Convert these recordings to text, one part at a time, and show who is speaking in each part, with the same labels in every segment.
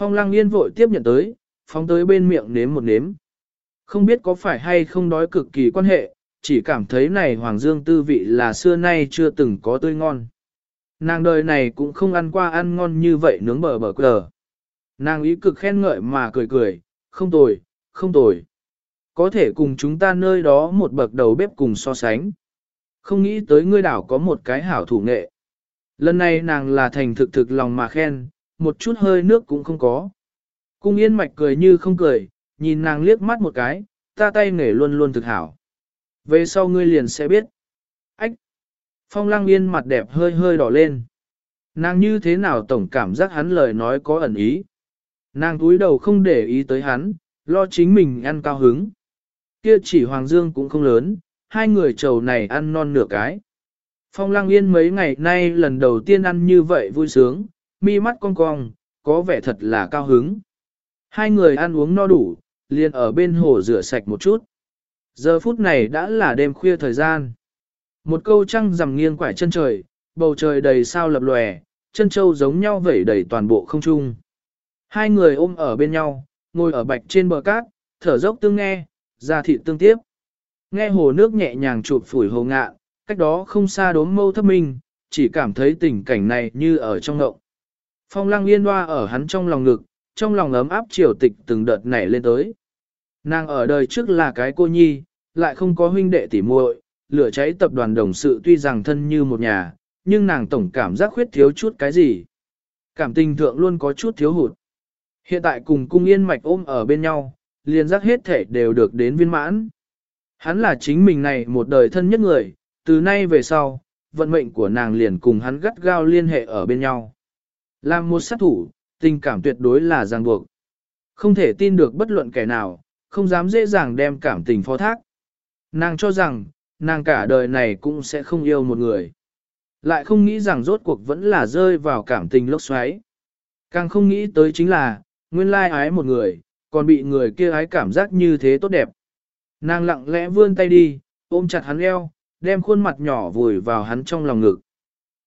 Speaker 1: Phong lăng yên vội tiếp nhận tới, phóng tới bên miệng nếm một nếm. Không biết có phải hay không đói cực kỳ quan hệ, chỉ cảm thấy này Hoàng Dương tư vị là xưa nay chưa từng có tươi ngon. Nàng đời này cũng không ăn qua ăn ngon như vậy nướng bờ bờ cờ. Nàng ý cực khen ngợi mà cười cười, không tồi, không tồi. Có thể cùng chúng ta nơi đó một bậc đầu bếp cùng so sánh. Không nghĩ tới ngươi đảo có một cái hảo thủ nghệ. Lần này nàng là thành thực thực lòng mà khen, một chút hơi nước cũng không có. Cung yên mạch cười như không cười, nhìn nàng liếc mắt một cái, ta tay nghề luôn luôn thực hảo. Về sau ngươi liền sẽ biết. Ách! Phong lăng yên mặt đẹp hơi hơi đỏ lên. Nàng như thế nào tổng cảm giác hắn lời nói có ẩn ý. Nàng túi đầu không để ý tới hắn, lo chính mình ăn cao hứng. Kia chỉ Hoàng Dương cũng không lớn, hai người trầu này ăn non nửa cái. Phong lăng yên mấy ngày nay lần đầu tiên ăn như vậy vui sướng, mi mắt cong cong, có vẻ thật là cao hứng. Hai người ăn uống no đủ, liền ở bên hồ rửa sạch một chút. Giờ phút này đã là đêm khuya thời gian. Một câu trăng rằm nghiêng quải chân trời, bầu trời đầy sao lập lòe, chân châu giống nhau vẩy đầy toàn bộ không trung. Hai người ôm ở bên nhau, ngồi ở bạch trên bờ cát, thở dốc tương nghe, ra thị tương tiếp. Nghe hồ nước nhẹ nhàng chụp phủi hồ ngạ, cách đó không xa đốm mâu thấp minh, chỉ cảm thấy tình cảnh này như ở trong ngộng. Phong lăng yên hoa ở hắn trong lòng ngực, trong lòng ấm áp triều tịch từng đợt nảy lên tới. Nàng ở đời trước là cái cô nhi, lại không có huynh đệ tỉ muội, lửa cháy tập đoàn đồng sự tuy rằng thân như một nhà, nhưng nàng tổng cảm giác khuyết thiếu chút cái gì. Cảm tình thượng luôn có chút thiếu hụt. Hiện tại cùng cung yên mạch ôm ở bên nhau, liền giác hết thể đều được đến viên mãn. Hắn là chính mình này một đời thân nhất người, từ nay về sau, vận mệnh của nàng liền cùng hắn gắt gao liên hệ ở bên nhau. Làm một sát thủ, tình cảm tuyệt đối là ràng buộc. Không thể tin được bất luận kẻ nào, không dám dễ dàng đem cảm tình phó thác. Nàng cho rằng, nàng cả đời này cũng sẽ không yêu một người. Lại không nghĩ rằng rốt cuộc vẫn là rơi vào cảm tình lốc xoáy. Càng không nghĩ tới chính là, nguyên lai ái một người, còn bị người kia ái cảm giác như thế tốt đẹp. Nàng lặng lẽ vươn tay đi, ôm chặt hắn eo, đem khuôn mặt nhỏ vùi vào hắn trong lòng ngực.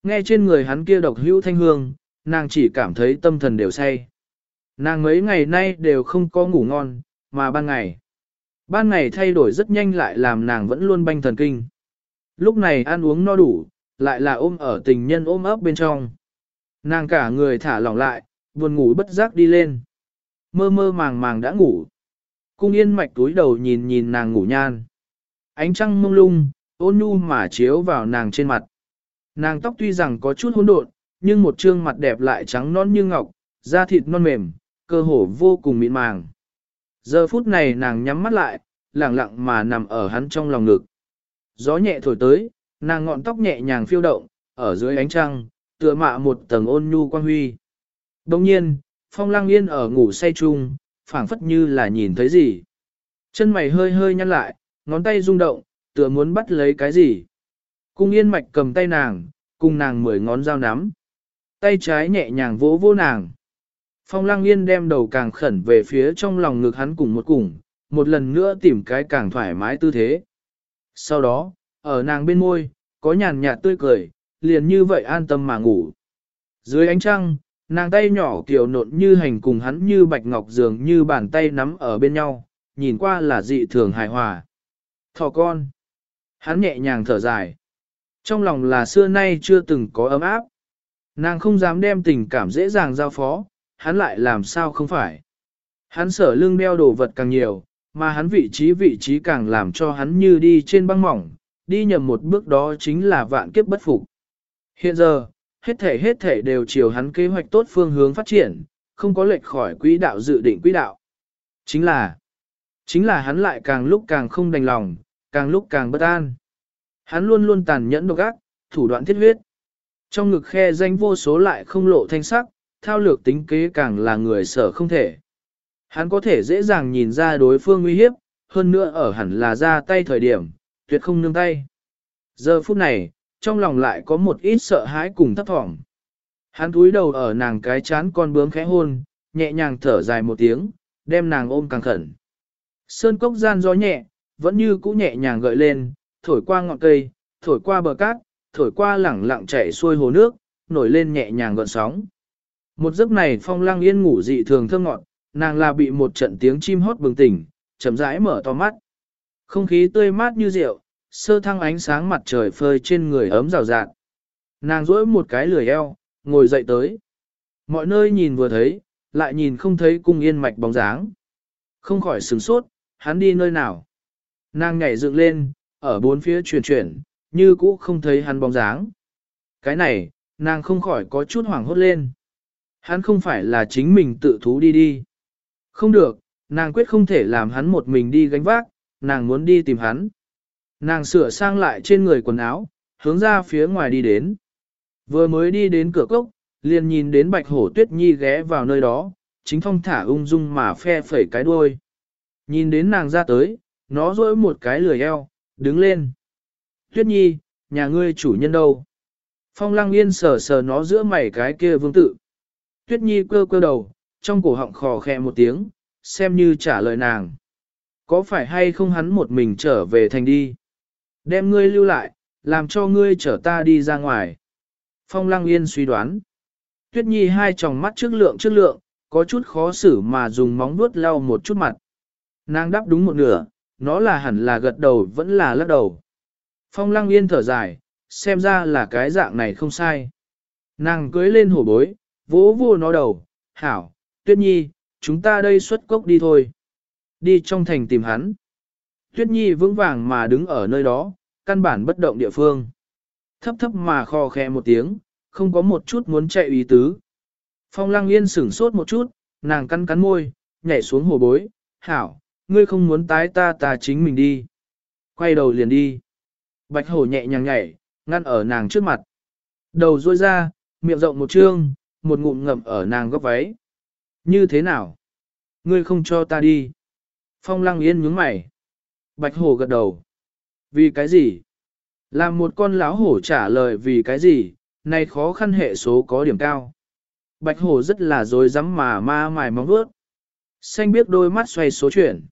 Speaker 1: Nghe trên người hắn kia độc hữu thanh hương, nàng chỉ cảm thấy tâm thần đều say. Nàng mấy ngày nay đều không có ngủ ngon, mà ban ngày. Ban ngày thay đổi rất nhanh lại làm nàng vẫn luôn banh thần kinh. Lúc này ăn uống no đủ, lại là ôm ở tình nhân ôm ấp bên trong. Nàng cả người thả lỏng lại, buồn ngủ bất giác đi lên. Mơ mơ màng màng đã ngủ. Cung yên mạch túi đầu nhìn nhìn nàng ngủ nhan. Ánh trăng mông lung, ôn nhu mà chiếu vào nàng trên mặt. Nàng tóc tuy rằng có chút hỗn độn, nhưng một trương mặt đẹp lại trắng non như ngọc, da thịt non mềm, cơ hồ vô cùng mịn màng. Giờ phút này nàng nhắm mắt lại, lặng lặng mà nằm ở hắn trong lòng ngực. Gió nhẹ thổi tới, nàng ngọn tóc nhẹ nhàng phiêu động, ở dưới ánh trăng, tựa mạ một tầng ôn nhu quan huy. Đồng nhiên, phong lang yên ở ngủ say chung, phảng phất như là nhìn thấy gì. Chân mày hơi hơi nhăn lại, ngón tay rung động, tựa muốn bắt lấy cái gì. Cung yên mạch cầm tay nàng, cùng nàng mười ngón dao nắm. Tay trái nhẹ nhàng vỗ vỗ nàng. Phong lăng yên đem đầu càng khẩn về phía trong lòng ngực hắn cùng một cùng, một lần nữa tìm cái càng thoải mái tư thế. Sau đó, ở nàng bên môi, có nhàn nhạt tươi cười, liền như vậy an tâm mà ngủ. Dưới ánh trăng, nàng tay nhỏ kiểu nộn như hành cùng hắn như bạch ngọc dường như bàn tay nắm ở bên nhau, nhìn qua là dị thường hài hòa. Thỏ con. Hắn nhẹ nhàng thở dài. Trong lòng là xưa nay chưa từng có ấm áp. Nàng không dám đem tình cảm dễ dàng giao phó, hắn lại làm sao không phải. Hắn sở lương đeo đồ vật càng nhiều, mà hắn vị trí vị trí càng làm cho hắn như đi trên băng mỏng, đi nhầm một bước đó chính là vạn kiếp bất phục. Hiện giờ, hết thể hết thể đều chiều hắn kế hoạch tốt phương hướng phát triển, không có lệch khỏi quỹ đạo dự định quỹ đạo. Chính là, chính là hắn lại càng lúc càng không đành lòng, càng lúc càng bất an. Hắn luôn luôn tàn nhẫn độc ác, thủ đoạn thiết huyết. Trong ngực khe danh vô số lại không lộ thanh sắc, thao lược tính kế càng là người sở không thể. Hắn có thể dễ dàng nhìn ra đối phương nguy hiếp, hơn nữa ở hẳn là ra tay thời điểm, tuyệt không nương tay. Giờ phút này, trong lòng lại có một ít sợ hãi cùng thấp thỏm. Hắn cúi đầu ở nàng cái chán con bướm khẽ hôn, nhẹ nhàng thở dài một tiếng, đem nàng ôm càng khẩn. Sơn cốc gian gió nhẹ, vẫn như cũ nhẹ nhàng gợi lên, thổi qua ngọn cây, thổi qua bờ cát, thổi qua lẳng lặng chảy xuôi hồ nước, nổi lên nhẹ nhàng gợn sóng. Một giấc này phong lăng yên ngủ dị thường thơ ngọn, nàng là bị một trận tiếng chim hót bừng tỉnh, chậm rãi mở to mắt. Không khí tươi mát như rượu, sơ thăng ánh sáng mặt trời phơi trên người ấm rào rạt. Nàng rỗi một cái lười eo, ngồi dậy tới. Mọi nơi nhìn vừa thấy, lại nhìn không thấy cung yên mạch bóng dáng. Không khỏi sửng sốt, hắn đi nơi nào. Nàng nhảy dựng lên, ở bốn phía chuyển chuyển, như cũ không thấy hắn bóng dáng. Cái này, nàng không khỏi có chút hoảng hốt lên. Hắn không phải là chính mình tự thú đi đi. Không được, nàng quyết không thể làm hắn một mình đi gánh vác, nàng muốn đi tìm hắn. Nàng sửa sang lại trên người quần áo, hướng ra phía ngoài đi đến. Vừa mới đi đến cửa cốc, liền nhìn đến bạch hổ tuyết nhi ghé vào nơi đó, chính phong thả ung dung mà phe phẩy cái đuôi. Nhìn đến nàng ra tới, nó rỗi một cái lười eo, đứng lên. Tuyết nhi, nhà ngươi chủ nhân đâu? Phong lăng yên sờ sờ nó giữa mày cái kia vương tự. Tuyết nhi cơ cơ đầu, trong cổ họng khò khẽ một tiếng, xem như trả lời nàng. Có phải hay không hắn một mình trở về thành đi? Đem ngươi lưu lại, làm cho ngươi chở ta đi ra ngoài. Phong lăng yên suy đoán. Tuyết nhi hai tròng mắt trước lượng trước lượng, có chút khó xử mà dùng móng vuốt lau một chút mặt. Nàng đáp đúng một nửa, nó là hẳn là gật đầu vẫn là lắc đầu. Phong lăng yên thở dài, xem ra là cái dạng này không sai. Nàng cưới lên hổ bối, vỗ vô nó đầu, hảo, tuyết nhi, chúng ta đây xuất cốc đi thôi. Đi trong thành tìm hắn. Tuyết nhi vững vàng mà đứng ở nơi đó, căn bản bất động địa phương. Thấp thấp mà khò khẽ một tiếng, không có một chút muốn chạy ý tứ. Phong lăng yên sửng sốt một chút, nàng cắn cắn môi, nhảy xuống hồ bối, hảo, ngươi không muốn tái ta ta chính mình đi. Quay đầu liền đi. Bạch hổ nhẹ nhàng nhảy, ngăn ở nàng trước mặt. Đầu ruôi ra, miệng rộng một trương, một ngụm ngậm ở nàng góc váy. Như thế nào? Ngươi không cho ta đi. Phong lăng yên nhướng mày. Bạch hổ gật đầu. Vì cái gì? Làm một con lão hổ trả lời vì cái gì, này khó khăn hệ số có điểm cao. Bạch hổ rất là dối rắm mà ma mài móng vớt. Xanh biết đôi mắt xoay số chuyển.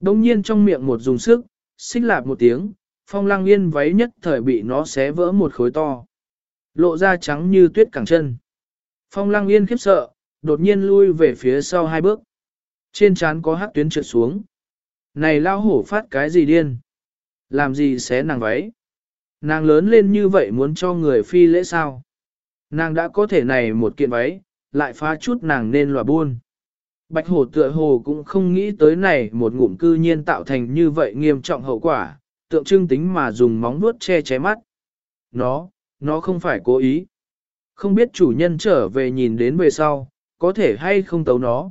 Speaker 1: Đông nhiên trong miệng một dùng sức, xích lạp một tiếng, phong lăng yên váy nhất thời bị nó xé vỡ một khối to. Lộ ra trắng như tuyết cẳng chân. Phong lăng yên khiếp sợ, đột nhiên lui về phía sau hai bước. Trên trán có hắc tuyến trượt xuống. Này lao hổ phát cái gì điên? Làm gì xé nàng váy? Nàng lớn lên như vậy muốn cho người phi lễ sao? Nàng đã có thể này một kiện váy, lại phá chút nàng nên lòa buôn. Bạch hổ tựa hồ cũng không nghĩ tới này một ngụm cư nhiên tạo thành như vậy nghiêm trọng hậu quả, tượng trưng tính mà dùng móng vuốt che che mắt. Nó, nó không phải cố ý. Không biết chủ nhân trở về nhìn đến về sau, có thể hay không tấu nó.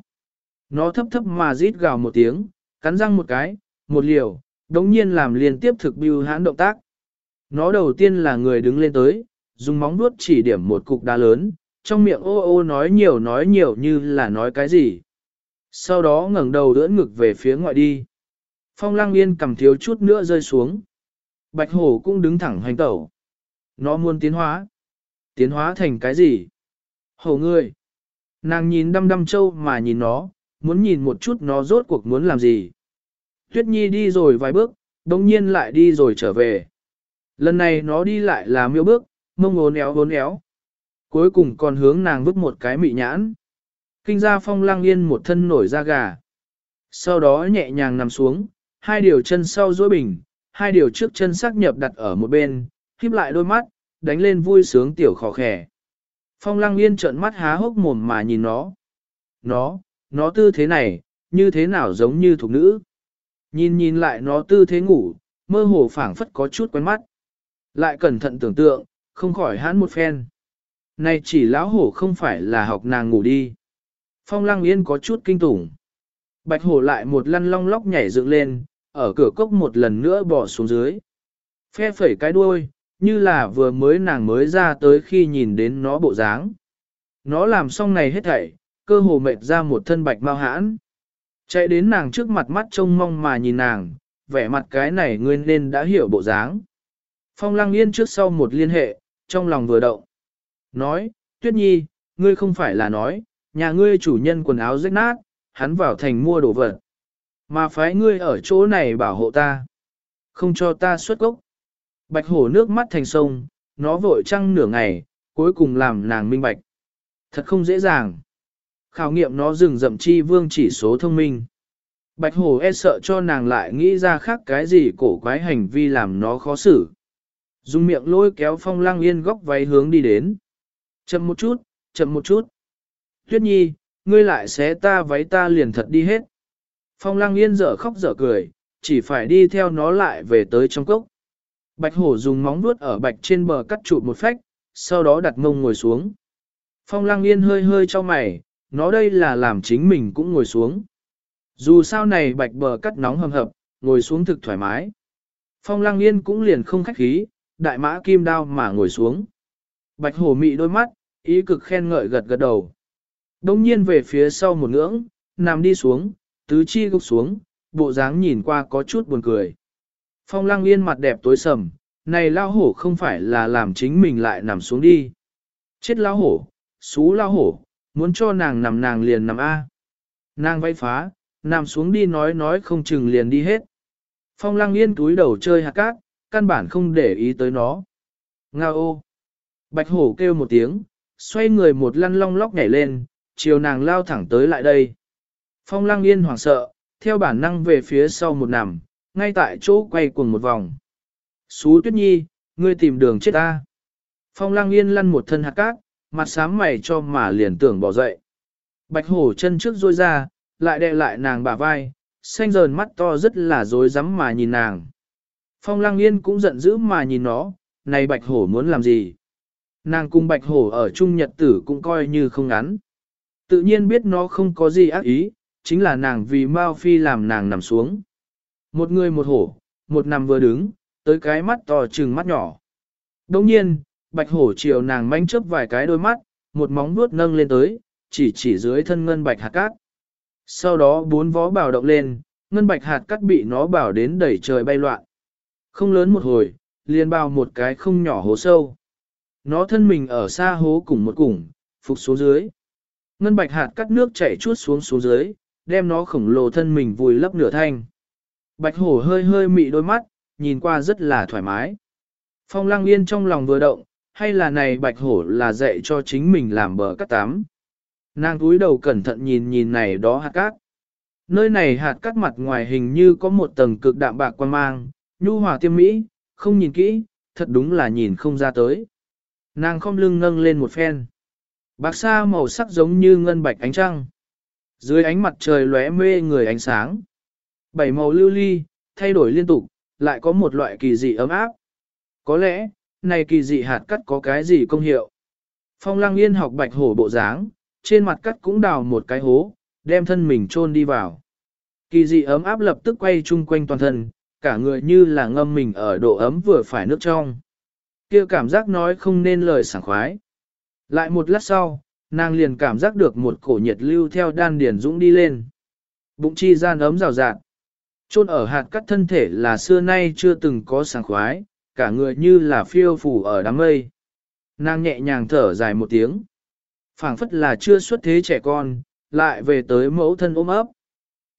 Speaker 1: Nó thấp thấp mà rít gào một tiếng, cắn răng một cái, một liều, đống nhiên làm liên tiếp thực bưu hãn động tác. Nó đầu tiên là người đứng lên tới, dùng móng vuốt chỉ điểm một cục đá lớn, trong miệng ô ô nói nhiều nói nhiều như là nói cái gì. Sau đó ngẩng đầu đỡ ngực về phía ngoại đi. Phong lăng yên cầm thiếu chút nữa rơi xuống. Bạch hổ cũng đứng thẳng hành tẩu. Nó muốn tiến hóa. Tiến hóa thành cái gì? Hổ ngươi. Nàng nhìn đăm đăm châu mà nhìn nó, muốn nhìn một chút nó rốt cuộc muốn làm gì. Tuyết Nhi đi rồi vài bước, đồng nhiên lại đi rồi trở về. Lần này nó đi lại là miêu bước, mông ốn éo ốn éo. Cuối cùng còn hướng nàng vứt một cái mị nhãn. Kinh ra phong lang yên một thân nổi da gà. Sau đó nhẹ nhàng nằm xuống, hai điều chân sau duỗi bình, hai điều trước chân sắc nhập đặt ở một bên, híp lại đôi mắt, đánh lên vui sướng tiểu khó khẻ. Phong lăng yên trợn mắt há hốc mồm mà nhìn nó. Nó, nó tư thế này, như thế nào giống như thục nữ. Nhìn nhìn lại nó tư thế ngủ, mơ hồ phảng phất có chút quen mắt. Lại cẩn thận tưởng tượng, không khỏi hãn một phen. Này chỉ lão hổ không phải là học nàng ngủ đi. Phong lăng yên có chút kinh tủng. Bạch hổ lại một lăn long lóc nhảy dựng lên, ở cửa cốc một lần nữa bỏ xuống dưới. Phe phẩy cái đuôi, như là vừa mới nàng mới ra tới khi nhìn đến nó bộ dáng. Nó làm xong này hết thảy, cơ hồ mệt ra một thân bạch mau hãn. Chạy đến nàng trước mặt mắt trông mong mà nhìn nàng, vẻ mặt cái này ngươi nên đã hiểu bộ dáng. Phong lăng yên trước sau một liên hệ, trong lòng vừa động. Nói, tuyết nhi, ngươi không phải là nói, nhà ngươi chủ nhân quần áo rách nát, hắn vào thành mua đồ vật. Mà phái ngươi ở chỗ này bảo hộ ta. Không cho ta xuất gốc. Bạch hổ nước mắt thành sông, nó vội trăng nửa ngày, cuối cùng làm nàng minh bạch. Thật không dễ dàng. Khảo nghiệm nó rừng rậm chi vương chỉ số thông minh. Bạch hổ e sợ cho nàng lại nghĩ ra khác cái gì cổ quái hành vi làm nó khó xử. Dùng miệng lôi kéo phong lang yên góc váy hướng đi đến. Chậm một chút, chậm một chút. Tuyết nhi, ngươi lại xé ta váy ta liền thật đi hết. Phong lang yên dở khóc dở cười, chỉ phải đi theo nó lại về tới trong cốc. Bạch hổ dùng móng vuốt ở bạch trên bờ cắt chụp một phách, sau đó đặt mông ngồi xuống. Phong lang yên hơi hơi cho mày, nó đây là làm chính mình cũng ngồi xuống. Dù sao này bạch bờ cắt nóng hầm hập, ngồi xuống thực thoải mái. Phong lang yên cũng liền không khách khí, đại mã kim đao mà ngồi xuống. Bạch hổ mị đôi mắt, ý cực khen ngợi gật gật đầu. Đông nhiên về phía sau một ngưỡng, nằm đi xuống, tứ chi gục xuống, bộ dáng nhìn qua có chút buồn cười. Phong lăng yên mặt đẹp tối sầm, này lao hổ không phải là làm chính mình lại nằm xuống đi. Chết lao hổ, xú lao hổ, muốn cho nàng nằm nàng liền nằm A. Nàng vay phá, nằm xuống đi nói nói không chừng liền đi hết. Phong lăng yên túi đầu chơi hạt cát, căn bản không để ý tới nó. Nga ô! Bạch hổ kêu một tiếng, xoay người một lăn long lóc nhảy lên, chiều nàng lao thẳng tới lại đây. Phong lăng yên hoảng sợ, theo bản năng về phía sau một nằm, ngay tại chỗ quay cuồng một vòng. Xú tuyết nhi, ngươi tìm đường chết ta. Phong lăng yên lăn một thân hạt cát, mặt sám mày cho mà liền tưởng bỏ dậy. Bạch hổ chân trước rôi ra, lại đè lại nàng bả vai, xanh dờn mắt to rất là dối rắm mà nhìn nàng. Phong lăng yên cũng giận dữ mà nhìn nó, này bạch hổ muốn làm gì? Nàng cùng bạch hổ ở chung nhật tử cũng coi như không ngắn. Tự nhiên biết nó không có gì ác ý, chính là nàng vì Mao Phi làm nàng nằm xuống. Một người một hổ, một nằm vừa đứng, tới cái mắt to trừng mắt nhỏ. Đồng nhiên, bạch hổ chiều nàng manh chớp vài cái đôi mắt, một móng vuốt nâng lên tới, chỉ chỉ dưới thân ngân bạch hạt cát. Sau đó bốn vó bảo động lên, ngân bạch hạt cát bị nó bảo đến đẩy trời bay loạn. Không lớn một hồi, liền bao một cái không nhỏ hố sâu. Nó thân mình ở xa hố cùng một cùng, phục xuống dưới. Ngân bạch hạt cắt nước chảy chuốt xuống xuống dưới, đem nó khổng lồ thân mình vùi lấp nửa thanh. Bạch hổ hơi hơi mị đôi mắt, nhìn qua rất là thoải mái. Phong lăng yên trong lòng vừa động, hay là này bạch hổ là dạy cho chính mình làm bờ cắt tám. Nàng túi đầu cẩn thận nhìn nhìn này đó hạt cát. Nơi này hạt cát mặt ngoài hình như có một tầng cực đạm bạc quan mang, nhu hòa tiêm mỹ, không nhìn kỹ, thật đúng là nhìn không ra tới. Nàng không lưng nâng lên một phen. Bạc sa màu sắc giống như ngân bạch ánh trăng. Dưới ánh mặt trời lóe mê người ánh sáng. Bảy màu lưu ly, thay đổi liên tục, lại có một loại kỳ dị ấm áp. Có lẽ, này kỳ dị hạt cắt có cái gì công hiệu. Phong lăng yên học bạch hổ bộ dáng, trên mặt cắt cũng đào một cái hố, đem thân mình chôn đi vào. Kỳ dị ấm áp lập tức quay chung quanh toàn thân, cả người như là ngâm mình ở độ ấm vừa phải nước trong. kia cảm giác nói không nên lời sảng khoái. Lại một lát sau, nàng liền cảm giác được một cổ nhiệt lưu theo đan điền dũng đi lên. Bụng chi gian ấm rào rạt. Chôn ở hạt cắt thân thể là xưa nay chưa từng có sảng khoái, cả người như là phiêu phủ ở đám mây. Nàng nhẹ nhàng thở dài một tiếng. phảng phất là chưa xuất thế trẻ con, lại về tới mẫu thân ôm ấp.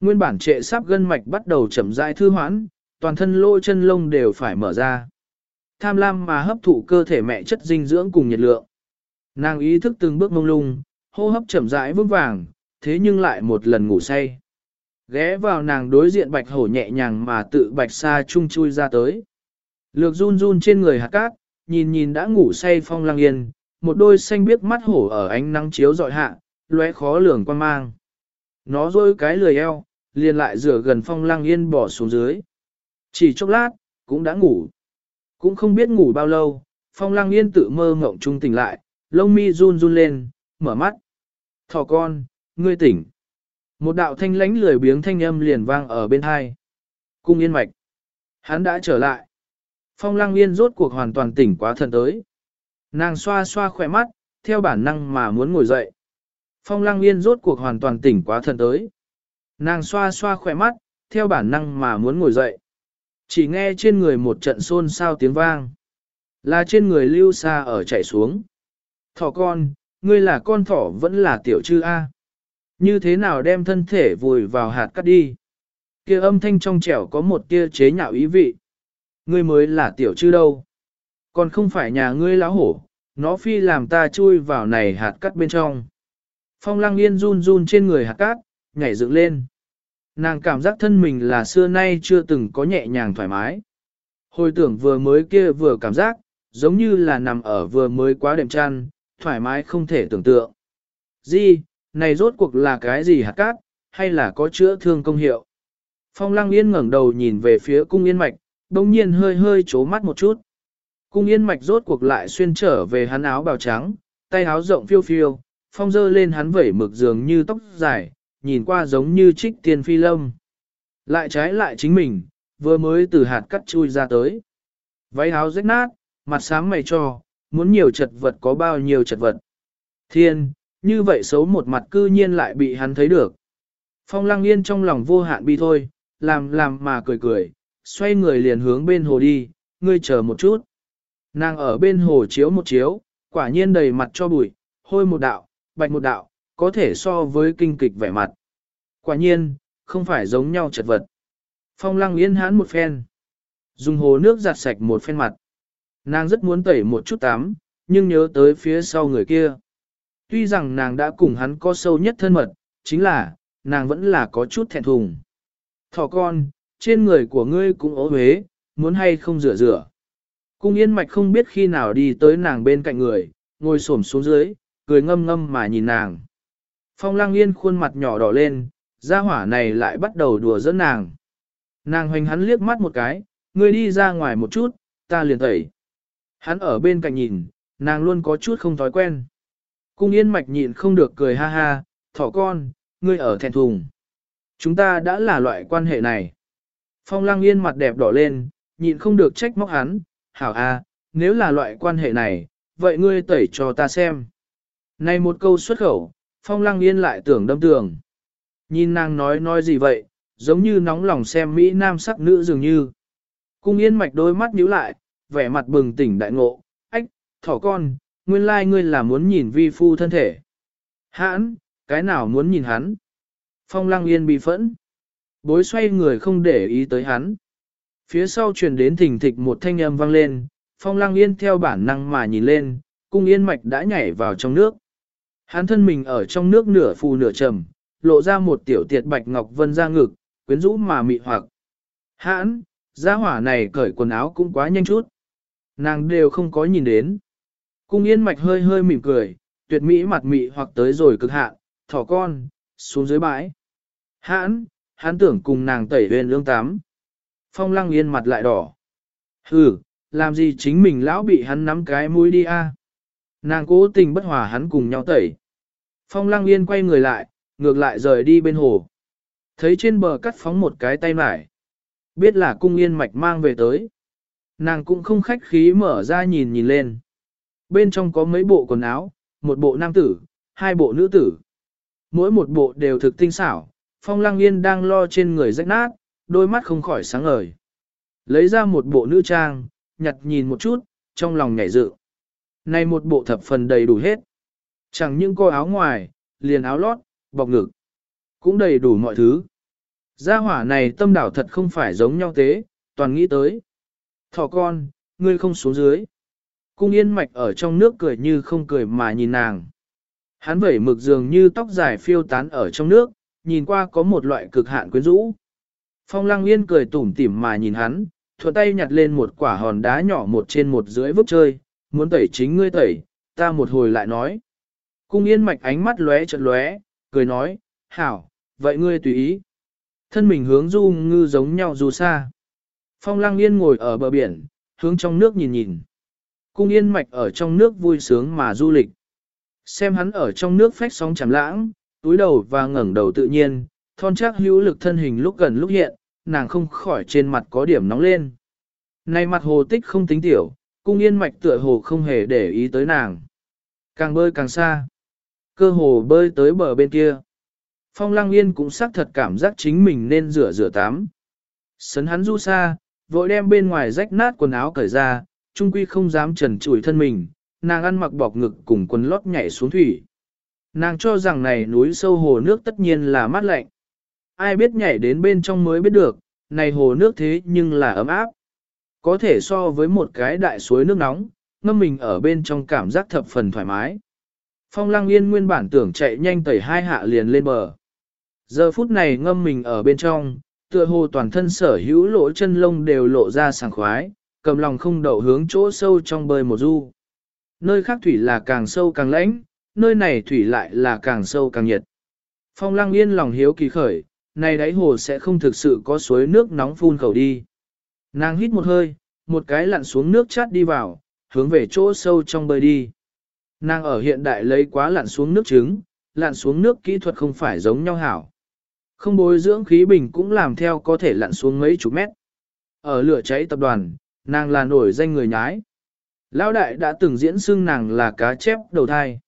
Speaker 1: Nguyên bản trệ sắp gân mạch bắt đầu chậm rãi thư hoãn, toàn thân lỗ chân lông đều phải mở ra. Tham lam mà hấp thụ cơ thể mẹ chất dinh dưỡng cùng nhiệt lượng. Nàng ý thức từng bước mông lung, hô hấp chậm rãi vững vàng, thế nhưng lại một lần ngủ say. Ghé vào nàng đối diện bạch hổ nhẹ nhàng mà tự bạch xa chung chui ra tới. Lược run run trên người hạt cát, nhìn nhìn đã ngủ say phong lang yên, một đôi xanh biếc mắt hổ ở ánh nắng chiếu dọi hạ, lóe khó lường quan mang. Nó rôi cái lười eo, liền lại rửa gần phong lang yên bỏ xuống dưới. Chỉ chốc lát, cũng đã ngủ. Cũng không biết ngủ bao lâu, phong lang yên tự mơ mộng trung tỉnh lại, lông mi run run lên, mở mắt. Thỏ con, ngươi tỉnh. Một đạo thanh lánh lười biếng thanh âm liền vang ở bên hai. Cung yên mạch. Hắn đã trở lại. Phong lăng yên rốt cuộc hoàn toàn tỉnh quá thần tới. Nàng xoa xoa khỏe mắt, theo bản năng mà muốn ngồi dậy. Phong lăng yên rốt cuộc hoàn toàn tỉnh quá thần tới. Nàng xoa xoa khỏe mắt, theo bản năng mà muốn ngồi dậy. Chỉ nghe trên người một trận xôn xao tiếng vang. Là trên người lưu xa ở chạy xuống. Thỏ con, ngươi là con thỏ vẫn là tiểu chư A. Như thế nào đem thân thể vùi vào hạt cắt đi? kia âm thanh trong trẻo có một tia chế nhạo ý vị. Ngươi mới là tiểu chư đâu. Còn không phải nhà ngươi lão hổ, Nó phi làm ta chui vào này hạt cắt bên trong. Phong lăng yên run run trên người hạt cát, nhảy dựng lên. Nàng cảm giác thân mình là xưa nay chưa từng có nhẹ nhàng thoải mái. Hồi tưởng vừa mới kia vừa cảm giác, giống như là nằm ở vừa mới quá đệm chăn, thoải mái không thể tưởng tượng. Di, này rốt cuộc là cái gì hạt cát, hay là có chữa thương công hiệu? Phong lăng yên ngẩng đầu nhìn về phía cung yên mạch, đồng nhiên hơi hơi chố mắt một chút. Cung yên mạch rốt cuộc lại xuyên trở về hắn áo bào trắng, tay áo rộng phiêu phiêu, phong dơ lên hắn vẩy mực dường như tóc dài, nhìn qua giống như trích tiên phi lâm. Lại trái lại chính mình, vừa mới từ hạt cắt chui ra tới. Váy áo rách nát, mặt sáng mày cho, muốn nhiều chật vật có bao nhiêu chật vật. Thiên, như vậy xấu một mặt cư nhiên lại bị hắn thấy được. Phong lăng yên trong lòng vô hạn bi thôi, làm làm mà cười cười, xoay người liền hướng bên hồ đi, ngươi chờ một chút. Nàng ở bên hồ chiếu một chiếu, quả nhiên đầy mặt cho bụi, hôi một đạo, bạch một đạo, có thể so với kinh kịch vẻ mặt. Quả nhiên, không phải giống nhau chật vật. Phong lăng yên hãn một phen. Dùng hồ nước giặt sạch một phen mặt. Nàng rất muốn tẩy một chút tắm, nhưng nhớ tới phía sau người kia. Tuy rằng nàng đã cùng hắn có sâu nhất thân mật, chính là, nàng vẫn là có chút thẹn thùng. Thỏ con, trên người của ngươi cũng ố huế, muốn hay không rửa rửa. Cung yên mạch không biết khi nào đi tới nàng bên cạnh người, ngồi xổm xuống dưới, cười ngâm ngâm mà nhìn nàng. Phong lang yên khuôn mặt nhỏ đỏ lên, gia hỏa này lại bắt đầu đùa giỡn nàng. Nàng hoành hắn liếc mắt một cái, ngươi đi ra ngoài một chút, ta liền tẩy. Hắn ở bên cạnh nhìn, nàng luôn có chút không thói quen. Cung yên mạch nhịn không được cười ha ha, thỏ con, ngươi ở thẹn thùng. Chúng ta đã là loại quan hệ này. Phong lăng yên mặt đẹp đỏ lên, nhịn không được trách móc hắn, hảo a, nếu là loại quan hệ này, vậy ngươi tẩy cho ta xem. Này một câu xuất khẩu, phong lăng yên lại tưởng đâm tường. Nhìn nàng nói nói gì vậy, giống như nóng lòng xem Mỹ Nam sắc nữ dường như. Cung yên mạch đôi mắt nhíu lại, vẻ mặt bừng tỉnh đại ngộ, ách, thỏ con, nguyên lai ngươi là muốn nhìn vi phu thân thể. Hãn, cái nào muốn nhìn hắn? Phong lăng yên bị phẫn. Bối xoay người không để ý tới hắn. Phía sau truyền đến thình thịch một thanh âm vang lên, phong lăng yên theo bản năng mà nhìn lên, cung yên mạch đã nhảy vào trong nước. Hắn thân mình ở trong nước nửa phù nửa trầm, lộ ra một tiểu tiệt bạch ngọc vân ra ngực, quyến rũ mà mị hoặc. Hãn, gia hỏa này cởi quần áo cũng quá nhanh chút. Nàng đều không có nhìn đến. Cung yên mạch hơi hơi mỉm cười, tuyệt mỹ mặt mị hoặc tới rồi cực hạn, thỏ con, xuống dưới bãi. Hãn, hắn tưởng cùng nàng tẩy huyền lương tám. Phong lăng yên mặt lại đỏ. Hừ, làm gì chính mình lão bị hắn nắm cái mũi đi a? Nàng cố tình bất hòa hắn cùng nhau tẩy. Phong lăng yên quay người lại, ngược lại rời đi bên hồ. Thấy trên bờ cắt phóng một cái tay mải. Biết là cung yên mạch mang về tới. Nàng cũng không khách khí mở ra nhìn nhìn lên. Bên trong có mấy bộ quần áo, một bộ nam tử, hai bộ nữ tử. Mỗi một bộ đều thực tinh xảo, phong lăng yên đang lo trên người rách nát, đôi mắt không khỏi sáng ngời. Lấy ra một bộ nữ trang, nhặt nhìn một chút, trong lòng nhảy dự. Này một bộ thập phần đầy đủ hết. Chẳng những coi áo ngoài, liền áo lót, bọc ngực. Cũng đầy đủ mọi thứ. Gia hỏa này tâm đảo thật không phải giống nhau thế, toàn nghĩ tới. Thỏ con, ngươi không xuống dưới. Cung yên mạch ở trong nước cười như không cười mà nhìn nàng. Hắn vẩy mực dường như tóc dài phiêu tán ở trong nước, nhìn qua có một loại cực hạn quyến rũ. Phong lăng yên cười tủm tỉm mà nhìn hắn, thuận tay nhặt lên một quả hòn đá nhỏ một trên một dưới vứt chơi, muốn tẩy chính ngươi tẩy, ta một hồi lại nói. Cung yên mạch ánh mắt lóe chợt lóe, cười nói, hảo, vậy ngươi tùy ý. Thân mình hướng du ngư giống nhau dù xa. Phong lăng yên ngồi ở bờ biển, hướng trong nước nhìn nhìn. Cung yên mạch ở trong nước vui sướng mà du lịch. Xem hắn ở trong nước phách sóng chảm lãng, túi đầu và ngẩng đầu tự nhiên, thon chắc hữu lực thân hình lúc gần lúc hiện, nàng không khỏi trên mặt có điểm nóng lên. Này mặt hồ tích không tính tiểu, cung yên mạch tựa hồ không hề để ý tới nàng. Càng bơi càng xa. Cơ hồ bơi tới bờ bên kia. Phong lăng yên cũng xác thật cảm giác chính mình nên rửa rửa tắm. Sấn hắn du xa, vội đem bên ngoài rách nát quần áo cởi ra, trung quy không dám trần trụi thân mình, nàng ăn mặc bọc ngực cùng quần lót nhảy xuống thủy. Nàng cho rằng này núi sâu hồ nước tất nhiên là mát lạnh. Ai biết nhảy đến bên trong mới biết được, này hồ nước thế nhưng là ấm áp. Có thể so với một cái đại suối nước nóng, ngâm mình ở bên trong cảm giác thập phần thoải mái. Phong lăng yên nguyên bản tưởng chạy nhanh tẩy hai hạ liền lên bờ. Giờ phút này ngâm mình ở bên trong, tựa hồ toàn thân sở hữu lỗ chân lông đều lộ ra sảng khoái, cầm lòng không đậu hướng chỗ sâu trong bơi một du. Nơi khác thủy là càng sâu càng lãnh, nơi này thủy lại là càng sâu càng nhiệt. Phong lăng yên lòng hiếu kỳ khởi, này đáy hồ sẽ không thực sự có suối nước nóng phun khẩu đi. Nàng hít một hơi, một cái lặn xuống nước chát đi vào, hướng về chỗ sâu trong bơi đi. Nàng ở hiện đại lấy quá lặn xuống nước trứng, lặn xuống nước kỹ thuật không phải giống nhau hảo. Không bồi dưỡng khí bình cũng làm theo có thể lặn xuống mấy chục mét. Ở lửa cháy tập đoàn, nàng là nổi danh người nhái. Lão đại đã từng diễn xưng nàng là cá chép đầu thai.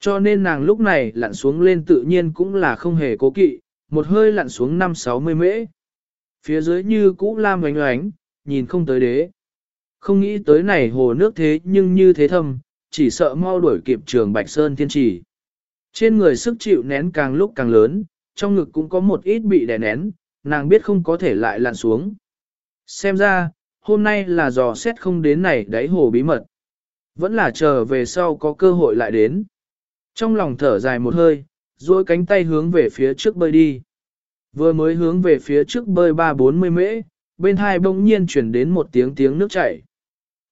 Speaker 1: Cho nên nàng lúc này lặn xuống lên tự nhiên cũng là không hề cố kỵ, một hơi lặn xuống 5-60 mễ. Phía dưới như cũ lam oánh oánh, nhìn không tới đế. Không nghĩ tới này hồ nước thế nhưng như thế thâm, chỉ sợ mau đuổi kịp trường Bạch Sơn thiên trì. Trên người sức chịu nén càng lúc càng lớn, trong ngực cũng có một ít bị đè nén, nàng biết không có thể lại lặn xuống. Xem ra, hôm nay là dò xét không đến này đáy hồ bí mật. Vẫn là chờ về sau có cơ hội lại đến. Trong lòng thở dài một hơi, duỗi cánh tay hướng về phía trước bơi đi. Vừa mới hướng về phía trước bơi ba bốn mươi mễ, bên hai bỗng nhiên chuyển đến một tiếng tiếng nước chảy.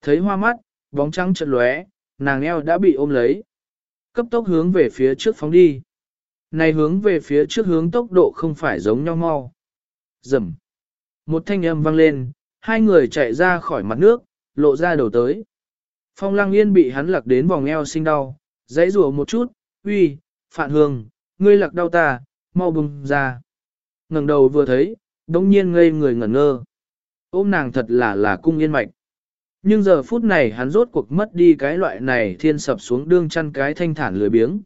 Speaker 1: Thấy hoa mắt, bóng trắng chợt lóe, nàng eo đã bị ôm lấy. Cấp tốc hướng về phía trước phóng đi. Này hướng về phía trước hướng tốc độ không phải giống nhau mau. Dầm. Một thanh âm vang lên, hai người chạy ra khỏi mặt nước, lộ ra đầu tới. Phong lăng yên bị hắn lặc đến vòng eo sinh đau, dãy rùa một chút, uy, phạn hương, ngươi lặc đau ta, mau bùng ra. ngẩng đầu vừa thấy, đống nhiên ngây người ngẩn ngơ. Ôm nàng thật là là cung yên mạch. Nhưng giờ phút này hắn rốt cuộc mất đi cái loại này thiên sập xuống đương chăn cái thanh thản lười biếng.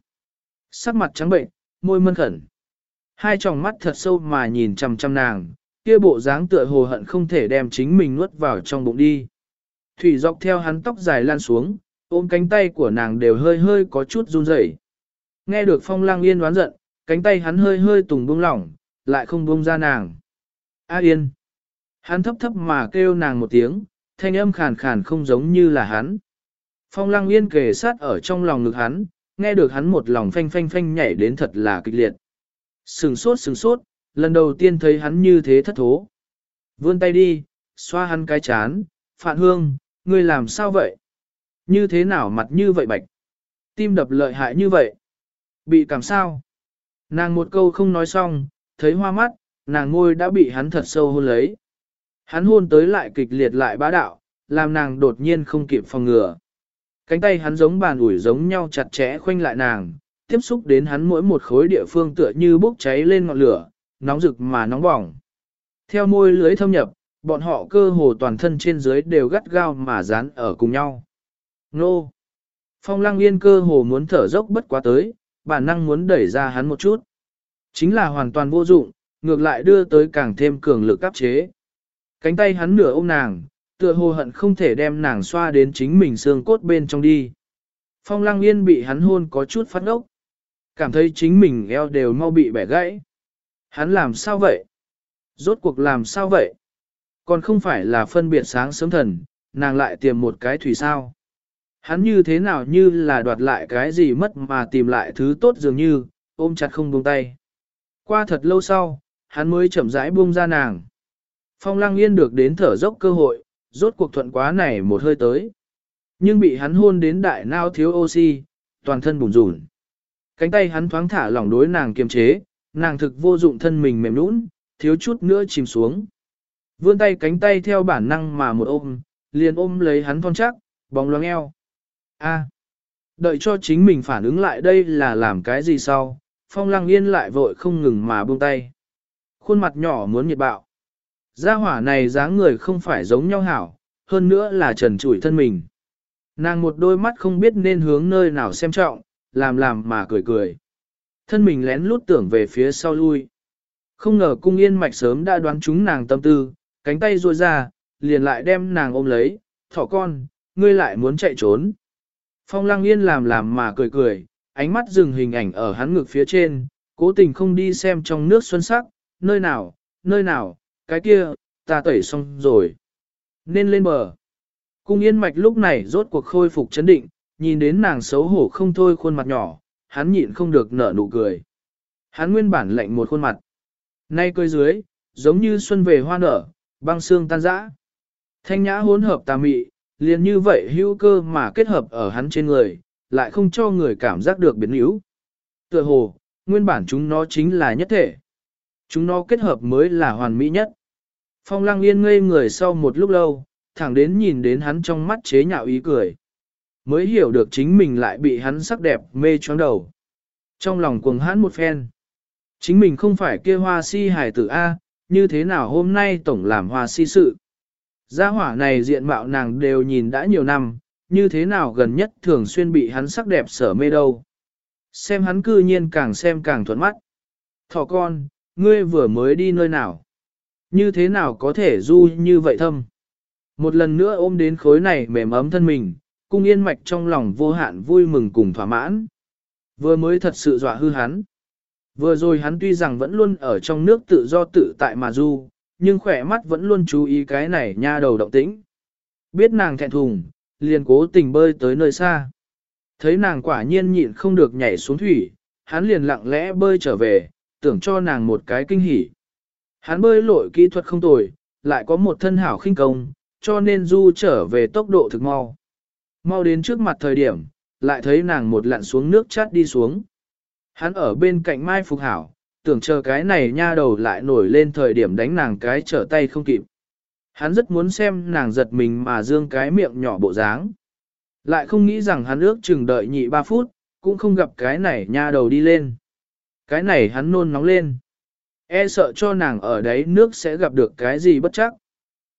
Speaker 1: Sắc mặt trắng bệnh, môi mân khẩn. Hai tròng mắt thật sâu mà nhìn chằm chằm nàng, kia bộ dáng tựa hồ hận không thể đem chính mình nuốt vào trong bụng đi. Thủy dọc theo hắn tóc dài lan xuống, ôm cánh tay của nàng đều hơi hơi có chút run rẩy. Nghe được phong lang yên đoán giận, cánh tay hắn hơi hơi tùng buông lỏng, lại không buông ra nàng. A yên. Hắn thấp thấp mà kêu nàng một tiếng, thanh âm khàn khàn không giống như là hắn. Phong Lang yên kề sát ở trong lòng ngực hắn, nghe được hắn một lòng phanh phanh phanh nhảy đến thật là kịch liệt. Sừng sốt sừng sốt, lần đầu tiên thấy hắn như thế thất thố. Vươn tay đi, xoa hắn cái chán, phạn hương, ngươi làm sao vậy? Như thế nào mặt như vậy bạch? Tim đập lợi hại như vậy? Bị cảm sao? Nàng một câu không nói xong, thấy hoa mắt, nàng ngôi đã bị hắn thật sâu hôn lấy. Hắn hôn tới lại kịch liệt lại bá đạo, làm nàng đột nhiên không kịp phòng ngừa. Cánh tay hắn giống bàn ủi giống nhau chặt chẽ khoanh lại nàng, tiếp xúc đến hắn mỗi một khối địa phương tựa như bốc cháy lên ngọn lửa, nóng rực mà nóng bỏng. Theo môi lưới thâm nhập, bọn họ cơ hồ toàn thân trên dưới đều gắt gao mà dán ở cùng nhau. Nô! Phong lăng yên cơ hồ muốn thở dốc bất quá tới, bản năng muốn đẩy ra hắn một chút. Chính là hoàn toàn vô dụng, ngược lại đưa tới càng thêm cường lực áp chế. Cánh tay hắn nửa ôm nàng, tựa hồ hận không thể đem nàng xoa đến chính mình xương cốt bên trong đi. Phong lăng yên bị hắn hôn có chút phát ốc. Cảm thấy chính mình eo đều mau bị bẻ gãy. Hắn làm sao vậy? Rốt cuộc làm sao vậy? Còn không phải là phân biệt sáng sớm thần, nàng lại tìm một cái thủy sao. Hắn như thế nào như là đoạt lại cái gì mất mà tìm lại thứ tốt dường như, ôm chặt không buông tay. Qua thật lâu sau, hắn mới chậm rãi buông ra nàng. Phong lăng yên được đến thở dốc cơ hội, rốt cuộc thuận quá này một hơi tới. Nhưng bị hắn hôn đến đại nao thiếu oxy, toàn thân bùn rùn. Cánh tay hắn thoáng thả lỏng đối nàng kiềm chế, nàng thực vô dụng thân mình mềm nũng, thiếu chút nữa chìm xuống. Vươn tay cánh tay theo bản năng mà một ôm, liền ôm lấy hắn thon chắc, bóng loáng eo. A. À, đợi cho chính mình phản ứng lại đây là làm cái gì sau, phong lăng yên lại vội không ngừng mà buông tay. Khuôn mặt nhỏ muốn nhiệt bạo. Gia hỏa này dáng người không phải giống nhau hảo, hơn nữa là trần trụi thân mình. Nàng một đôi mắt không biết nên hướng nơi nào xem trọng, làm làm mà cười cười. Thân mình lén lút tưởng về phía sau lui. Không ngờ cung yên mạch sớm đã đoán chúng nàng tâm tư, cánh tay ruôi ra, liền lại đem nàng ôm lấy, thỏ con, ngươi lại muốn chạy trốn. Phong lăng yên làm làm mà cười cười, ánh mắt dừng hình ảnh ở hắn ngực phía trên, cố tình không đi xem trong nước xuân sắc, nơi nào, nơi nào, cái kia, ta tẩy xong rồi. Nên lên bờ. Cung yên mạch lúc này rốt cuộc khôi phục chấn định, nhìn đến nàng xấu hổ không thôi khuôn mặt nhỏ, hắn nhịn không được nở nụ cười. Hắn nguyên bản lạnh một khuôn mặt. Nay cười dưới, giống như xuân về hoa nở, băng xương tan rã. Thanh nhã hỗn hợp tà mị, liền như vậy hữu cơ mà kết hợp ở hắn trên người, lại không cho người cảm giác được biến yếu. Tựa hồ, nguyên bản chúng nó chính là nhất thể. Chúng nó kết hợp mới là hoàn mỹ nhất. Phong lăng yên ngây người sau một lúc lâu, thẳng đến nhìn đến hắn trong mắt chế nhạo ý cười. Mới hiểu được chính mình lại bị hắn sắc đẹp mê choáng đầu. Trong lòng cuồng hãn một phen. Chính mình không phải kia hoa si hài tử A, như thế nào hôm nay tổng làm hoa si sự. Gia hỏa này diện mạo nàng đều nhìn đã nhiều năm, như thế nào gần nhất thường xuyên bị hắn sắc đẹp sở mê đâu. Xem hắn cư nhiên càng xem càng thuận mắt. Thỏ con, ngươi vừa mới đi nơi nào? Như thế nào có thể du như vậy thâm? Một lần nữa ôm đến khối này mềm ấm thân mình, cung yên mạch trong lòng vô hạn vui mừng cùng thỏa mãn. Vừa mới thật sự dọa hư hắn. Vừa rồi hắn tuy rằng vẫn luôn ở trong nước tự do tự tại mà du, nhưng khỏe mắt vẫn luôn chú ý cái này nha đầu động tĩnh. Biết nàng thẹn thùng, liền cố tình bơi tới nơi xa. Thấy nàng quả nhiên nhịn không được nhảy xuống thủy, hắn liền lặng lẽ bơi trở về, tưởng cho nàng một cái kinh hỉ. Hắn bơi lội kỹ thuật không tồi, lại có một thân hảo khinh công, cho nên du trở về tốc độ thực mau. Mau đến trước mặt thời điểm, lại thấy nàng một lặn xuống nước chát đi xuống. Hắn ở bên cạnh Mai Phục Hảo, tưởng chờ cái này nha đầu lại nổi lên thời điểm đánh nàng cái trở tay không kịp. Hắn rất muốn xem nàng giật mình mà dương cái miệng nhỏ bộ dáng. Lại không nghĩ rằng hắn ước chừng đợi nhị ba phút, cũng không gặp cái này nha đầu đi lên. Cái này hắn nôn nóng lên. E sợ cho nàng ở đấy nước sẽ gặp được cái gì bất chắc.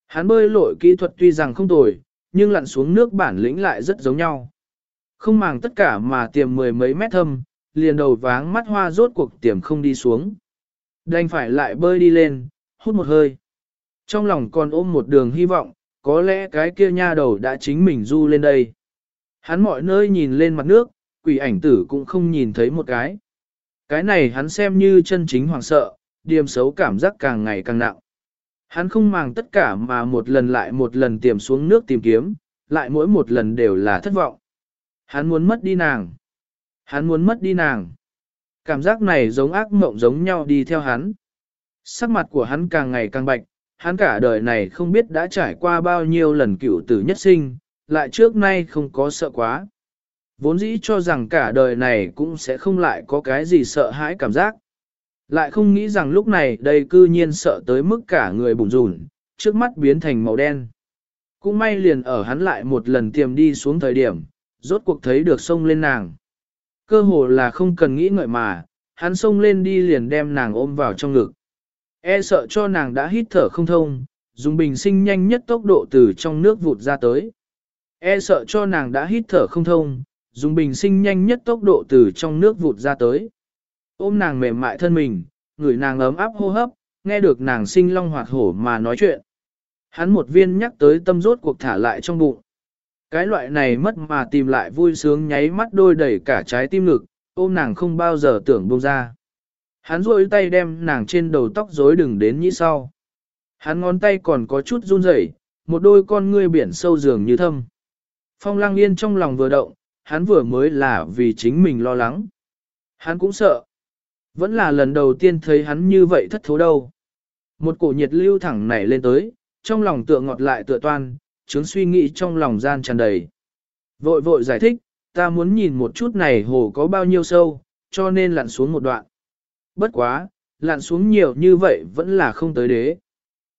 Speaker 1: Hắn bơi lội kỹ thuật tuy rằng không tồi, nhưng lặn xuống nước bản lĩnh lại rất giống nhau. Không màng tất cả mà tiềm mười mấy mét thâm, liền đầu váng mắt hoa rốt cuộc tiềm không đi xuống. Đành phải lại bơi đi lên, hút một hơi. Trong lòng còn ôm một đường hy vọng, có lẽ cái kia nha đầu đã chính mình du lên đây. Hắn mọi nơi nhìn lên mặt nước, quỷ ảnh tử cũng không nhìn thấy một cái. Cái này hắn xem như chân chính hoàng sợ, điềm xấu cảm giác càng ngày càng nặng. Hắn không màng tất cả mà một lần lại một lần tiềm xuống nước tìm kiếm, lại mỗi một lần đều là thất vọng. Hắn muốn mất đi nàng. Hắn muốn mất đi nàng. Cảm giác này giống ác mộng giống nhau đi theo hắn. Sắc mặt của hắn càng ngày càng bạch, hắn cả đời này không biết đã trải qua bao nhiêu lần cựu tử nhất sinh, lại trước nay không có sợ quá. Vốn dĩ cho rằng cả đời này cũng sẽ không lại có cái gì sợ hãi cảm giác. Lại không nghĩ rằng lúc này đây cư nhiên sợ tới mức cả người bùn rùn, trước mắt biến thành màu đen. Cũng may liền ở hắn lại một lần tiềm đi xuống thời điểm, rốt cuộc thấy được sông lên nàng. Cơ hồ là không cần nghĩ ngợi mà, hắn sông lên đi liền đem nàng ôm vào trong ngực. E sợ cho nàng đã hít thở không thông, dùng bình sinh nhanh nhất tốc độ từ trong nước vụt ra tới. E sợ cho nàng đã hít thở không thông, dùng bình sinh nhanh nhất tốc độ từ trong nước vụt ra tới. Ôm nàng mềm mại thân mình, ngửi nàng ấm áp hô hấp, nghe được nàng sinh long hoạt hổ mà nói chuyện. Hắn một viên nhắc tới tâm rốt cuộc thả lại trong bụng. Cái loại này mất mà tìm lại vui sướng nháy mắt đôi đẩy cả trái tim ngực, ôm nàng không bao giờ tưởng buông ra. Hắn rôi tay đem nàng trên đầu tóc rối đừng đến nhĩ sau. Hắn ngón tay còn có chút run rẩy, một đôi con ngươi biển sâu dường như thâm. Phong lang yên trong lòng vừa động, hắn vừa mới là vì chính mình lo lắng. Hắn cũng sợ. Vẫn là lần đầu tiên thấy hắn như vậy thất thố đâu. Một cổ nhiệt lưu thẳng nảy lên tới, trong lòng tựa ngọt lại tựa toan, chứng suy nghĩ trong lòng gian tràn đầy. Vội vội giải thích, ta muốn nhìn một chút này hồ có bao nhiêu sâu, cho nên lặn xuống một đoạn. Bất quá, lặn xuống nhiều như vậy vẫn là không tới đế.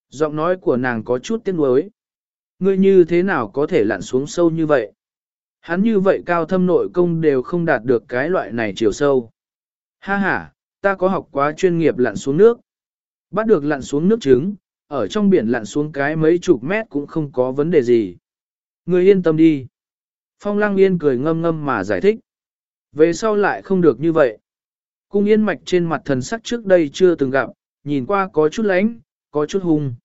Speaker 1: Giọng nói của nàng có chút tiếc nuối. Ngươi như thế nào có thể lặn xuống sâu như vậy? Hắn như vậy cao thâm nội công đều không đạt được cái loại này chiều sâu. Ha ha, ta có học quá chuyên nghiệp lặn xuống nước. Bắt được lặn xuống nước trứng, ở trong biển lặn xuống cái mấy chục mét cũng không có vấn đề gì. Người yên tâm đi. Phong Lăng Yên cười ngâm ngâm mà giải thích. Về sau lại không được như vậy. Cung yên mạch trên mặt thần sắc trước đây chưa từng gặp, nhìn qua có chút lánh, có chút hung.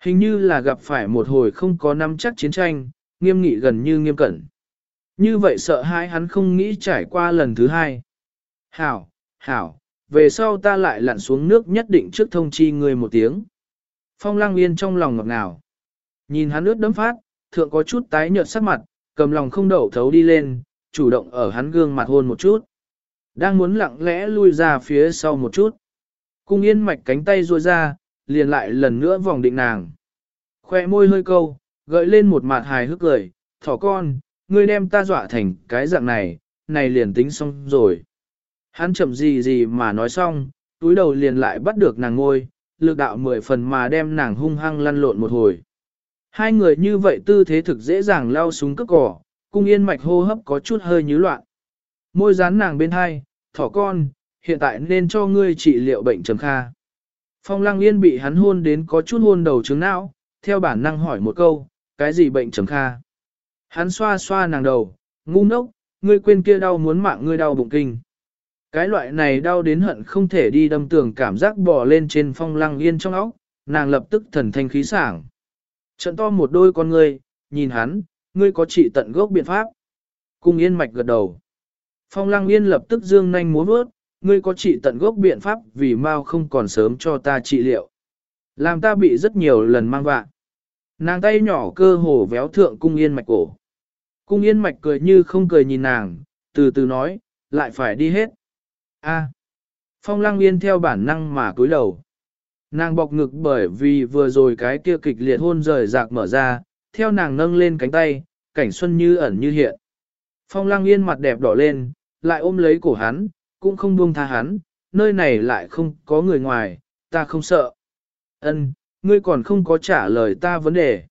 Speaker 1: Hình như là gặp phải một hồi không có năm chắc chiến tranh, nghiêm nghị gần như nghiêm cẩn. Như vậy sợ hai hắn không nghĩ trải qua lần thứ hai. Hảo, hảo, về sau ta lại lặn xuống nước nhất định trước thông chi người một tiếng. Phong lăng yên trong lòng ngọt ngào. Nhìn hắn ướt đấm phát, thượng có chút tái nhợt sắc mặt, cầm lòng không đậu thấu đi lên, chủ động ở hắn gương mặt hôn một chút. Đang muốn lặng lẽ lui ra phía sau một chút. Cung yên mạch cánh tay ruôi ra, liền lại lần nữa vòng định nàng. Khoe môi hơi câu, gợi lên một mặt hài hước cười, thỏ con, ngươi đem ta dọa thành cái dạng này, này liền tính xong rồi. Hắn chậm gì gì mà nói xong, túi đầu liền lại bắt được nàng ngôi, lực đạo mười phần mà đem nàng hung hăng lăn lộn một hồi. Hai người như vậy tư thế thực dễ dàng lao súng cất cỏ, cung yên mạch hô hấp có chút hơi nhứ loạn. Môi dán nàng bên hai, thỏ con, hiện tại nên cho ngươi trị liệu bệnh trầm kha. Phong lăng yên bị hắn hôn đến có chút hôn đầu trứng não, theo bản năng hỏi một câu, cái gì bệnh trầm kha? Hắn xoa xoa nàng đầu, ngu ngốc, ngươi quên kia đau muốn mạng ngươi đau bụng kinh. Cái loại này đau đến hận không thể đi đâm tường cảm giác bò lên trên phong lăng yên trong óc, nàng lập tức thần thanh khí sảng. Trận to một đôi con ngươi, nhìn hắn, ngươi có trị tận gốc biện pháp. Cung yên mạch gật đầu. Phong lăng yên lập tức dương nanh múa vớt, ngươi có trị tận gốc biện pháp vì mau không còn sớm cho ta trị liệu. Làm ta bị rất nhiều lần mang vạ. Nàng tay nhỏ cơ hồ véo thượng cung yên mạch cổ. Cung yên mạch cười như không cười nhìn nàng, từ từ nói, lại phải đi hết. A. Phong lăng yên theo bản năng mà cúi đầu. Nàng bọc ngực bởi vì vừa rồi cái kia kịch liệt hôn rời rạc mở ra, theo nàng nâng lên cánh tay, cảnh xuân như ẩn như hiện. Phong lăng yên mặt đẹp đỏ lên, lại ôm lấy cổ hắn, cũng không buông tha hắn, nơi này lại không có người ngoài, ta không sợ. Ân, ngươi còn không có trả lời ta vấn đề.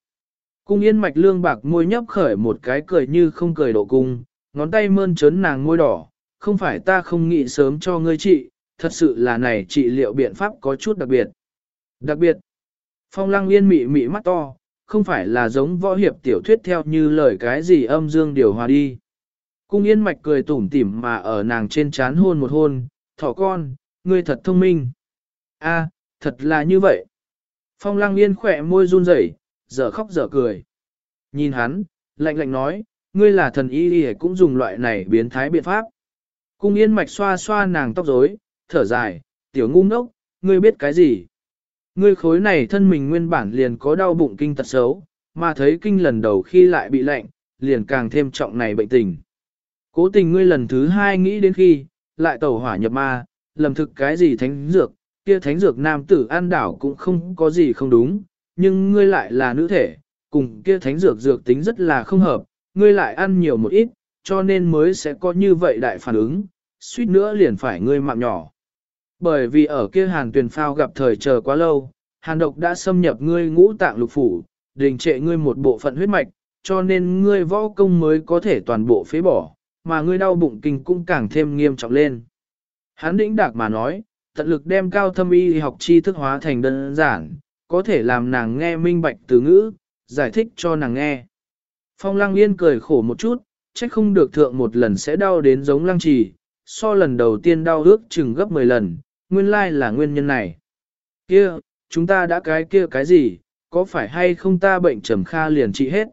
Speaker 1: Cung yên mạch lương bạc môi nhấp khởi một cái cười như không cười độ cung, ngón tay mơn trớn nàng môi đỏ, không phải ta không nghĩ sớm cho ngươi trị, thật sự là này trị liệu biện pháp có chút đặc biệt. Đặc biệt, phong lăng yên mị mị mắt to, không phải là giống võ hiệp tiểu thuyết theo như lời cái gì âm dương điều hòa đi. Cung yên mạch cười tủm tỉm mà ở nàng trên chán hôn một hôn, thỏ con, ngươi thật thông minh. a thật là như vậy. Phong lăng yên khỏe môi run rẩy, dở khóc dở cười. Nhìn hắn, lạnh lạnh nói, ngươi là thần y y cũng dùng loại này biến thái biện pháp. Cung yên mạch xoa xoa nàng tóc rối, thở dài, tiểu ngu ngốc, ngươi biết cái gì? Ngươi khối này thân mình nguyên bản liền có đau bụng kinh tật xấu, mà thấy kinh lần đầu khi lại bị lạnh, liền càng thêm trọng này bệnh tình. Cố tình ngươi lần thứ hai nghĩ đến khi, lại tẩu hỏa nhập ma, lầm thực cái gì thánh dược, kia thánh dược nam tử an đảo cũng không có gì không đúng, nhưng ngươi lại là nữ thể, cùng kia thánh dược dược tính rất là không hợp, ngươi lại ăn nhiều một ít, cho nên mới sẽ có như vậy đại phản ứng, suýt nữa liền phải ngươi mạng nhỏ. Bởi vì ở kia hàn tuyển phao gặp thời chờ quá lâu, hàn độc đã xâm nhập ngươi ngũ tạng lục phủ, đình trệ ngươi một bộ phận huyết mạch, cho nên ngươi võ công mới có thể toàn bộ phế bỏ, mà ngươi đau bụng kinh cũng càng thêm nghiêm trọng lên. Hán đĩnh đạc mà nói, tận lực đem cao thâm y học tri thức hóa thành đơn giản, có thể làm nàng nghe minh bạch từ ngữ, giải thích cho nàng nghe. Phong lăng yên cười khổ một chút, trách không được thượng một lần sẽ đau đến giống lăng trì, so lần đầu tiên đau ước chừng gấp 10 lần, nguyên lai là nguyên nhân này. Kia, chúng ta đã cái kia cái gì, có phải hay không ta bệnh trầm kha liền trị hết.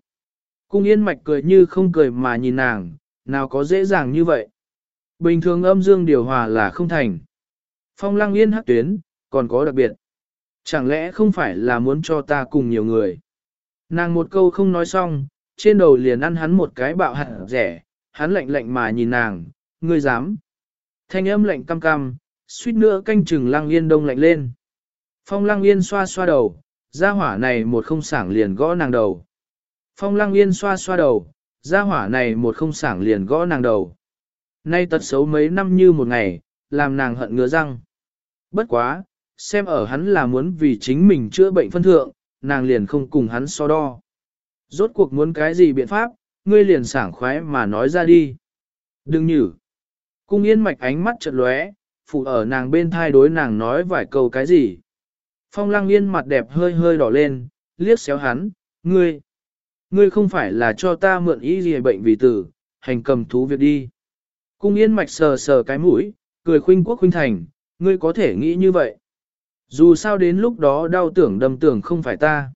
Speaker 1: Cung yên mạch cười như không cười mà nhìn nàng, nào có dễ dàng như vậy. Bình thường âm dương điều hòa là không thành. Phong lăng yên hắc tuyến, còn có đặc biệt. Chẳng lẽ không phải là muốn cho ta cùng nhiều người. Nàng một câu không nói xong, trên đầu liền ăn hắn một cái bạo hạt rẻ, hắn lạnh lạnh mà nhìn nàng, ngươi dám. Thanh âm lạnh cam cam, suýt nữa canh chừng lăng yên đông lạnh lên. Phong lăng yên xoa xoa đầu, ra hỏa này một không sảng liền gõ nàng đầu. Phong lăng yên xoa xoa đầu, ra hỏa này một không sảng liền gõ nàng đầu. Nay tật xấu mấy năm như một ngày, làm nàng hận ngứa răng. Bất quá, xem ở hắn là muốn vì chính mình chữa bệnh phân thượng, nàng liền không cùng hắn so đo. Rốt cuộc muốn cái gì biện pháp, ngươi liền sảng khoái mà nói ra đi. Đừng nhử. Cung yên mạch ánh mắt chợt lóe, phụ ở nàng bên thai đối nàng nói vài câu cái gì. Phong lăng yên mặt đẹp hơi hơi đỏ lên, liếc xéo hắn, ngươi. Ngươi không phải là cho ta mượn ý gì bệnh vì tử, hành cầm thú việc đi. Cung yên mạch sờ sờ cái mũi, cười khuynh quốc khuynh thành, ngươi có thể nghĩ như vậy. Dù sao đến lúc đó đau tưởng đâm tưởng không phải ta.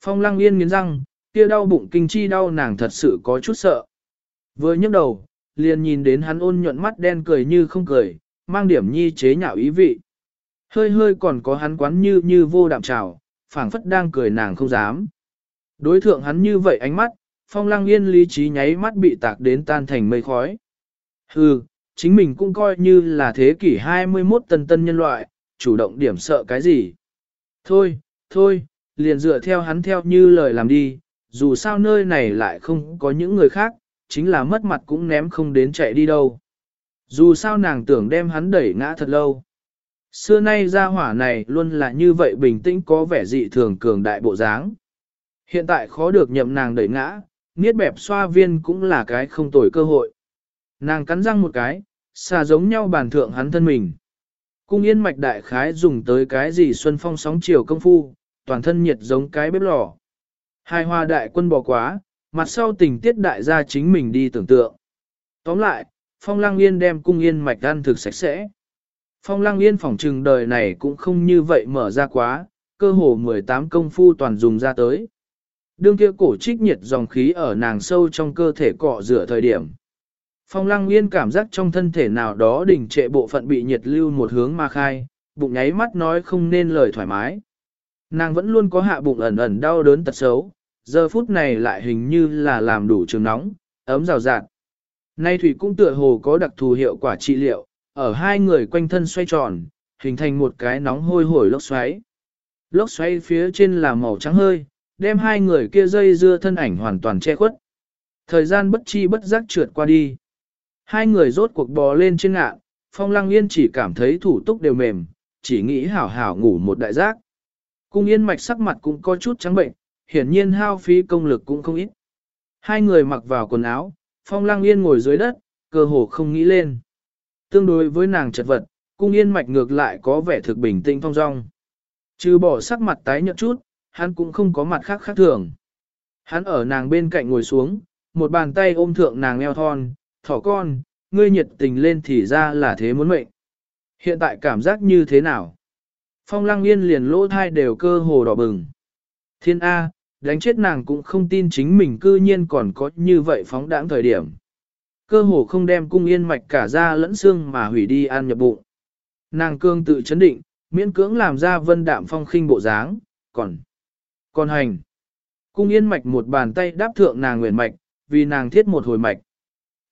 Speaker 1: Phong lăng yên nghiến răng, kia đau bụng kinh chi đau nàng thật sự có chút sợ. Vừa nhấc đầu, liền nhìn đến hắn ôn nhuận mắt đen cười như không cười, mang điểm nhi chế nhạo ý vị. Hơi hơi còn có hắn quán như như vô đạm trào, phảng phất đang cười nàng không dám. Đối thượng hắn như vậy ánh mắt, phong lăng yên lý trí nháy mắt bị tạc đến tan thành mây khói. Hừ, chính mình cũng coi như là thế kỷ 21 tân tân nhân loại, chủ động điểm sợ cái gì. Thôi, thôi, liền dựa theo hắn theo như lời làm đi, dù sao nơi này lại không có những người khác, chính là mất mặt cũng ném không đến chạy đi đâu. Dù sao nàng tưởng đem hắn đẩy ngã thật lâu. Xưa nay gia hỏa này luôn là như vậy bình tĩnh có vẻ dị thường cường đại bộ dáng. Hiện tại khó được nhậm nàng đẩy ngã, niết bẹp xoa viên cũng là cái không tồi cơ hội. Nàng cắn răng một cái, xà giống nhau bàn thượng hắn thân mình. Cung yên mạch đại khái dùng tới cái gì xuân phong sóng chiều công phu, toàn thân nhiệt giống cái bếp lò. Hai hoa đại quân bỏ quá, mặt sau tình tiết đại gia chính mình đi tưởng tượng. Tóm lại, phong lăng yên đem cung yên mạch ăn thực sạch sẽ. Phong lăng yên phỏng trừng đời này cũng không như vậy mở ra quá, cơ hồ 18 công phu toàn dùng ra tới. Đương kia cổ trích nhiệt dòng khí ở nàng sâu trong cơ thể cọ rửa thời điểm. Phong lăng yên cảm giác trong thân thể nào đó đỉnh trệ bộ phận bị nhiệt lưu một hướng mà khai, bụng nháy mắt nói không nên lời thoải mái. Nàng vẫn luôn có hạ bụng ẩn ẩn đau đớn tật xấu, giờ phút này lại hình như là làm đủ trường nóng, ấm rào rạt. Nay thủy cũng tựa hồ có đặc thù hiệu quả trị liệu, ở hai người quanh thân xoay tròn, hình thành một cái nóng hôi hổi lốc xoáy. Lốc xoáy phía trên là màu trắng hơi, đem hai người kia dây dưa thân ảnh hoàn toàn che khuất. Thời gian bất chi bất giác trượt qua đi. Hai người rốt cuộc bò lên trên ngạn, phong lăng yên chỉ cảm thấy thủ túc đều mềm, chỉ nghĩ hảo hảo ngủ một đại giác. Cung yên mạch sắc mặt cũng có chút trắng bệnh, hiển nhiên hao phí công lực cũng không ít. Hai người mặc vào quần áo, phong lăng yên ngồi dưới đất, cơ hồ không nghĩ lên. Tương đối với nàng chật vật, cung yên mạch ngược lại có vẻ thực bình tĩnh phong dong. Trừ bỏ sắc mặt tái nhợt chút, hắn cũng không có mặt khác khác thường. Hắn ở nàng bên cạnh ngồi xuống, một bàn tay ôm thượng nàng eo thon, thỏ con, ngươi nhiệt tình lên thì ra là thế muốn mệnh. Hiện tại cảm giác như thế nào? Phong lăng yên liền lỗ thai đều cơ hồ đỏ bừng. Thiên A, đánh chết nàng cũng không tin chính mình cư nhiên còn có như vậy phóng đãng thời điểm. Cơ hồ không đem cung yên mạch cả da lẫn xương mà hủy đi ăn nhập bụng. Nàng cương tự chấn định, miễn cưỡng làm ra vân đạm phong khinh bộ dáng, còn, còn hành. Cung yên mạch một bàn tay đáp thượng nàng nguyện mạch, vì nàng thiết một hồi mạch.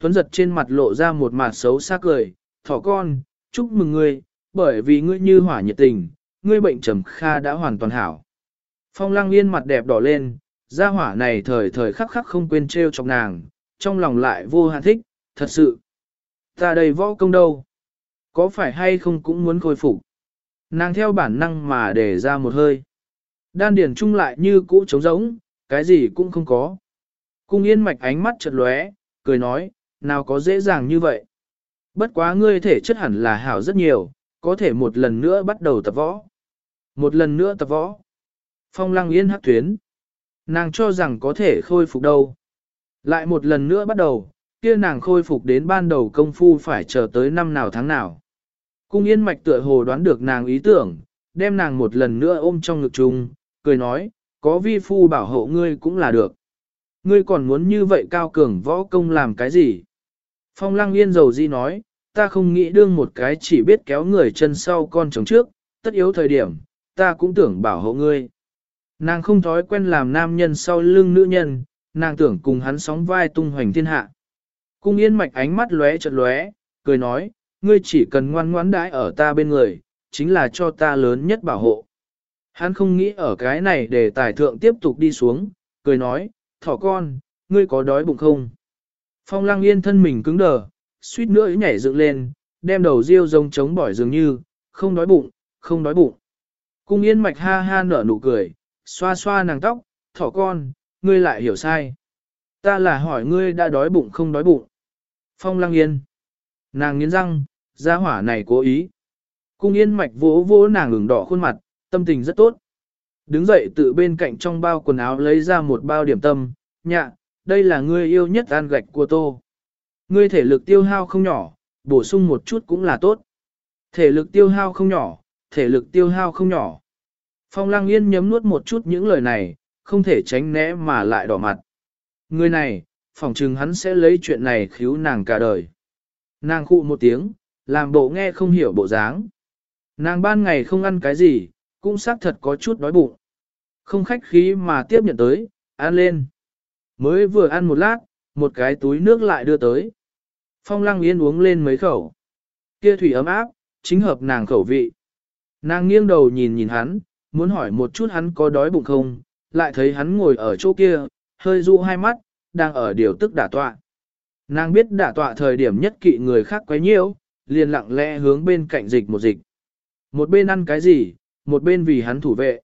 Speaker 1: Tuấn giật trên mặt lộ ra một mặt xấu xác cười, thỏ con, chúc mừng ngươi, bởi vì ngươi như hỏa nhiệt tình, ngươi bệnh trầm kha đã hoàn toàn hảo. Phong lăng yên mặt đẹp đỏ lên, gia hỏa này thời thời khắc khắc không quên trêu chọc nàng, trong lòng lại vô hạn thích, thật sự. Ta đây võ công đâu? Có phải hay không cũng muốn khôi phục? Nàng theo bản năng mà để ra một hơi. Đan điển chung lại như cũ trống rỗng, cái gì cũng không có. Cung yên mạch ánh mắt chật lóe, cười nói, nào có dễ dàng như vậy. Bất quá ngươi thể chất hẳn là hảo rất nhiều, có thể một lần nữa bắt đầu tập võ. Một lần nữa tập võ. Phong lăng yên hắc tuyến. Nàng cho rằng có thể khôi phục đâu. Lại một lần nữa bắt đầu, kia nàng khôi phục đến ban đầu công phu phải chờ tới năm nào tháng nào. Cung yên mạch tựa hồ đoán được nàng ý tưởng, đem nàng một lần nữa ôm trong ngực chung, cười nói, có vi phu bảo hộ ngươi cũng là được. Ngươi còn muốn như vậy cao cường võ công làm cái gì? Phong lăng yên dầu di nói, ta không nghĩ đương một cái chỉ biết kéo người chân sau con trống trước, tất yếu thời điểm, ta cũng tưởng bảo hộ ngươi. Nàng không thói quen làm nam nhân sau lưng nữ nhân, nàng tưởng cùng hắn sóng vai tung hoành thiên hạ. Cung yên mạch ánh mắt lóe chợt lóe, cười nói, ngươi chỉ cần ngoan ngoãn đãi ở ta bên người, chính là cho ta lớn nhất bảo hộ. Hắn không nghĩ ở cái này để tài thượng tiếp tục đi xuống, cười nói, thỏ con, ngươi có đói bụng không? Phong lăng yên thân mình cứng đờ, suýt nữa nhảy dựng lên, đem đầu riêu rông chống bỏi dường như, không đói bụng, không đói bụng. Cung yên mạch ha ha nở nụ cười, xoa xoa nàng tóc, thỏ con, ngươi lại hiểu sai. Ta là hỏi ngươi đã đói bụng không đói bụng. Phong lăng yên. Nàng nghiến răng, gia hỏa này cố ý. Cung yên mạch vỗ vỗ nàng ửng đỏ khuôn mặt, tâm tình rất tốt. Đứng dậy tự bên cạnh trong bao quần áo lấy ra một bao điểm tâm, nhạ, đây là ngươi yêu nhất ăn gạch của tô. Ngươi thể lực tiêu hao không nhỏ, bổ sung một chút cũng là tốt. Thể lực tiêu hao không nhỏ, thể lực tiêu hao không nhỏ. Phong lăng yên nhấm nuốt một chút những lời này, không thể tránh né mà lại đỏ mặt. Người này, phỏng chừng hắn sẽ lấy chuyện này khiếu nàng cả đời. Nàng khụ một tiếng, làm bộ nghe không hiểu bộ dáng. Nàng ban ngày không ăn cái gì, cũng xác thật có chút đói bụng. Không khách khí mà tiếp nhận tới, ăn lên. Mới vừa ăn một lát, một cái túi nước lại đưa tới. Phong lăng yên uống lên mấy khẩu. Kia thủy ấm áp, chính hợp nàng khẩu vị. Nàng nghiêng đầu nhìn nhìn hắn, muốn hỏi một chút hắn có đói bụng không, lại thấy hắn ngồi ở chỗ kia, hơi dụ hai mắt, đang ở điều tức đả tọa. Nàng biết đả tọa thời điểm nhất kỵ người khác quấy nhiễu, liền lặng lẽ hướng bên cạnh dịch một dịch. Một bên ăn cái gì, một bên vì hắn thủ vệ.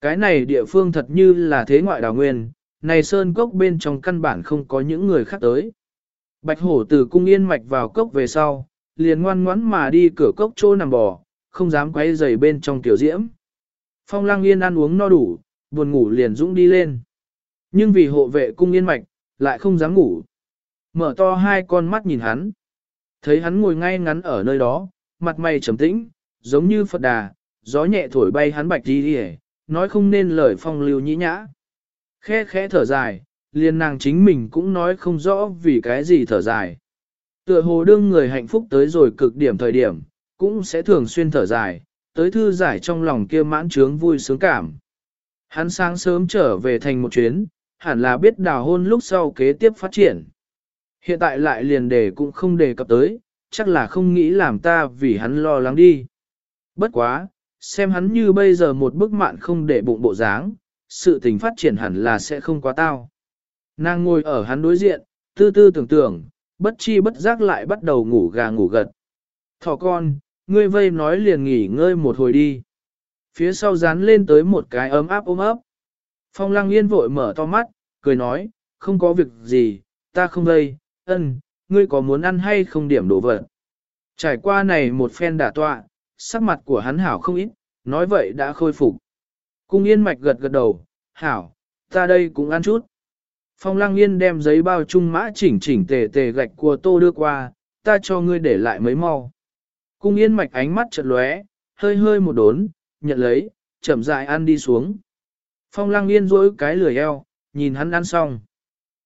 Speaker 1: Cái này địa phương thật như là thế ngoại đào nguyên, này sơn cốc bên trong căn bản không có những người khác tới. Bạch hổ từ cung yên mạch vào cốc về sau, liền ngoan ngoãn mà đi cửa cốc chỗ nằm bò, không dám quay giày bên trong tiểu diễm. Phong lăng yên ăn uống no đủ, buồn ngủ liền dũng đi lên. Nhưng vì hộ vệ cung yên mạch, lại không dám ngủ. Mở to hai con mắt nhìn hắn. Thấy hắn ngồi ngay ngắn ở nơi đó, mặt mày trầm tĩnh, giống như Phật đà, gió nhẹ thổi bay hắn bạch đi đi nói không nên lời phong lưu nhĩ nhã. Khẽ khẽ thở dài, liền nàng chính mình cũng nói không rõ vì cái gì thở dài. Tựa hồ đương người hạnh phúc tới rồi cực điểm thời điểm, cũng sẽ thường xuyên thở dài, tới thư giải trong lòng kia mãn trướng vui sướng cảm. Hắn sáng sớm trở về thành một chuyến, hẳn là biết đào hôn lúc sau kế tiếp phát triển. Hiện tại lại liền đề cũng không đề cập tới, chắc là không nghĩ làm ta vì hắn lo lắng đi. Bất quá, xem hắn như bây giờ một bức mạn không để bụng bộ dáng, sự tình phát triển hẳn là sẽ không quá tao. Nàng ngồi ở hắn đối diện, tư tư tưởng tưởng, bất chi bất giác lại bắt đầu ngủ gà ngủ gật. Thỏ con, ngươi vây nói liền nghỉ ngơi một hồi đi. Phía sau dán lên tới một cái ấm áp ôm ấp. Phong lăng yên vội mở to mắt, cười nói, không có việc gì, ta không vây, ân, ngươi có muốn ăn hay không điểm đổ vật. Trải qua này một phen đả tọa, sắc mặt của hắn hảo không ít, nói vậy đã khôi phục. Cung yên mạch gật gật đầu, hảo, ta đây cũng ăn chút. Phong lăng yên đem giấy bao chung mã chỉnh chỉnh tề tề gạch của tô đưa qua, ta cho ngươi để lại mấy mau. Cung yên mạch ánh mắt chợt lóe, hơi hơi một đốn, nhận lấy, chậm rãi ăn đi xuống. Phong lăng yên rỗi cái lười eo, nhìn hắn ăn xong.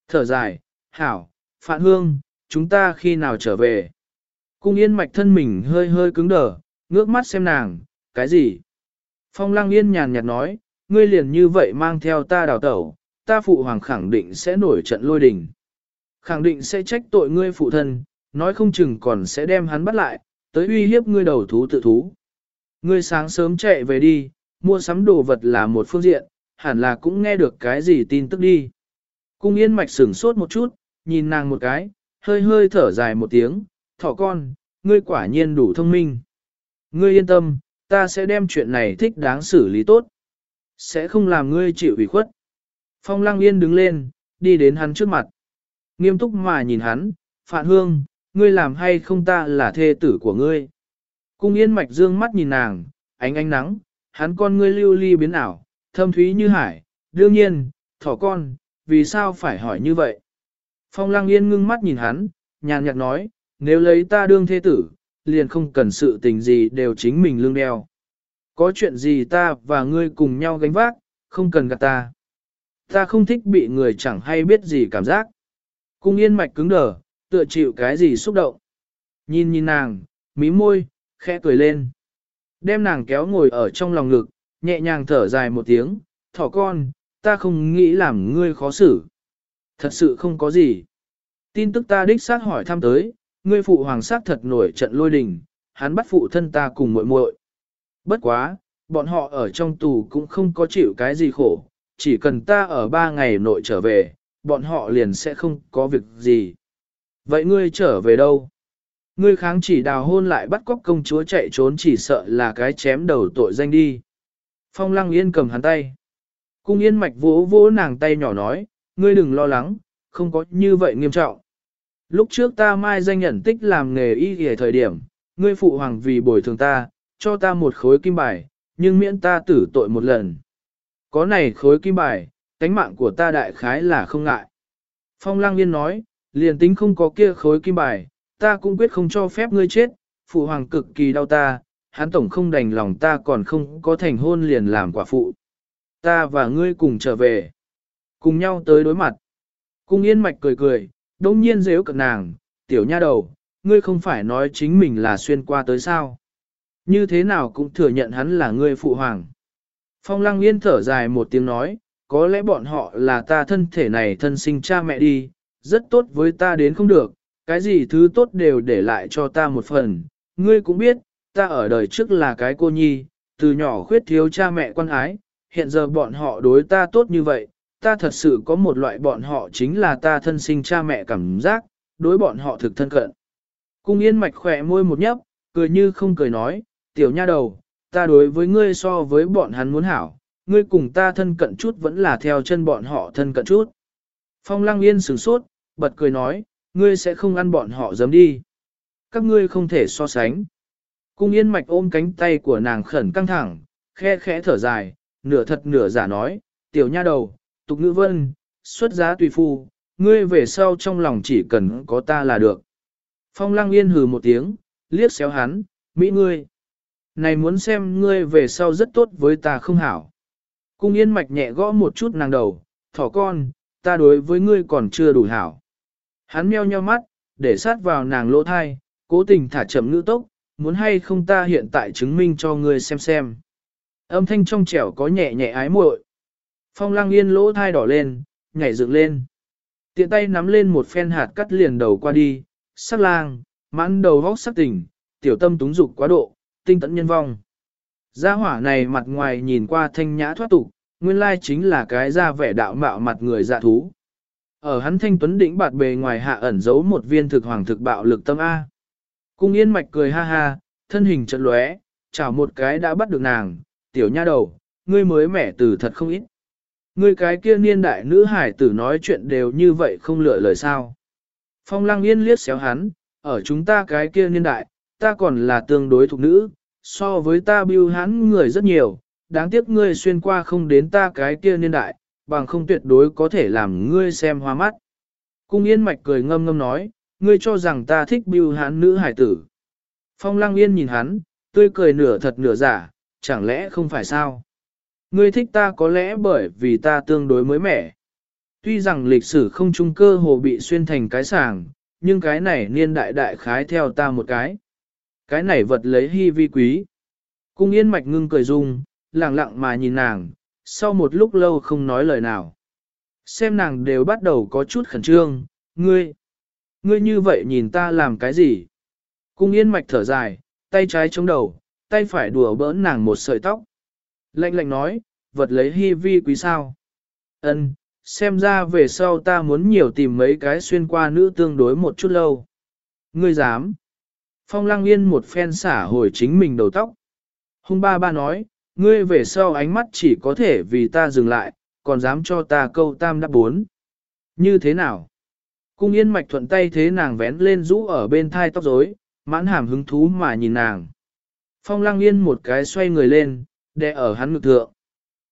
Speaker 1: Thở dài, hảo, phạn hương, chúng ta khi nào trở về. Cung yên mạch thân mình hơi hơi cứng đờ, ngước mắt xem nàng, cái gì? Phong lăng yên nhàn nhạt nói, ngươi liền như vậy mang theo ta đào tẩu, ta phụ hoàng khẳng định sẽ nổi trận lôi đình. Khẳng định sẽ trách tội ngươi phụ thân, nói không chừng còn sẽ đem hắn bắt lại, tới uy hiếp ngươi đầu thú tự thú. Ngươi sáng sớm chạy về đi, mua sắm đồ vật là một phương diện, hẳn là cũng nghe được cái gì tin tức đi. Cung yên mạch sửng sốt một chút, nhìn nàng một cái, hơi hơi thở dài một tiếng, thỏ con, ngươi quả nhiên đủ thông minh. Ngươi yên tâm, ta sẽ đem chuyện này thích đáng xử lý tốt. Sẽ không làm ngươi chịu ủy khuất. Phong lăng yên đứng lên, đi đến hắn trước mặt. Nghiêm túc mà nhìn hắn, Phạn Hương, ngươi làm hay không ta là thê tử của ngươi. Cung yên mạch dương mắt nhìn nàng, ánh ánh nắng, hắn con ngươi lưu ly biến ảo, thâm thúy như hải, đương nhiên, thỏ con, vì sao phải hỏi như vậy? Phong lăng yên ngưng mắt nhìn hắn, nhàn nhạt nói, nếu lấy ta đương thế tử, liền không cần sự tình gì đều chính mình lương đeo. Có chuyện gì ta và ngươi cùng nhau gánh vác, không cần gạt ta. Ta không thích bị người chẳng hay biết gì cảm giác. Cung yên mạch cứng đờ, tựa chịu cái gì xúc động. Nhìn nhìn nàng, mí môi, khẽ cười lên. Đem nàng kéo ngồi ở trong lòng ngực, nhẹ nhàng thở dài một tiếng, thỏ con, ta không nghĩ làm ngươi khó xử. Thật sự không có gì. Tin tức ta đích xác hỏi thăm tới, ngươi phụ hoàng sát thật nổi trận lôi đình, hắn bắt phụ thân ta cùng muội muội. Bất quá, bọn họ ở trong tù cũng không có chịu cái gì khổ, chỉ cần ta ở ba ngày nội trở về, bọn họ liền sẽ không có việc gì. Vậy ngươi trở về đâu? Ngươi kháng chỉ đào hôn lại bắt cóc công chúa chạy trốn chỉ sợ là cái chém đầu tội danh đi. Phong lăng yên cầm hắn tay. Cung yên mạch vỗ vỗ nàng tay nhỏ nói, ngươi đừng lo lắng, không có như vậy nghiêm trọng. Lúc trước ta mai danh nhận tích làm nghề y ở thời điểm, ngươi phụ hoàng vì bồi thường ta, cho ta một khối kim bài, nhưng miễn ta tử tội một lần. Có này khối kim bài, tánh mạng của ta đại khái là không ngại. Phong lang yên nói, liền tính không có kia khối kim bài, ta cũng quyết không cho phép ngươi chết, phụ hoàng cực kỳ đau ta, hắn tổng không đành lòng ta còn không có thành hôn liền làm quả phụ. Ta và ngươi cùng trở về, cùng nhau tới đối mặt. Cung yên mạch cười cười, đông nhiên dễu cận nàng, tiểu nha đầu, ngươi không phải nói chính mình là xuyên qua tới sao. Như thế nào cũng thừa nhận hắn là ngươi phụ hoàng. Phong lăng yên thở dài một tiếng nói, có lẽ bọn họ là ta thân thể này thân sinh cha mẹ đi, rất tốt với ta đến không được, cái gì thứ tốt đều để lại cho ta một phần. Ngươi cũng biết, ta ở đời trước là cái cô nhi, từ nhỏ khuyết thiếu cha mẹ quan ái, hiện giờ bọn họ đối ta tốt như vậy, ta thật sự có một loại bọn họ chính là ta thân sinh cha mẹ cảm giác, đối bọn họ thực thân cận. Cung yên mạch khỏe môi một nhấp, cười như không cười nói, tiểu nha đầu, ta đối với ngươi so với bọn hắn muốn hảo, ngươi cùng ta thân cận chút vẫn là theo chân bọn họ thân cận chút. Phong lăng yên sửng sốt, bật cười nói, ngươi sẽ không ăn bọn họ dám đi. Các ngươi không thể so sánh. Cung yên mạch ôm cánh tay của nàng khẩn căng thẳng, khe khẽ thở dài, nửa thật nửa giả nói, tiểu nha đầu, tục ngữ vân, xuất giá tùy phu, ngươi về sau trong lòng chỉ cần có ta là được. Phong lăng yên hừ một tiếng, liếc xéo hắn, mỹ ngươi. Này muốn xem ngươi về sau rất tốt với ta không hảo. Cung yên mạch nhẹ gõ một chút nàng đầu, thỏ con, ta đối với ngươi còn chưa đủ hảo. Hắn meo nheo mắt, để sát vào nàng lỗ thai, cố tình thả chậm ngữ tốc, muốn hay không ta hiện tại chứng minh cho ngươi xem xem. Âm thanh trong trẻo có nhẹ nhẹ ái muội. Phong lăng yên lỗ thai đỏ lên, nhảy dựng lên. Tiện tay nắm lên một phen hạt cắt liền đầu qua đi, sắc lang, mãn đầu vóc sắc tỉnh, tiểu tâm túng dục quá độ, tinh tận nhân vong. Gia hỏa này mặt ngoài nhìn qua thanh nhã thoát tục, nguyên lai chính là cái da vẻ đạo mạo mặt người dạ thú. Ở hắn thanh tuấn đỉnh bạt bề ngoài hạ ẩn giấu một viên thực hoàng thực bạo lực tâm A. Cung yên mạch cười ha ha, thân hình chật lóe, chảo một cái đã bắt được nàng, tiểu nha đầu, ngươi mới mẻ từ thật không ít. Ngươi cái kia niên đại nữ hải tử nói chuyện đều như vậy không lựa lời sao. Phong lăng yên liếc xéo hắn, ở chúng ta cái kia niên đại, ta còn là tương đối thuộc nữ, so với ta biêu hắn người rất nhiều, đáng tiếc ngươi xuyên qua không đến ta cái kia niên đại, bằng không tuyệt đối có thể làm ngươi xem hoa mắt. Cung yên mạch cười ngâm ngâm nói, ngươi cho rằng ta thích biêu hán nữ hải tử. Phong lăng yên nhìn hắn, tươi cười nửa thật nửa giả, chẳng lẽ không phải sao? Ngươi thích ta có lẽ bởi vì ta tương đối mới mẻ. Tuy rằng lịch sử không trung cơ hồ bị xuyên thành cái sàng, nhưng cái này niên đại đại khái theo ta một cái. Cái này vật lấy hy vi quý. Cung yên mạch ngưng cười dung, lặng lặng mà nhìn nàng, sau một lúc lâu không nói lời nào. Xem nàng đều bắt đầu có chút khẩn trương, ngươi, ngươi như vậy nhìn ta làm cái gì? Cung yên mạch thở dài, tay trái chống đầu, tay phải đùa bỡn nàng một sợi tóc. Lạnh lạnh nói, vật lấy hy vi quý sao. Ân, xem ra về sau ta muốn nhiều tìm mấy cái xuyên qua nữ tương đối một chút lâu. Ngươi dám. Phong lăng yên một phen xả hồi chính mình đầu tóc. Hung ba ba nói, ngươi về sau ánh mắt chỉ có thể vì ta dừng lại, còn dám cho ta câu tam đáp bốn. Như thế nào? Cung yên mạch thuận tay thế nàng vén lên rũ ở bên thai tóc rối, mãn hàm hứng thú mà nhìn nàng. Phong lăng yên một cái xoay người lên, đè ở hắn ngực thượng.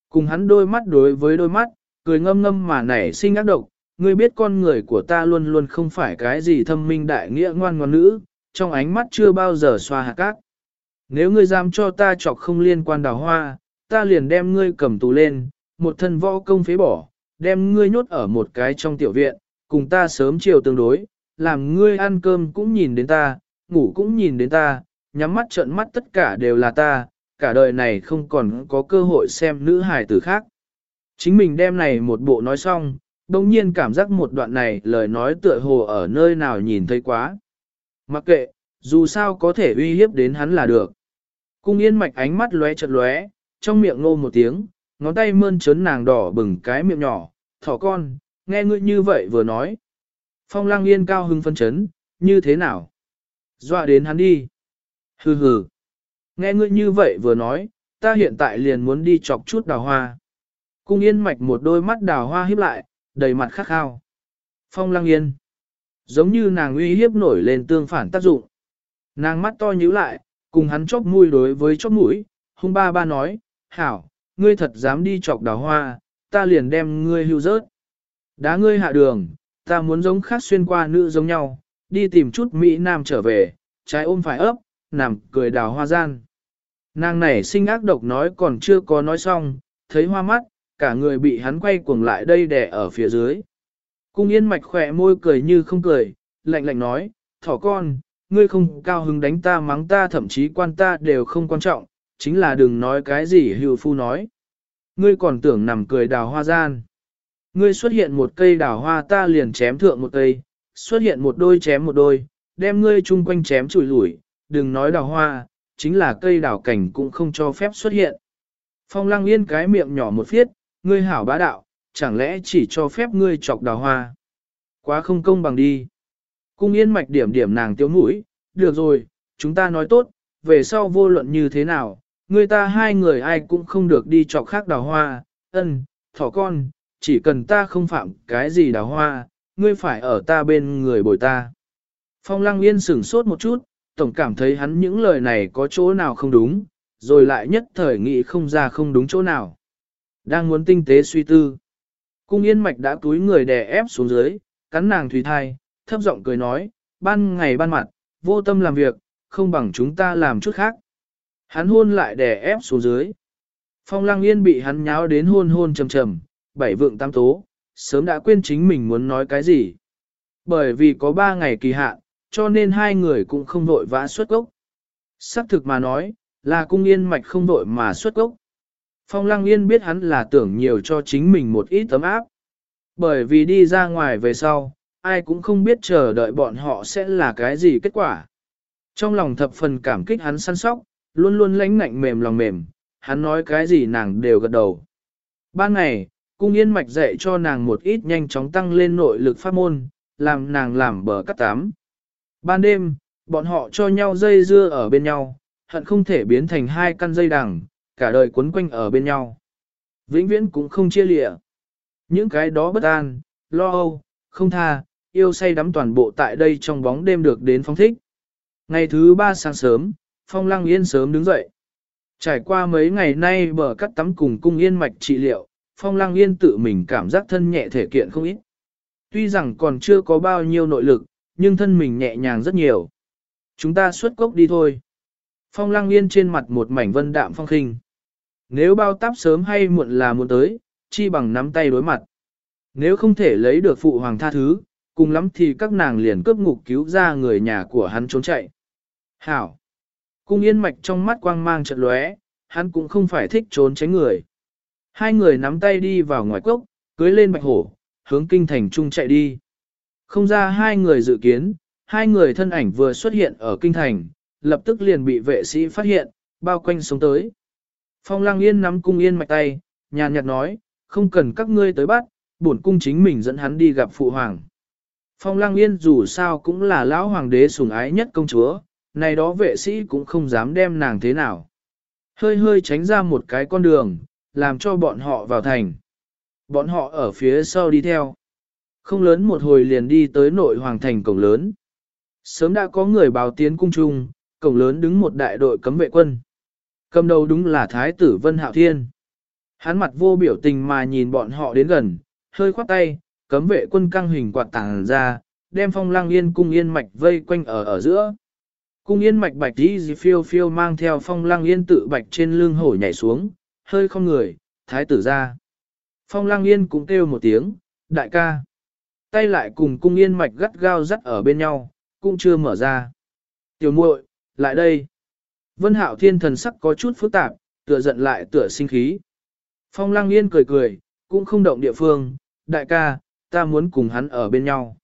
Speaker 1: Cùng hắn đôi mắt đối với đôi mắt, cười ngâm ngâm mà nảy sinh ác độc, ngươi biết con người của ta luôn luôn không phải cái gì thâm minh đại nghĩa ngoan ngoan nữ, trong ánh mắt chưa bao giờ xoa hạt cát. Nếu ngươi dám cho ta chọc không liên quan đào hoa, ta liền đem ngươi cầm tù lên, một thân võ công phế bỏ, đem ngươi nhốt ở một cái trong tiểu viện, cùng ta sớm chiều tương đối, làm ngươi ăn cơm cũng nhìn đến ta, ngủ cũng nhìn đến ta, nhắm mắt trợn mắt tất cả đều là ta, cả đời này không còn có cơ hội xem nữ hài tử khác. Chính mình đem này một bộ nói xong, đồng nhiên cảm giác một đoạn này lời nói tựa hồ ở nơi nào nhìn thấy quá. Mặc kệ, dù sao có thể uy hiếp đến hắn là được. Cung yên mạch ánh mắt lóe chật lóe, trong miệng ngô một tiếng, ngón tay mơn trớn nàng đỏ bừng cái miệng nhỏ, thỏ con, nghe ngươi như vậy vừa nói. Phong lang yên cao hưng phân chấn, như thế nào? Dọa đến hắn đi. Hừ hừ. Nghe ngươi như vậy vừa nói, ta hiện tại liền muốn đi chọc chút đào hoa. Cung yên mạch một đôi mắt đào hoa híp lại, đầy mặt khắc khao. Phong lăng yên. Giống như nàng uy hiếp nổi lên tương phản tác dụng. Nàng mắt to nhíu lại, cùng hắn chóp mũi đối với chóp mũi, hung ba ba nói, hảo, ngươi thật dám đi chọc đào hoa, ta liền đem ngươi hưu rớt. Đá ngươi hạ đường, ta muốn giống khác xuyên qua nữ giống nhau, đi tìm chút Mỹ Nam trở về, trái ôm phải ấp, nằm cười đào hoa gian. Nàng này sinh ác độc nói còn chưa có nói xong, thấy hoa mắt, cả người bị hắn quay cuồng lại đây đè ở phía dưới. Cung yên mạch khỏe môi cười như không cười, lạnh lạnh nói, thỏ con, ngươi không cao hứng đánh ta mắng ta thậm chí quan ta đều không quan trọng, chính là đừng nói cái gì hưu phu nói. ngươi còn tưởng nằm cười đào hoa gian. Ngươi xuất hiện một cây đào hoa ta liền chém thượng một cây, xuất hiện một đôi chém một đôi, đem ngươi chung quanh chém chùi lủi, đừng nói đào hoa, chính là cây đào cảnh cũng không cho phép xuất hiện. Phong lăng yên cái miệng nhỏ một phiết, ngươi hảo bá đạo, chẳng lẽ chỉ cho phép ngươi chọc đào hoa. Quá không công bằng đi. Cung yên mạch điểm điểm nàng tiếu mũi, được rồi, chúng ta nói tốt, về sau vô luận như thế nào, người ta hai người ai cũng không được đi chọc khác đào hoa, ân, thỏ con, chỉ cần ta không phạm cái gì đào hoa, ngươi phải ở ta bên người bồi ta. Phong lăng yên sửng sốt một chút, tổng cảm thấy hắn những lời này có chỗ nào không đúng, rồi lại nhất thời nghĩ không ra không đúng chỗ nào. Đang muốn tinh tế suy tư. Cung yên mạch đã túi người đè ép xuống dưới, cắn nàng thủy thai, thấp giọng cười nói, ban ngày ban mặt, vô tâm làm việc, không bằng chúng ta làm chút khác. Hắn hôn lại đè ép xuống dưới. Phong lăng yên bị hắn nháo đến hôn hôn trầm trầm, bảy vượng tam tố, sớm đã quên chính mình muốn nói cái gì. Bởi vì có ba ngày kỳ hạn, cho nên hai người cũng không vội vã xuất gốc. Sắc thực mà nói, là cung yên mạch không vội mà xuất gốc. Phong lăng yên biết hắn là tưởng nhiều cho chính mình một ít tấm áp. Bởi vì đi ra ngoài về sau, ai cũng không biết chờ đợi bọn họ sẽ là cái gì kết quả. Trong lòng thập phần cảm kích hắn săn sóc, luôn luôn lãnh nạnh mềm lòng mềm, hắn nói cái gì nàng đều gật đầu. Ban ngày, cung yên mạch dạy cho nàng một ít nhanh chóng tăng lên nội lực pháp môn, làm nàng làm bờ cắt tám. Ban đêm, bọn họ cho nhau dây dưa ở bên nhau, hận không thể biến thành hai căn dây đằng, cả đời quấn quanh ở bên nhau. Vĩnh viễn cũng không chia lịa. Những cái đó bất an, lo âu, không tha, yêu say đắm toàn bộ tại đây trong bóng đêm được đến phong thích. Ngày thứ ba sáng sớm, Phong Lăng Yên sớm đứng dậy. Trải qua mấy ngày nay bờ cắt tắm cùng cung yên mạch trị liệu, Phong Lăng Yên tự mình cảm giác thân nhẹ thể kiện không ít. Tuy rằng còn chưa có bao nhiêu nội lực, nhưng thân mình nhẹ nhàng rất nhiều. Chúng ta xuất cốc đi thôi. Phong Lăng Yên trên mặt một mảnh vân đạm phong khinh. Nếu bao táp sớm hay muộn là muộn tới, chi bằng nắm tay đối mặt. Nếu không thể lấy được phụ hoàng tha thứ, cùng lắm thì các nàng liền cướp ngục cứu ra người nhà của hắn trốn chạy. Hảo! Cung yên mạch trong mắt quang mang chợt lóe, hắn cũng không phải thích trốn tránh người. Hai người nắm tay đi vào ngoài cốc, cưới lên bạch hổ, hướng kinh thành trung chạy đi. Không ra hai người dự kiến, hai người thân ảnh vừa xuất hiện ở kinh thành, lập tức liền bị vệ sĩ phát hiện, bao quanh sống tới. Phong lang yên nắm cung yên mạch tay, nhàn nhạt nói, không cần các ngươi tới bắt, bổn cung chính mình dẫn hắn đi gặp phụ hoàng. Phong lang yên dù sao cũng là lão hoàng đế sủng ái nhất công chúa, này đó vệ sĩ cũng không dám đem nàng thế nào. Hơi hơi tránh ra một cái con đường, làm cho bọn họ vào thành. Bọn họ ở phía sau đi theo. Không lớn một hồi liền đi tới nội hoàng thành cổng lớn. Sớm đã có người báo tiến cung trung, cổng lớn đứng một đại đội cấm vệ quân. Cầm đầu đúng là Thái tử Vân Hạo Thiên. Hắn mặt vô biểu tình mà nhìn bọn họ đến gần, hơi khoát tay, cấm vệ quân căng hình quạt tàng ra, đem phong lang yên cung yên mạch vây quanh ở ở giữa. Cung yên mạch bạch đi phiêu phiêu mang theo phong lang yên tự bạch trên lưng hổ nhảy xuống, hơi không người, thái tử ra. Phong lang yên cũng kêu một tiếng, đại ca. Tay lại cùng cung yên mạch gắt gao dắt ở bên nhau, cũng chưa mở ra. Tiểu muội, lại đây. Vân hạo thiên thần sắc có chút phức tạp, tựa giận lại tựa sinh khí. Phong lang yên cười cười, cũng không động địa phương, đại ca, ta muốn cùng hắn ở bên nhau.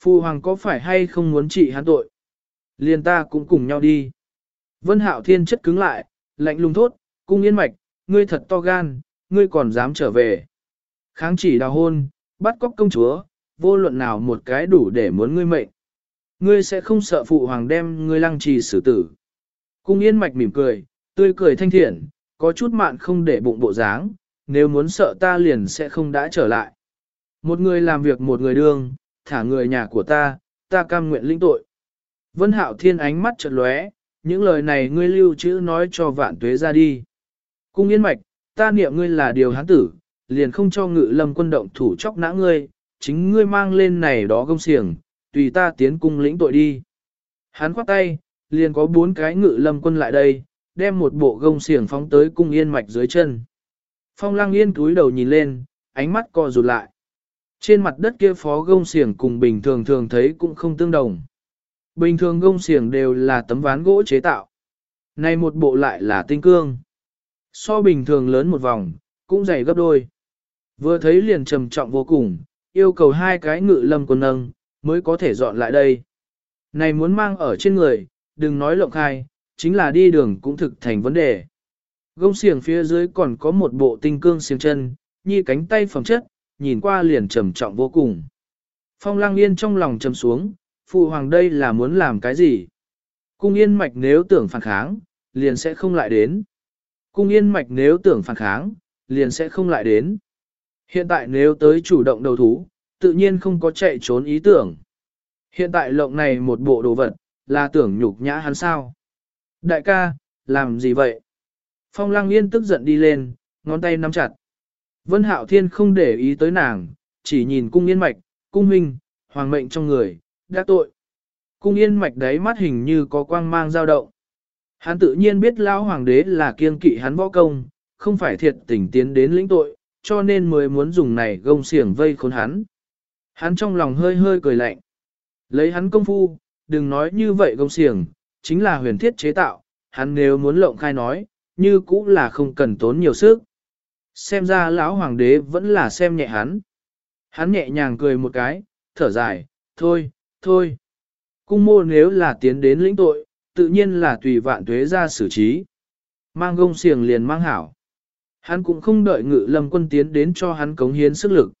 Speaker 1: Phu hoàng có phải hay không muốn trị hắn tội? liền ta cũng cùng nhau đi. Vân Hạo Thiên chất cứng lại, lạnh lùng thốt, cung yên mạch, ngươi thật to gan, ngươi còn dám trở về. Kháng chỉ đào hôn, bắt cóc công chúa, vô luận nào một cái đủ để muốn ngươi mệnh. Ngươi sẽ không sợ phụ hoàng đem ngươi lăng trì xử tử. Cung yên mạch mỉm cười, tươi cười thanh thiện, có chút mạn không để bụng bộ dáng, nếu muốn sợ ta liền sẽ không đã trở lại. Một người làm việc một người đương, thả người nhà của ta, ta cam nguyện linh tội. Vân Hạo Thiên ánh mắt chợt lóe, những lời này ngươi lưu trữ nói cho vạn tuế ra đi. Cung yên mạch, ta niệm ngươi là điều hán tử, liền không cho ngự lâm quân động thủ chóc nã ngươi, chính ngươi mang lên này đó gông xiềng, tùy ta tiến cung lĩnh tội đi. Hắn khoát tay, liền có bốn cái ngự lâm quân lại đây, đem một bộ gông xiềng phóng tới cung yên mạch dưới chân. Phong lang yên cúi đầu nhìn lên, ánh mắt co rụt lại. Trên mặt đất kia phó gông xiềng cùng bình thường thường thấy cũng không tương đồng. Bình thường gông xiềng đều là tấm ván gỗ chế tạo. Này một bộ lại là tinh cương. So bình thường lớn một vòng, cũng dày gấp đôi. Vừa thấy liền trầm trọng vô cùng, yêu cầu hai cái ngự lâm quân nâng, mới có thể dọn lại đây. Này muốn mang ở trên người, đừng nói lộng khai, chính là đi đường cũng thực thành vấn đề. Gông xiềng phía dưới còn có một bộ tinh cương xiềng chân, nhi cánh tay phẩm chất, nhìn qua liền trầm trọng vô cùng. Phong lang yên trong lòng trầm xuống, phụ hoàng đây là muốn làm cái gì? Cung yên mạch nếu tưởng phản kháng, liền sẽ không lại đến. Cung yên mạch nếu tưởng phản kháng, liền sẽ không lại đến. Hiện tại nếu tới chủ động đầu thú, tự nhiên không có chạy trốn ý tưởng. Hiện tại lộng này một bộ đồ vật, là tưởng nhục nhã hắn sao. Đại ca, làm gì vậy? Phong lăng yên tức giận đi lên, ngón tay nắm chặt. Vân hạo thiên không để ý tới nàng, chỉ nhìn cung yên mạch, cung huynh, hoàng mệnh trong người, đã tội. Cung yên mạch đấy mắt hình như có quang mang dao động. Hắn tự nhiên biết lão hoàng đế là kiêng kỵ hắn võ công, không phải thiệt tình tiến đến lĩnh tội, cho nên mới muốn dùng này gông xiềng vây khốn hắn. Hắn trong lòng hơi hơi cười lạnh. Lấy hắn công phu, đừng nói như vậy gông xiềng, chính là huyền thiết chế tạo, hắn nếu muốn lộng khai nói, như cũng là không cần tốn nhiều sức. Xem ra lão hoàng đế vẫn là xem nhẹ hắn. Hắn nhẹ nhàng cười một cái, thở dài, thôi, thôi. Cung mô nếu là tiến đến lĩnh tội, tự nhiên là tùy vạn tuế ra xử trí. Mang gông xiềng liền mang hảo. Hắn cũng không đợi ngự lâm quân tiến đến cho hắn cống hiến sức lực.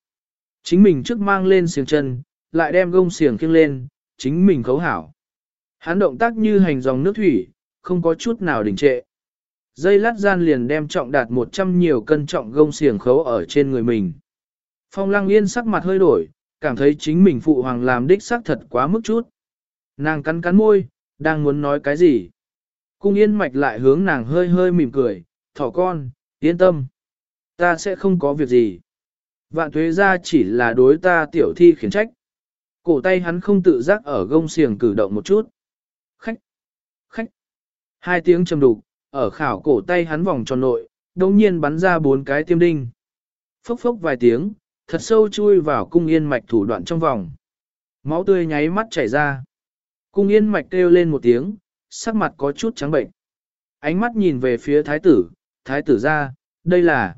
Speaker 1: Chính mình trước mang lên xiềng chân, lại đem gông xiềng khiêng lên, chính mình khấu hảo. Hắn động tác như hành dòng nước thủy, không có chút nào đình trệ. Dây lát gian liền đem trọng đạt 100 nhiều cân trọng gông xiềng khấu ở trên người mình. Phong lăng yên sắc mặt hơi đổi, cảm thấy chính mình phụ hoàng làm đích xác thật quá mức chút. Nàng cắn cắn môi, đang muốn nói cái gì. Cung yên mạch lại hướng nàng hơi hơi mỉm cười, thỏ con, yên tâm. Ta sẽ không có việc gì. Vạn thuế ra chỉ là đối ta tiểu thi khiển trách. Cổ tay hắn không tự giác ở gông xiềng cử động một chút. Khách! Khách! Hai tiếng trầm đục, ở khảo cổ tay hắn vòng tròn nội, đồng nhiên bắn ra bốn cái tiêm đinh. Phốc phốc vài tiếng, thật sâu chui vào cung yên mạch thủ đoạn trong vòng. Máu tươi nháy mắt chảy ra. Cung yên mạch kêu lên một tiếng, sắc mặt có chút trắng bệnh. Ánh mắt nhìn về phía thái tử, thái tử ra, đây là...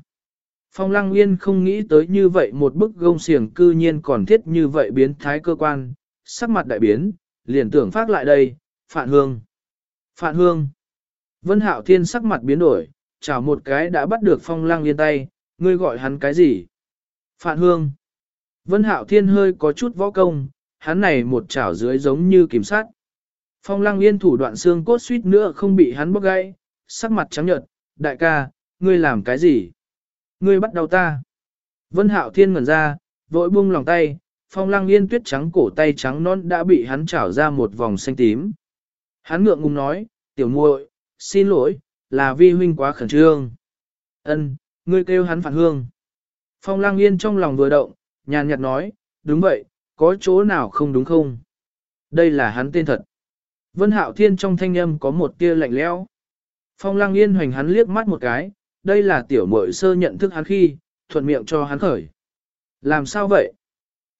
Speaker 1: Phong lăng yên không nghĩ tới như vậy một bức gông xiềng cư nhiên còn thiết như vậy biến thái cơ quan, sắc mặt đại biến, liền tưởng phát lại đây, Phạn hương. Phạn hương. Vân hạo thiên sắc mặt biến đổi, chào một cái đã bắt được phong Lang yên tay, ngươi gọi hắn cái gì? Phạn hương. Vân hạo thiên hơi có chút võ công, hắn này một chảo dưới giống như kiểm sát. Phong lăng yên thủ đoạn xương cốt suýt nữa không bị hắn bóc gãy, sắc mặt trắng nhợt, đại ca, ngươi làm cái gì? Ngươi bắt đầu ta. Vân hạo thiên ngẩn ra, vội buông lòng tay, phong lăng yên tuyết trắng cổ tay trắng non đã bị hắn chảo ra một vòng xanh tím. Hắn ngượng ngùng nói, tiểu muội, xin lỗi, là vi huynh quá khẩn trương. Ân, ngươi kêu hắn phản hương. Phong lang yên trong lòng vừa động, nhàn nhạt nói, đúng vậy, có chỗ nào không đúng không? Đây là hắn tên thật. Vân Hạo Thiên trong thanh âm có một tia lạnh lẽo. Phong Lăng Yên hoành hắn liếc mắt một cái, đây là tiểu muội sơ nhận thức hắn khi, thuận miệng cho hắn khởi. Làm sao vậy?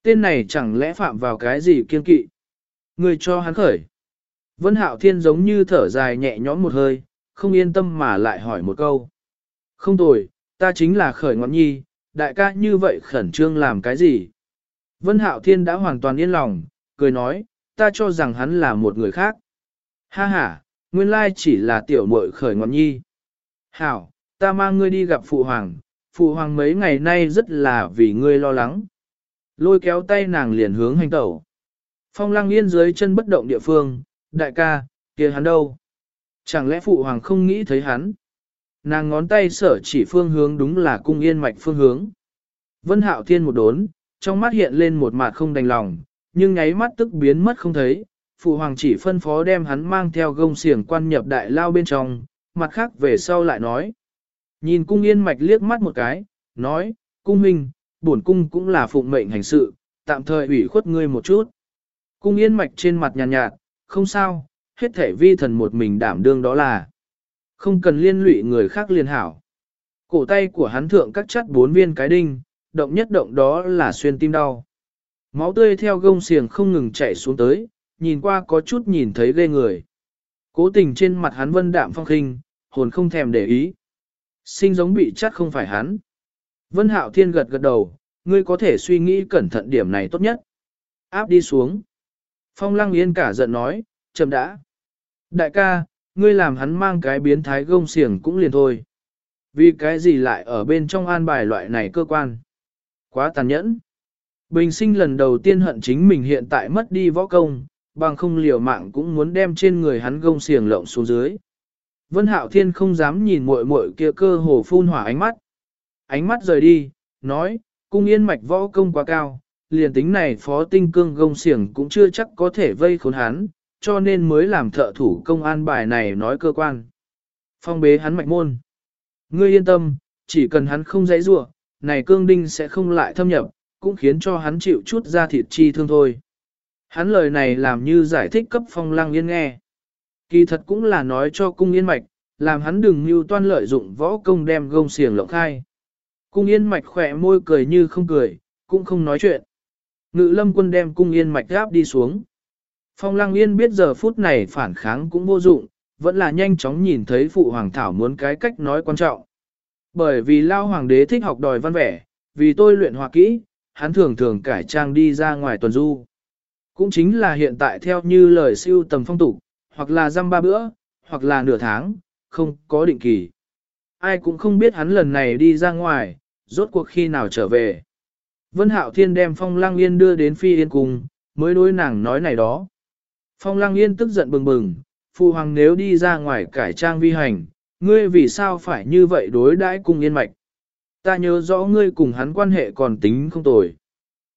Speaker 1: Tên này chẳng lẽ phạm vào cái gì kiên kỵ? Người cho hắn khởi. Vân Hạo Thiên giống như thở dài nhẹ nhõm một hơi, không yên tâm mà lại hỏi một câu. Không tồi, ta chính là khởi ngọn nhi, đại ca như vậy khẩn trương làm cái gì? Vân Hạo Thiên đã hoàn toàn yên lòng, cười nói, ta cho rằng hắn là một người khác. Ha ha, nguyên lai chỉ là tiểu muội khởi ngọn nhi. Hảo, ta mang ngươi đi gặp phụ hoàng, phụ hoàng mấy ngày nay rất là vì ngươi lo lắng. Lôi kéo tay nàng liền hướng hành tẩu. Phong lăng yên dưới chân bất động địa phương, đại ca, kia hắn đâu? Chẳng lẽ phụ hoàng không nghĩ thấy hắn? Nàng ngón tay sở chỉ phương hướng đúng là cung yên mạch phương hướng. Vân hạo thiên một đốn, trong mắt hiện lên một mặt không đành lòng, nhưng nháy mắt tức biến mất không thấy. Phụ hoàng chỉ phân phó đem hắn mang theo gông xiềng quan nhập đại lao bên trong, mặt khác về sau lại nói. Nhìn cung yên mạch liếc mắt một cái, nói, cung huynh, bổn cung cũng là phụng mệnh hành sự, tạm thời ủy khuất ngươi một chút. Cung yên mạch trên mặt nhàn nhạt, nhạt, không sao, hết thể vi thần một mình đảm đương đó là. Không cần liên lụy người khác liên hảo. Cổ tay của hắn thượng cắt chắt bốn viên cái đinh, động nhất động đó là xuyên tim đau. Máu tươi theo gông xiềng không ngừng chảy xuống tới, nhìn qua có chút nhìn thấy ghê người. Cố tình trên mặt hắn vân đạm phong khinh, hồn không thèm để ý. Sinh giống bị chắt không phải hắn. Vân Hạo Thiên gật gật đầu, ngươi có thể suy nghĩ cẩn thận điểm này tốt nhất. Áp đi xuống. Phong Lăng Yên cả giận nói, chậm đã. Đại ca, ngươi làm hắn mang cái biến thái gông xiềng cũng liền thôi. Vì cái gì lại ở bên trong an bài loại này cơ quan? Quá tàn nhẫn. Bình sinh lần đầu tiên hận chính mình hiện tại mất đi võ công, bằng không liều mạng cũng muốn đem trên người hắn gông xiềng lộng xuống dưới. Vân Hạo Thiên không dám nhìn muội muội kia cơ hồ phun hỏa ánh mắt. Ánh mắt rời đi, nói, cung yên mạch võ công quá cao, liền tính này phó tinh cương gông xiềng cũng chưa chắc có thể vây khốn hắn, cho nên mới làm thợ thủ công an bài này nói cơ quan. Phong bế hắn mạch môn. Ngươi yên tâm, chỉ cần hắn không dãy rủa, này cương đinh sẽ không lại thâm nhập, cũng khiến cho hắn chịu chút ra thịt chi thương thôi. Hắn lời này làm như giải thích cấp phong lăng yên nghe. Kỳ thật cũng là nói cho cung yên mạch, làm hắn đừng mưu toan lợi dụng võ công đem gông xiềng lộng khai. Cung yên mạch khỏe môi cười như không cười, cũng không nói chuyện. Ngự lâm quân đem cung yên mạch gáp đi xuống. Phong lăng yên biết giờ phút này phản kháng cũng vô dụng, vẫn là nhanh chóng nhìn thấy phụ hoàng thảo muốn cái cách nói quan trọng. Bởi vì lao hoàng đế thích học đòi văn vẻ, vì tôi luyện hòa kỹ, hắn thường thường cải trang đi ra ngoài tuần du. Cũng chính là hiện tại theo như lời siêu tầm phong tục, hoặc là dăm ba bữa, hoặc là nửa tháng, không có định kỳ. Ai cũng không biết hắn lần này đi ra ngoài, rốt cuộc khi nào trở về. Vân Hạo Thiên đem Phong Lang Yên đưa đến Phi Yên Cung, mới đối nàng nói này đó. Phong Lang Yên tức giận bừng bừng, Phu Hoàng nếu đi ra ngoài cải trang vi hành, ngươi vì sao phải như vậy đối đãi cùng yên mạch. Ta nhớ rõ ngươi cùng hắn quan hệ còn tính không tồi.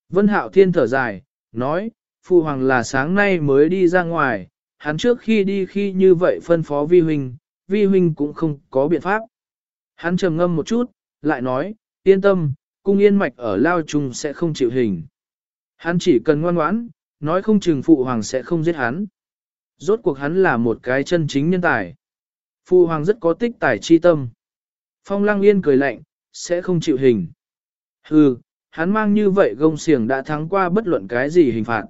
Speaker 1: Vân Hạo Thiên thở dài, nói, Phu Hoàng là sáng nay mới đi ra ngoài, hắn trước khi đi khi như vậy phân phó vi huynh, vi huynh cũng không có biện pháp. Hắn trầm ngâm một chút, lại nói, yên tâm, cung yên mạch ở lao trung sẽ không chịu hình. Hắn chỉ cần ngoan ngoãn, nói không chừng phụ hoàng sẽ không giết hắn. Rốt cuộc hắn là một cái chân chính nhân tài. Phụ hoàng rất có tích tài chi tâm. Phong lăng yên cười lạnh, sẽ không chịu hình. Hừ, hắn mang như vậy gông xiềng đã thắng qua bất luận cái gì hình phạt.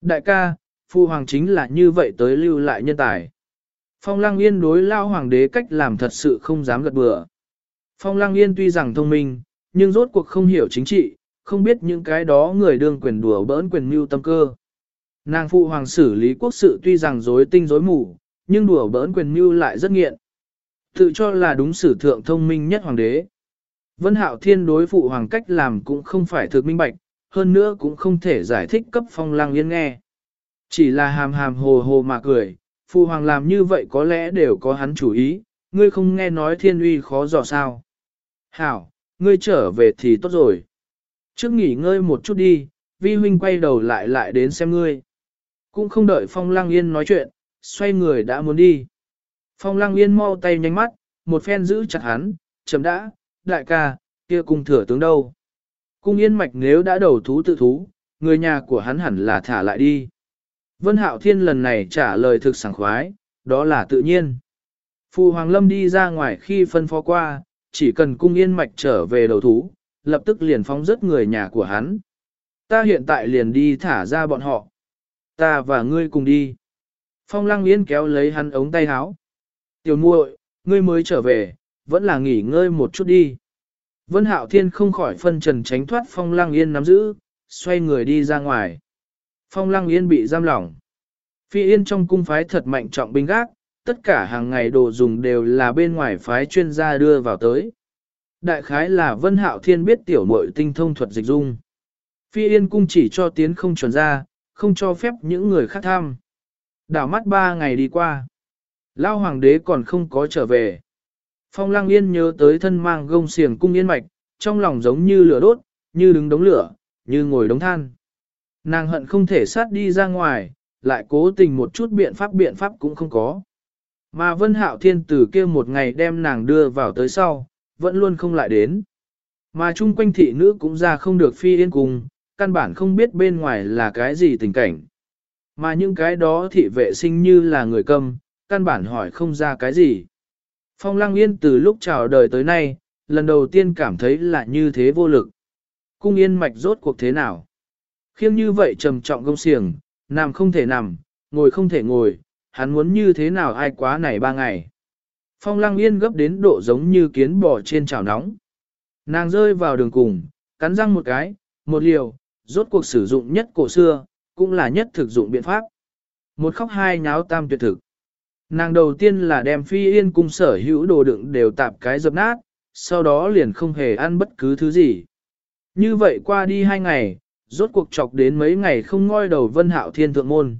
Speaker 1: Đại ca, phụ hoàng chính là như vậy tới lưu lại nhân tài. Phong lăng yên đối lao hoàng đế cách làm thật sự không dám gật bừa. Phong lăng yên tuy rằng thông minh, nhưng rốt cuộc không hiểu chính trị, không biết những cái đó người đương quyền đùa bỡn quyền mưu tâm cơ. Nàng phụ hoàng xử lý quốc sự tuy rằng dối tinh dối mù, nhưng đùa bỡn quyền mưu lại rất nghiện. Tự cho là đúng sử thượng thông minh nhất hoàng đế. Vân Hạo Thiên đối phụ hoàng cách làm cũng không phải thực minh bạch, hơn nữa cũng không thể giải thích cấp phong lang yên nghe. Chỉ là hàm hàm hồ hồ mà cười, phụ hoàng làm như vậy có lẽ đều có hắn chủ ý, ngươi không nghe nói thiên uy khó dò sao. Hảo, ngươi trở về thì tốt rồi. Trước nghỉ ngơi một chút đi, vi huynh quay đầu lại lại đến xem ngươi. Cũng không đợi phong lăng yên nói chuyện, xoay người đã muốn đi. Phong lăng yên mau tay nhanh mắt, một phen giữ chặt hắn, chấm đã, đại ca, kia cung thừa tướng đâu. Cung yên mạch nếu đã đầu thú tự thú, người nhà của hắn hẳn là thả lại đi. Vân Hạo Thiên lần này trả lời thực sảng khoái, đó là tự nhiên. Phu Hoàng Lâm đi ra ngoài khi phân phó qua, chỉ cần cung yên mạch trở về đầu thú, lập tức liền phóng rớt người nhà của hắn. Ta hiện tại liền đi thả ra bọn họ. Ta và ngươi cùng đi. Phong lăng yên kéo lấy hắn ống tay áo. Tiểu muội, ngươi mới trở về, vẫn là nghỉ ngơi một chút đi. Vân Hạo Thiên không khỏi phân trần tránh thoát Phong Lăng Yên nắm giữ, xoay người đi ra ngoài. Phong Lăng Yên bị giam lỏng. Phi Yên trong cung phái thật mạnh trọng binh gác, tất cả hàng ngày đồ dùng đều là bên ngoài phái chuyên gia đưa vào tới. Đại khái là Vân Hạo Thiên biết tiểu muội tinh thông thuật dịch dung. Phi Yên cung chỉ cho tiến không chuẩn ra, không cho phép những người khác tham. Đảo mắt ba ngày đi qua. Lao hoàng đế còn không có trở về. Phong lang Yên nhớ tới thân mang gông xiềng cung yên mạch, trong lòng giống như lửa đốt, như đứng đống lửa, như ngồi đống than. Nàng hận không thể sát đi ra ngoài, lại cố tình một chút biện pháp biện pháp cũng không có. Mà Vân Hạo Thiên từ kia một ngày đem nàng đưa vào tới sau, vẫn luôn không lại đến. Mà chung quanh thị nữ cũng ra không được phi yên cùng, căn bản không biết bên ngoài là cái gì tình cảnh. Mà những cái đó thị vệ sinh như là người câm, căn bản hỏi không ra cái gì. Phong Lăng Yên từ lúc chào đời tới nay, lần đầu tiên cảm thấy là như thế vô lực. Cung yên mạch rốt cuộc thế nào? Khiêng như vậy trầm trọng gông xiềng, nằm không thể nằm, ngồi không thể ngồi, hắn muốn như thế nào ai quá này ba ngày. Phong lăng yên gấp đến độ giống như kiến bò trên chảo nóng. Nàng rơi vào đường cùng, cắn răng một cái, một liều, rốt cuộc sử dụng nhất cổ xưa, cũng là nhất thực dụng biện pháp. Một khóc hai nháo tam tuyệt thực. Nàng đầu tiên là đem phi yên cung sở hữu đồ đựng đều tạp cái dập nát, sau đó liền không hề ăn bất cứ thứ gì. Như vậy qua đi hai ngày, rốt cuộc chọc đến mấy ngày không ngoi đầu vân hạo thiên thượng môn.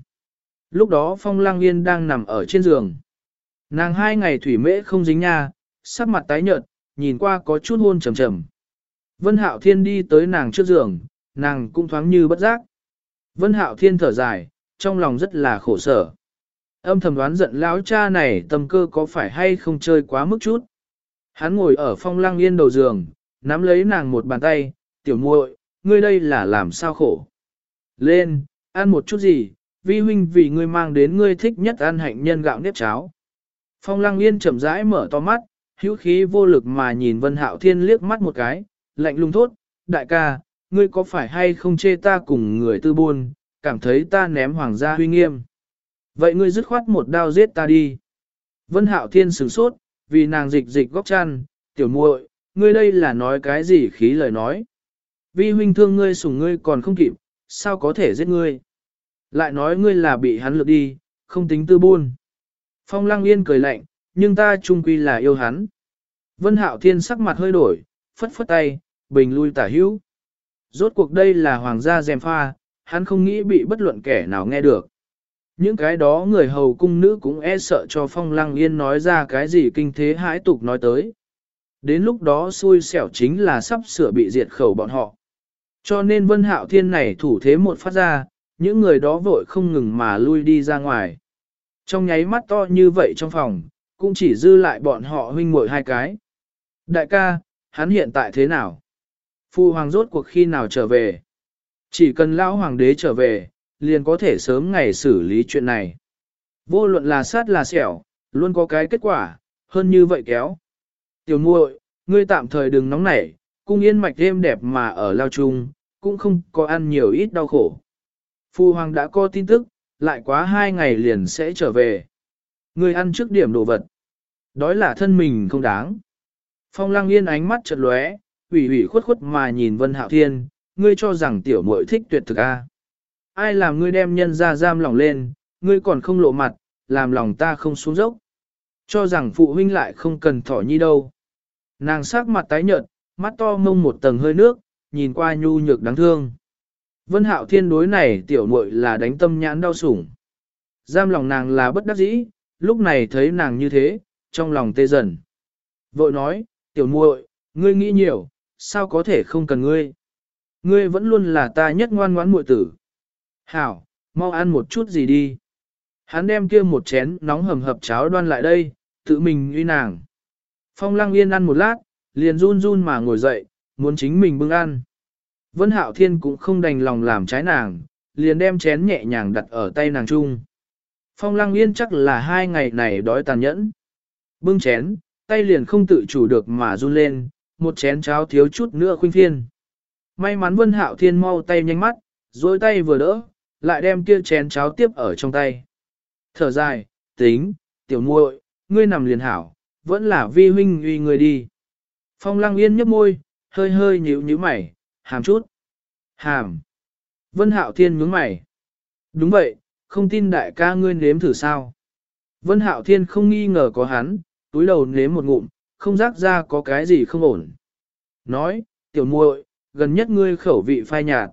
Speaker 1: Lúc đó phong lang yên đang nằm ở trên giường. Nàng hai ngày thủy mễ không dính nha, sắc mặt tái nhợt, nhìn qua có chút hôn trầm trầm. Vân hạo thiên đi tới nàng trước giường, nàng cũng thoáng như bất giác. Vân hạo thiên thở dài, trong lòng rất là khổ sở. Âm thầm đoán giận lão cha này tâm cơ có phải hay không chơi quá mức chút. Hắn ngồi ở phong lăng yên đầu giường, nắm lấy nàng một bàn tay, tiểu muội, ngươi đây là làm sao khổ. Lên, ăn một chút gì, vi huynh vì ngươi mang đến ngươi thích nhất ăn hạnh nhân gạo nếp cháo. Phong lăng yên chậm rãi mở to mắt, hữu khí vô lực mà nhìn Vân Hạo Thiên liếc mắt một cái, lạnh lùng thốt, đại ca, ngươi có phải hay không chê ta cùng người tư buôn, cảm thấy ta ném hoàng gia huy nghiêm. Vậy ngươi dứt khoát một đao giết ta đi. Vân Hạo Thiên sửng sốt, vì nàng dịch dịch góc chăn, tiểu muội, ngươi đây là nói cái gì khí lời nói. Vi huynh thương ngươi sủng ngươi còn không kịp, sao có thể giết ngươi. Lại nói ngươi là bị hắn lược đi, không tính tư buôn. Phong Lăng Yên cười lạnh, nhưng ta trung quy là yêu hắn. Vân Hạo Thiên sắc mặt hơi đổi, phất phất tay, bình lui tả hữu. Rốt cuộc đây là hoàng gia dèm pha, hắn không nghĩ bị bất luận kẻ nào nghe được. Những cái đó người hầu cung nữ cũng e sợ cho phong lăng yên nói ra cái gì kinh thế hãi tục nói tới. Đến lúc đó xui xẻo chính là sắp sửa bị diệt khẩu bọn họ. Cho nên vân hạo thiên này thủ thế một phát ra, những người đó vội không ngừng mà lui đi ra ngoài. Trong nháy mắt to như vậy trong phòng, cũng chỉ dư lại bọn họ huynh muội hai cái. Đại ca, hắn hiện tại thế nào? Phu hoàng rốt cuộc khi nào trở về? Chỉ cần lão hoàng đế trở về, liền có thể sớm ngày xử lý chuyện này. Vô luận là sát là xẻo, luôn có cái kết quả, hơn như vậy kéo. Tiểu muội, ngươi tạm thời đừng nóng nảy, cung yên mạch êm đẹp mà ở lao chung, cũng không có ăn nhiều ít đau khổ. Phu hoàng đã có tin tức, lại quá hai ngày liền sẽ trở về. Ngươi ăn trước điểm đồ vật. Đói là thân mình không đáng. Phong lăng yên ánh mắt chợt lóe, ủy ủy khuất khuất mà nhìn Vân Hạo Thiên, ngươi cho rằng tiểu muội thích tuyệt thực a? À? Ai làm ngươi đem nhân ra giam lòng lên, ngươi còn không lộ mặt, làm lòng ta không xuống dốc. Cho rằng phụ huynh lại không cần thỏ nhi đâu. Nàng sắc mặt tái nhợt, mắt to mông một tầng hơi nước, nhìn qua nhu nhược đáng thương. Vân hạo thiên đối này tiểu muội là đánh tâm nhãn đau sủng. Giam lòng nàng là bất đắc dĩ, lúc này thấy nàng như thế, trong lòng tê dần. Vội nói, tiểu muội, ngươi nghĩ nhiều, sao có thể không cần ngươi. Ngươi vẫn luôn là ta nhất ngoan ngoãn muội tử. Hảo, mau ăn một chút gì đi. Hắn đem kia một chén nóng hầm hập cháo đoan lại đây, tự mình uy nàng. Phong lăng yên ăn một lát, liền run run mà ngồi dậy, muốn chính mình bưng ăn. Vân Hạo Thiên cũng không đành lòng làm trái nàng, liền đem chén nhẹ nhàng đặt ở tay nàng chung. Phong lăng yên chắc là hai ngày này đói tàn nhẫn. Bưng chén, tay liền không tự chủ được mà run lên, một chén cháo thiếu chút nữa khuynh phiên. May mắn Vân Hạo Thiên mau tay nhanh mắt, dối tay vừa đỡ, lại đem kia chén cháo tiếp ở trong tay. Thở dài, tính, tiểu muội, ngươi nằm liền hảo, vẫn là vi huynh uy người đi. Phong lăng yên nhấp môi, hơi hơi nhíu nhíu mày, hàm chút. Hàm. Vân Hạo Thiên nhướng mày. Đúng vậy, không tin đại ca ngươi nếm thử sao. Vân Hạo Thiên không nghi ngờ có hắn, túi đầu nếm một ngụm, không rác ra có cái gì không ổn. Nói, tiểu muội, gần nhất ngươi khẩu vị phai nhạt.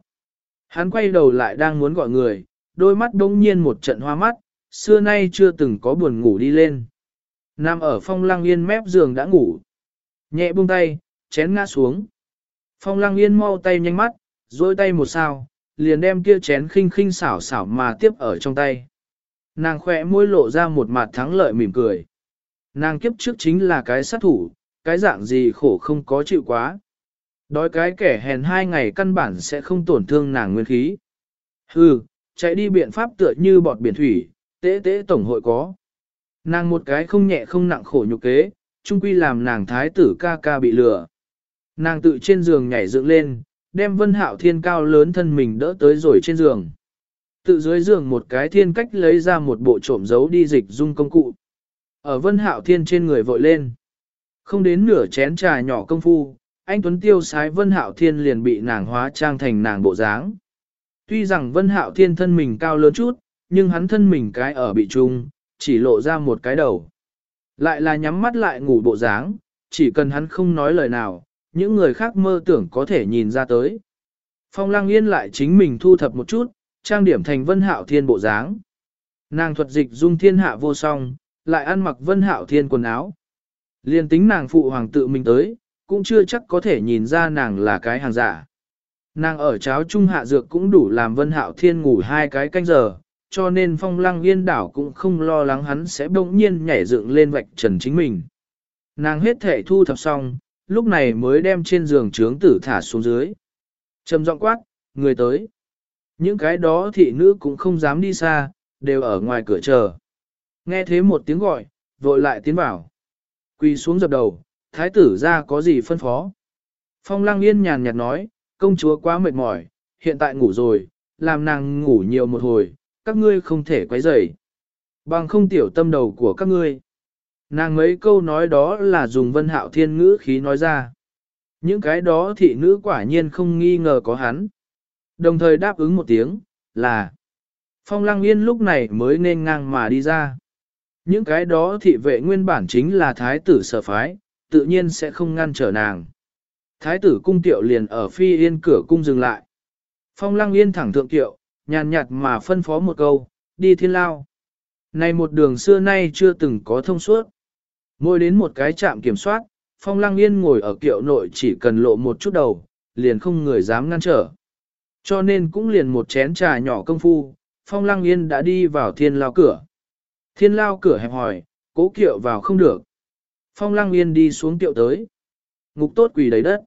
Speaker 1: Hắn quay đầu lại đang muốn gọi người, đôi mắt đông nhiên một trận hoa mắt, xưa nay chưa từng có buồn ngủ đi lên. Nằm ở phong lăng yên mép giường đã ngủ. Nhẹ buông tay, chén ngã xuống. Phong lăng yên mau tay nhanh mắt, dôi tay một sao, liền đem kia chén khinh khinh xảo xảo mà tiếp ở trong tay. Nàng khỏe môi lộ ra một mặt thắng lợi mỉm cười. Nàng kiếp trước chính là cái sát thủ, cái dạng gì khổ không có chịu quá. Đói cái kẻ hèn hai ngày căn bản sẽ không tổn thương nàng nguyên khí. Hừ, chạy đi biện pháp tựa như bọt biển thủy, tế tế tổng hội có. Nàng một cái không nhẹ không nặng khổ nhục kế, chung quy làm nàng thái tử ca ca bị lừa. Nàng tự trên giường nhảy dựng lên, đem vân hạo thiên cao lớn thân mình đỡ tới rồi trên giường. Tự dưới giường một cái thiên cách lấy ra một bộ trộm giấu đi dịch dung công cụ. Ở vân hạo thiên trên người vội lên. Không đến nửa chén trà nhỏ công phu, anh Tuấn tiêu sái Vân Hạo Thiên liền bị nàng hóa trang thành nàng bộ dáng. Tuy rằng Vân Hạo Thiên thân mình cao lớn chút, nhưng hắn thân mình cái ở bị trung, chỉ lộ ra một cái đầu. Lại là nhắm mắt lại ngủ bộ dáng, chỉ cần hắn không nói lời nào, những người khác mơ tưởng có thể nhìn ra tới. Phong Lang Yên lại chính mình thu thập một chút, trang điểm thành Vân Hạo Thiên bộ dáng. Nàng thuật dịch dung thiên hạ vô song, lại ăn mặc Vân Hạo Thiên quần áo. Liên tính nàng phụ hoàng tự mình tới, cũng chưa chắc có thể nhìn ra nàng là cái hàng giả. Nàng ở cháo trung hạ dược cũng đủ làm Vân Hạo Thiên ngủ hai cái canh giờ, cho nên Phong Lăng Yên đảo cũng không lo lắng hắn sẽ bỗng nhiên nhảy dựng lên vạch trần chính mình. Nàng hết thể thu thập xong, lúc này mới đem trên giường trướng tử thả xuống dưới. Trầm giọng quát, người tới. Những cái đó thị nữ cũng không dám đi xa, đều ở ngoài cửa chờ. Nghe thế một tiếng gọi, vội lại tiến vào. Quỳ xuống dập đầu, thái tử ra có gì phân phó. Phong lăng yên nhàn nhạt nói, công chúa quá mệt mỏi, hiện tại ngủ rồi, làm nàng ngủ nhiều một hồi, các ngươi không thể quấy rầy. Bằng không tiểu tâm đầu của các ngươi. Nàng mấy câu nói đó là dùng vân hạo thiên ngữ khí nói ra. Những cái đó thị nữ quả nhiên không nghi ngờ có hắn. Đồng thời đáp ứng một tiếng, là Phong Lăng Yên lúc này mới nên ngang mà đi ra. Những cái đó thị vệ nguyên bản chính là thái tử sở phái, tự nhiên sẽ không ngăn trở nàng. Thái tử cung tiệu liền ở phi yên cửa cung dừng lại. Phong Lăng Yên thẳng thượng tiệu, nhàn nhạt mà phân phó một câu, đi thiên lao. Này một đường xưa nay chưa từng có thông suốt. Ngồi đến một cái trạm kiểm soát, Phong Lăng Yên ngồi ở kiệu nội chỉ cần lộ một chút đầu, liền không người dám ngăn trở. Cho nên cũng liền một chén trà nhỏ công phu, Phong Lăng Yên đã đi vào thiên lao cửa. Thiên lao cửa hẹp hỏi, cố kiệu vào không được. Phong Lăng Yên đi xuống kiệu tới. Ngục tốt quỳ đầy đất.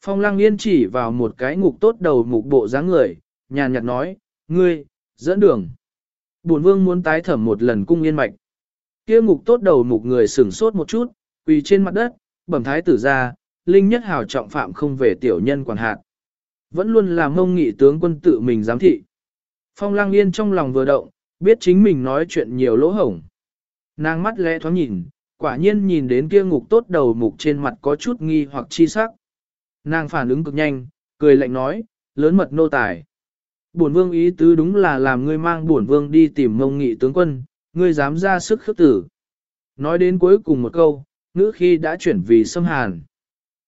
Speaker 1: Phong Lăng Yên chỉ vào một cái ngục tốt đầu mục bộ dáng người, nhàn nhạt nói, ngươi, dẫn đường. Bổn vương muốn tái thẩm một lần cung yên mạch. Kia ngục tốt đầu mục người sửng sốt một chút, quỳ trên mặt đất, bẩm thái tử ra, linh nhất hào trọng phạm không về tiểu nhân quản hạt. Vẫn luôn là mông nghị tướng quân tự mình giám thị. Phong lang yên trong lòng vừa động, biết chính mình nói chuyện nhiều lỗ hổng. Nàng mắt lẽ thoáng nhìn, quả nhiên nhìn đến kia ngục tốt đầu mục trên mặt có chút nghi hoặc chi sắc. Nàng phản ứng cực nhanh, cười lạnh nói, lớn mật nô tài. Bổn vương ý tứ đúng là làm ngươi mang bổn vương đi tìm mông nghị tướng quân, ngươi dám ra sức khước tử. Nói đến cuối cùng một câu, ngữ khi đã chuyển vì xâm hàn.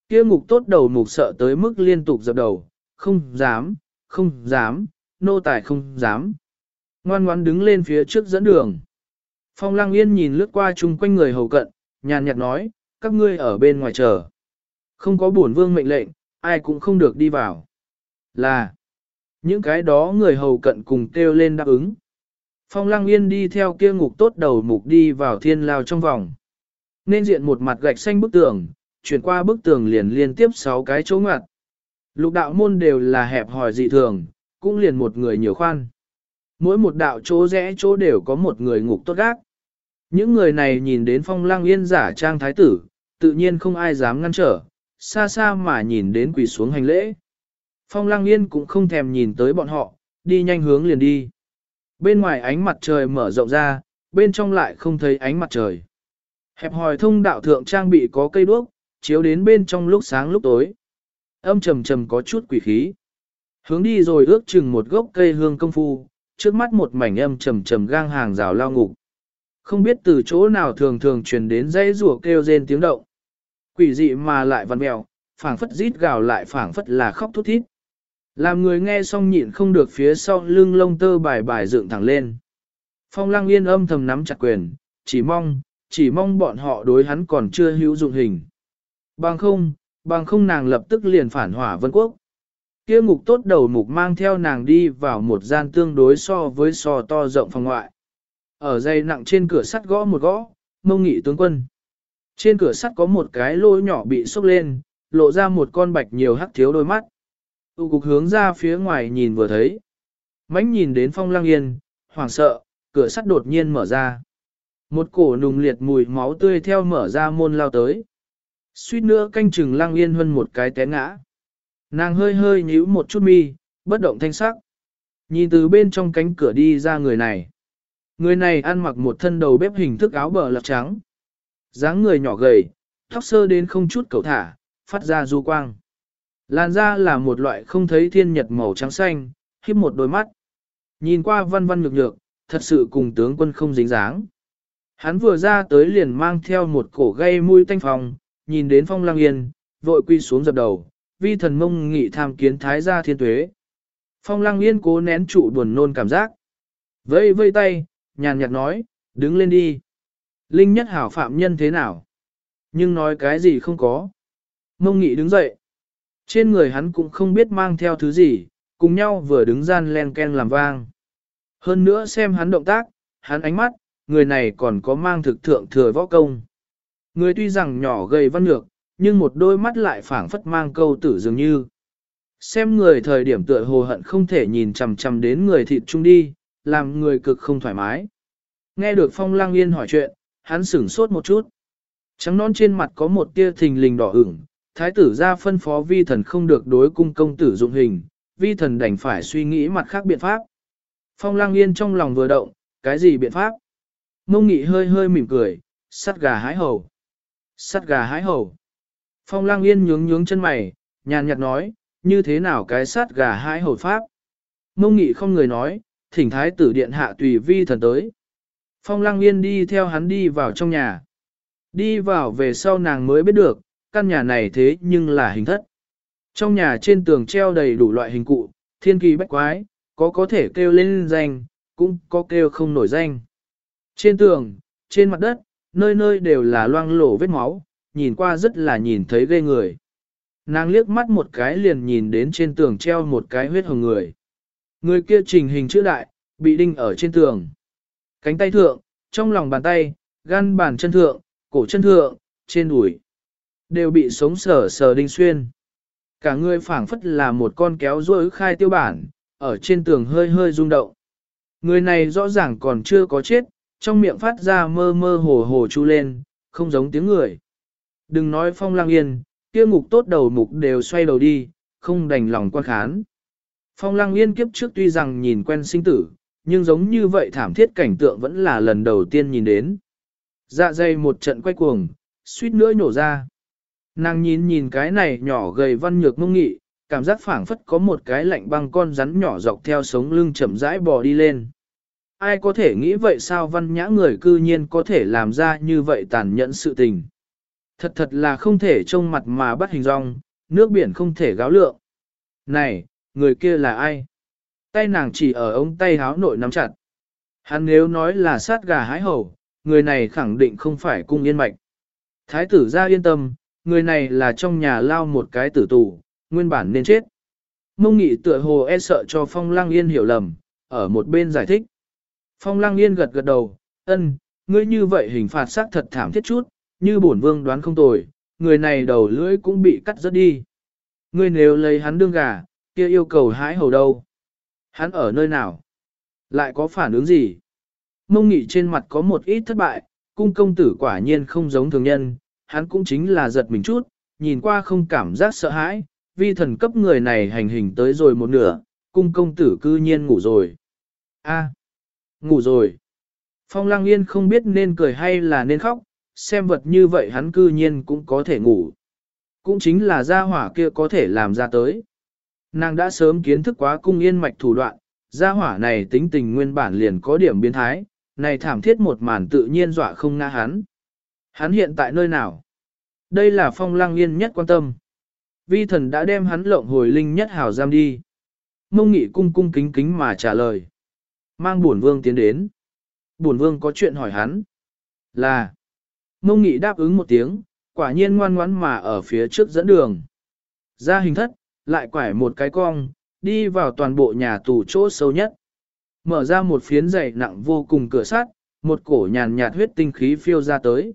Speaker 1: Kia ngục tốt đầu mục sợ tới mức liên tục dập đầu, không dám, không dám, nô tài không dám. Ngoan ngoãn đứng lên phía trước dẫn đường. Phong Lăng Yên nhìn lướt qua chung quanh người hầu cận, nhàn nhạt nói, các ngươi ở bên ngoài chờ. Không có bổn vương mệnh lệnh, ai cũng không được đi vào. Là, những cái đó người hầu cận cùng kêu lên đáp ứng. Phong Lăng Yên đi theo kia ngục tốt đầu mục đi vào thiên lao trong vòng. Nên diện một mặt gạch xanh bức tường, chuyển qua bức tường liền liên tiếp 6 cái chỗ ngoặt. Lục đạo môn đều là hẹp hòi dị thường, cũng liền một người nhiều khoan. Mỗi một đạo chỗ rẽ chỗ đều có một người ngục tốt gác. Những người này nhìn đến phong lăng yên giả trang thái tử, tự nhiên không ai dám ngăn trở, xa xa mà nhìn đến quỳ xuống hành lễ. Phong lăng yên cũng không thèm nhìn tới bọn họ, đi nhanh hướng liền đi. Bên ngoài ánh mặt trời mở rộng ra, bên trong lại không thấy ánh mặt trời. Hẹp hòi thông đạo thượng trang bị có cây đuốc, chiếu đến bên trong lúc sáng lúc tối. Âm trầm trầm có chút quỷ khí. Hướng đi rồi ước chừng một gốc cây hương công phu, trước mắt một mảnh âm trầm trầm gang hàng rào lao ngục. Không biết từ chỗ nào thường thường truyền đến dãy rủa kêu rên tiếng động. Quỷ dị mà lại văn mèo, phảng phất rít gào lại phảng phất là khóc thút thít. Làm người nghe xong nhịn không được phía sau lưng lông tơ bài bài dựng thẳng lên. Phong lăng yên âm thầm nắm chặt quyền, chỉ mong, chỉ mong bọn họ đối hắn còn chưa hữu dụng hình. Bằng không, bằng không nàng lập tức liền phản hỏa vân quốc. Kia ngục tốt đầu mục mang theo nàng đi vào một gian tương đối so với so to rộng phòng ngoại. Ở dây nặng trên cửa sắt gõ một gõ, mông nghị tướng quân. Trên cửa sắt có một cái lỗ nhỏ bị sốc lên, lộ ra một con bạch nhiều hắc thiếu đôi mắt. Tu cục hướng ra phía ngoài nhìn vừa thấy. mãnh nhìn đến phong lang yên, hoảng sợ, cửa sắt đột nhiên mở ra. Một cổ nùng liệt mùi máu tươi theo mở ra môn lao tới. Suýt nữa canh chừng lang yên hơn một cái té ngã. Nàng hơi hơi nhíu một chút mi, bất động thanh sắc. Nhìn từ bên trong cánh cửa đi ra người này. Người này ăn mặc một thân đầu bếp hình thức áo bờ lọc trắng. dáng người nhỏ gầy, tóc sơ đến không chút cầu thả, phát ra du quang. Làn da là một loại không thấy thiên nhật màu trắng xanh, khiếp một đôi mắt. Nhìn qua văn văn nhược nhược, thật sự cùng tướng quân không dính dáng. Hắn vừa ra tới liền mang theo một cổ gây mũi tanh phòng, nhìn đến phong lang yên, vội quy xuống dập đầu, vi thần mông nghị tham kiến thái gia thiên tuế. Phong lang yên cố nén trụ buồn nôn cảm giác. Vây vây tay, nhàn nhạt nói, đứng lên đi. Linh nhất hảo phạm nhân thế nào? Nhưng nói cái gì không có. Mông nghị đứng dậy. Trên người hắn cũng không biết mang theo thứ gì, cùng nhau vừa đứng gian len ken làm vang. Hơn nữa xem hắn động tác, hắn ánh mắt, người này còn có mang thực thượng thừa võ công. Người tuy rằng nhỏ gầy văn nhược, nhưng một đôi mắt lại phảng phất mang câu tử dường như. Xem người thời điểm tựa hồ hận không thể nhìn chằm chằm đến người thịt chung đi, làm người cực không thoải mái. Nghe được Phong Lang Yên hỏi chuyện, hắn sửng sốt một chút. Trắng non trên mặt có một tia thình lình đỏ ửng, thái tử ra phân phó vi thần không được đối cung công tử dụng hình, vi thần đành phải suy nghĩ mặt khác biện pháp. Phong lang yên trong lòng vừa động, cái gì biện pháp? Mông nghị hơi hơi mỉm cười, sắt gà hái hầu. Sắt gà hái hầu. Phong lang yên nhướng nhướng chân mày, nhàn nhạt nói, như thế nào cái sắt gà hái hầu pháp? Mông nghị không người nói, thỉnh thái tử điện hạ tùy vi thần tới. Phong lang yên đi theo hắn đi vào trong nhà. Đi vào về sau nàng mới biết được, căn nhà này thế nhưng là hình thất. Trong nhà trên tường treo đầy đủ loại hình cụ, thiên kỳ bách quái, có có thể kêu lên danh, cũng có kêu không nổi danh. Trên tường, trên mặt đất, nơi nơi đều là loang lổ vết máu, nhìn qua rất là nhìn thấy ghê người. Nàng liếc mắt một cái liền nhìn đến trên tường treo một cái huyết hồng người. Người kia trình hình chữ đại, bị đinh ở trên tường. Cánh tay thượng, trong lòng bàn tay, gan bàn chân thượng, cổ chân thượng, trên đùi. Đều bị sống sờ sờ đinh xuyên. Cả người phảng phất là một con kéo rối khai tiêu bản, ở trên tường hơi hơi rung động. Người này rõ ràng còn chưa có chết, trong miệng phát ra mơ mơ hồ hồ chu lên, không giống tiếng người. Đừng nói phong lang yên, kia ngục tốt đầu mục đều xoay đầu đi, không đành lòng quan khán. Phong lang yên kiếp trước tuy rằng nhìn quen sinh tử, nhưng giống như vậy thảm thiết cảnh tượng vẫn là lần đầu tiên nhìn đến. Dạ dày một trận quay cuồng, suýt nữa nhổ ra. Nàng nhìn nhìn cái này nhỏ gầy văn nhược mông nghị, cảm giác phảng phất có một cái lạnh băng con rắn nhỏ dọc theo sống lưng chậm rãi bò đi lên. Ai có thể nghĩ vậy sao văn nhã người cư nhiên có thể làm ra như vậy tàn nhẫn sự tình. Thật thật là không thể trông mặt mà bắt hình rong, nước biển không thể gáo lượng. Này, người kia là ai? Tay nàng chỉ ở ống tay háo nội nắm chặt. Hắn nếu nói là sát gà hái hầu, người này khẳng định không phải cung yên mạch. Thái tử ra yên tâm, người này là trong nhà lao một cái tử tù, nguyên bản nên chết. Mông nghị tựa hồ e sợ cho Phong Lăng Yên hiểu lầm, ở một bên giải thích. Phong Lăng Yên gật gật đầu, ân, ngươi như vậy hình phạt xác thật thảm thiết chút, như bổn vương đoán không tồi, người này đầu lưỡi cũng bị cắt rất đi. Ngươi nếu lấy hắn đương gà, kia yêu cầu hái hầu đâu? Hắn ở nơi nào? Lại có phản ứng gì? Mông nghị trên mặt có một ít thất bại, cung công tử quả nhiên không giống thường nhân, hắn cũng chính là giật mình chút, nhìn qua không cảm giác sợ hãi, vi thần cấp người này hành hình tới rồi một nửa, cung công tử cư nhiên ngủ rồi. A, ngủ rồi. Phong Lăng Yên không biết nên cười hay là nên khóc, xem vật như vậy hắn cư nhiên cũng có thể ngủ. Cũng chính là gia hỏa kia có thể làm ra tới. Nàng đã sớm kiến thức quá cung yên mạch thủ đoạn, gia hỏa này tính tình nguyên bản liền có điểm biến thái, này thảm thiết một màn tự nhiên dọa không ngã hắn. Hắn hiện tại nơi nào? Đây là phong lăng yên nhất quan tâm. Vi thần đã đem hắn lộng hồi linh nhất hào giam đi. Mông nghị cung cung kính kính mà trả lời. Mang buồn vương tiến đến. Buồn vương có chuyện hỏi hắn. Là. Mông nghị đáp ứng một tiếng, quả nhiên ngoan ngoãn mà ở phía trước dẫn đường. Ra hình thất, lại quải một cái cong, đi vào toàn bộ nhà tù chỗ sâu nhất. Mở ra một phiến dày nặng vô cùng cửa sắt, một cổ nhàn nhạt huyết tinh khí phiêu ra tới.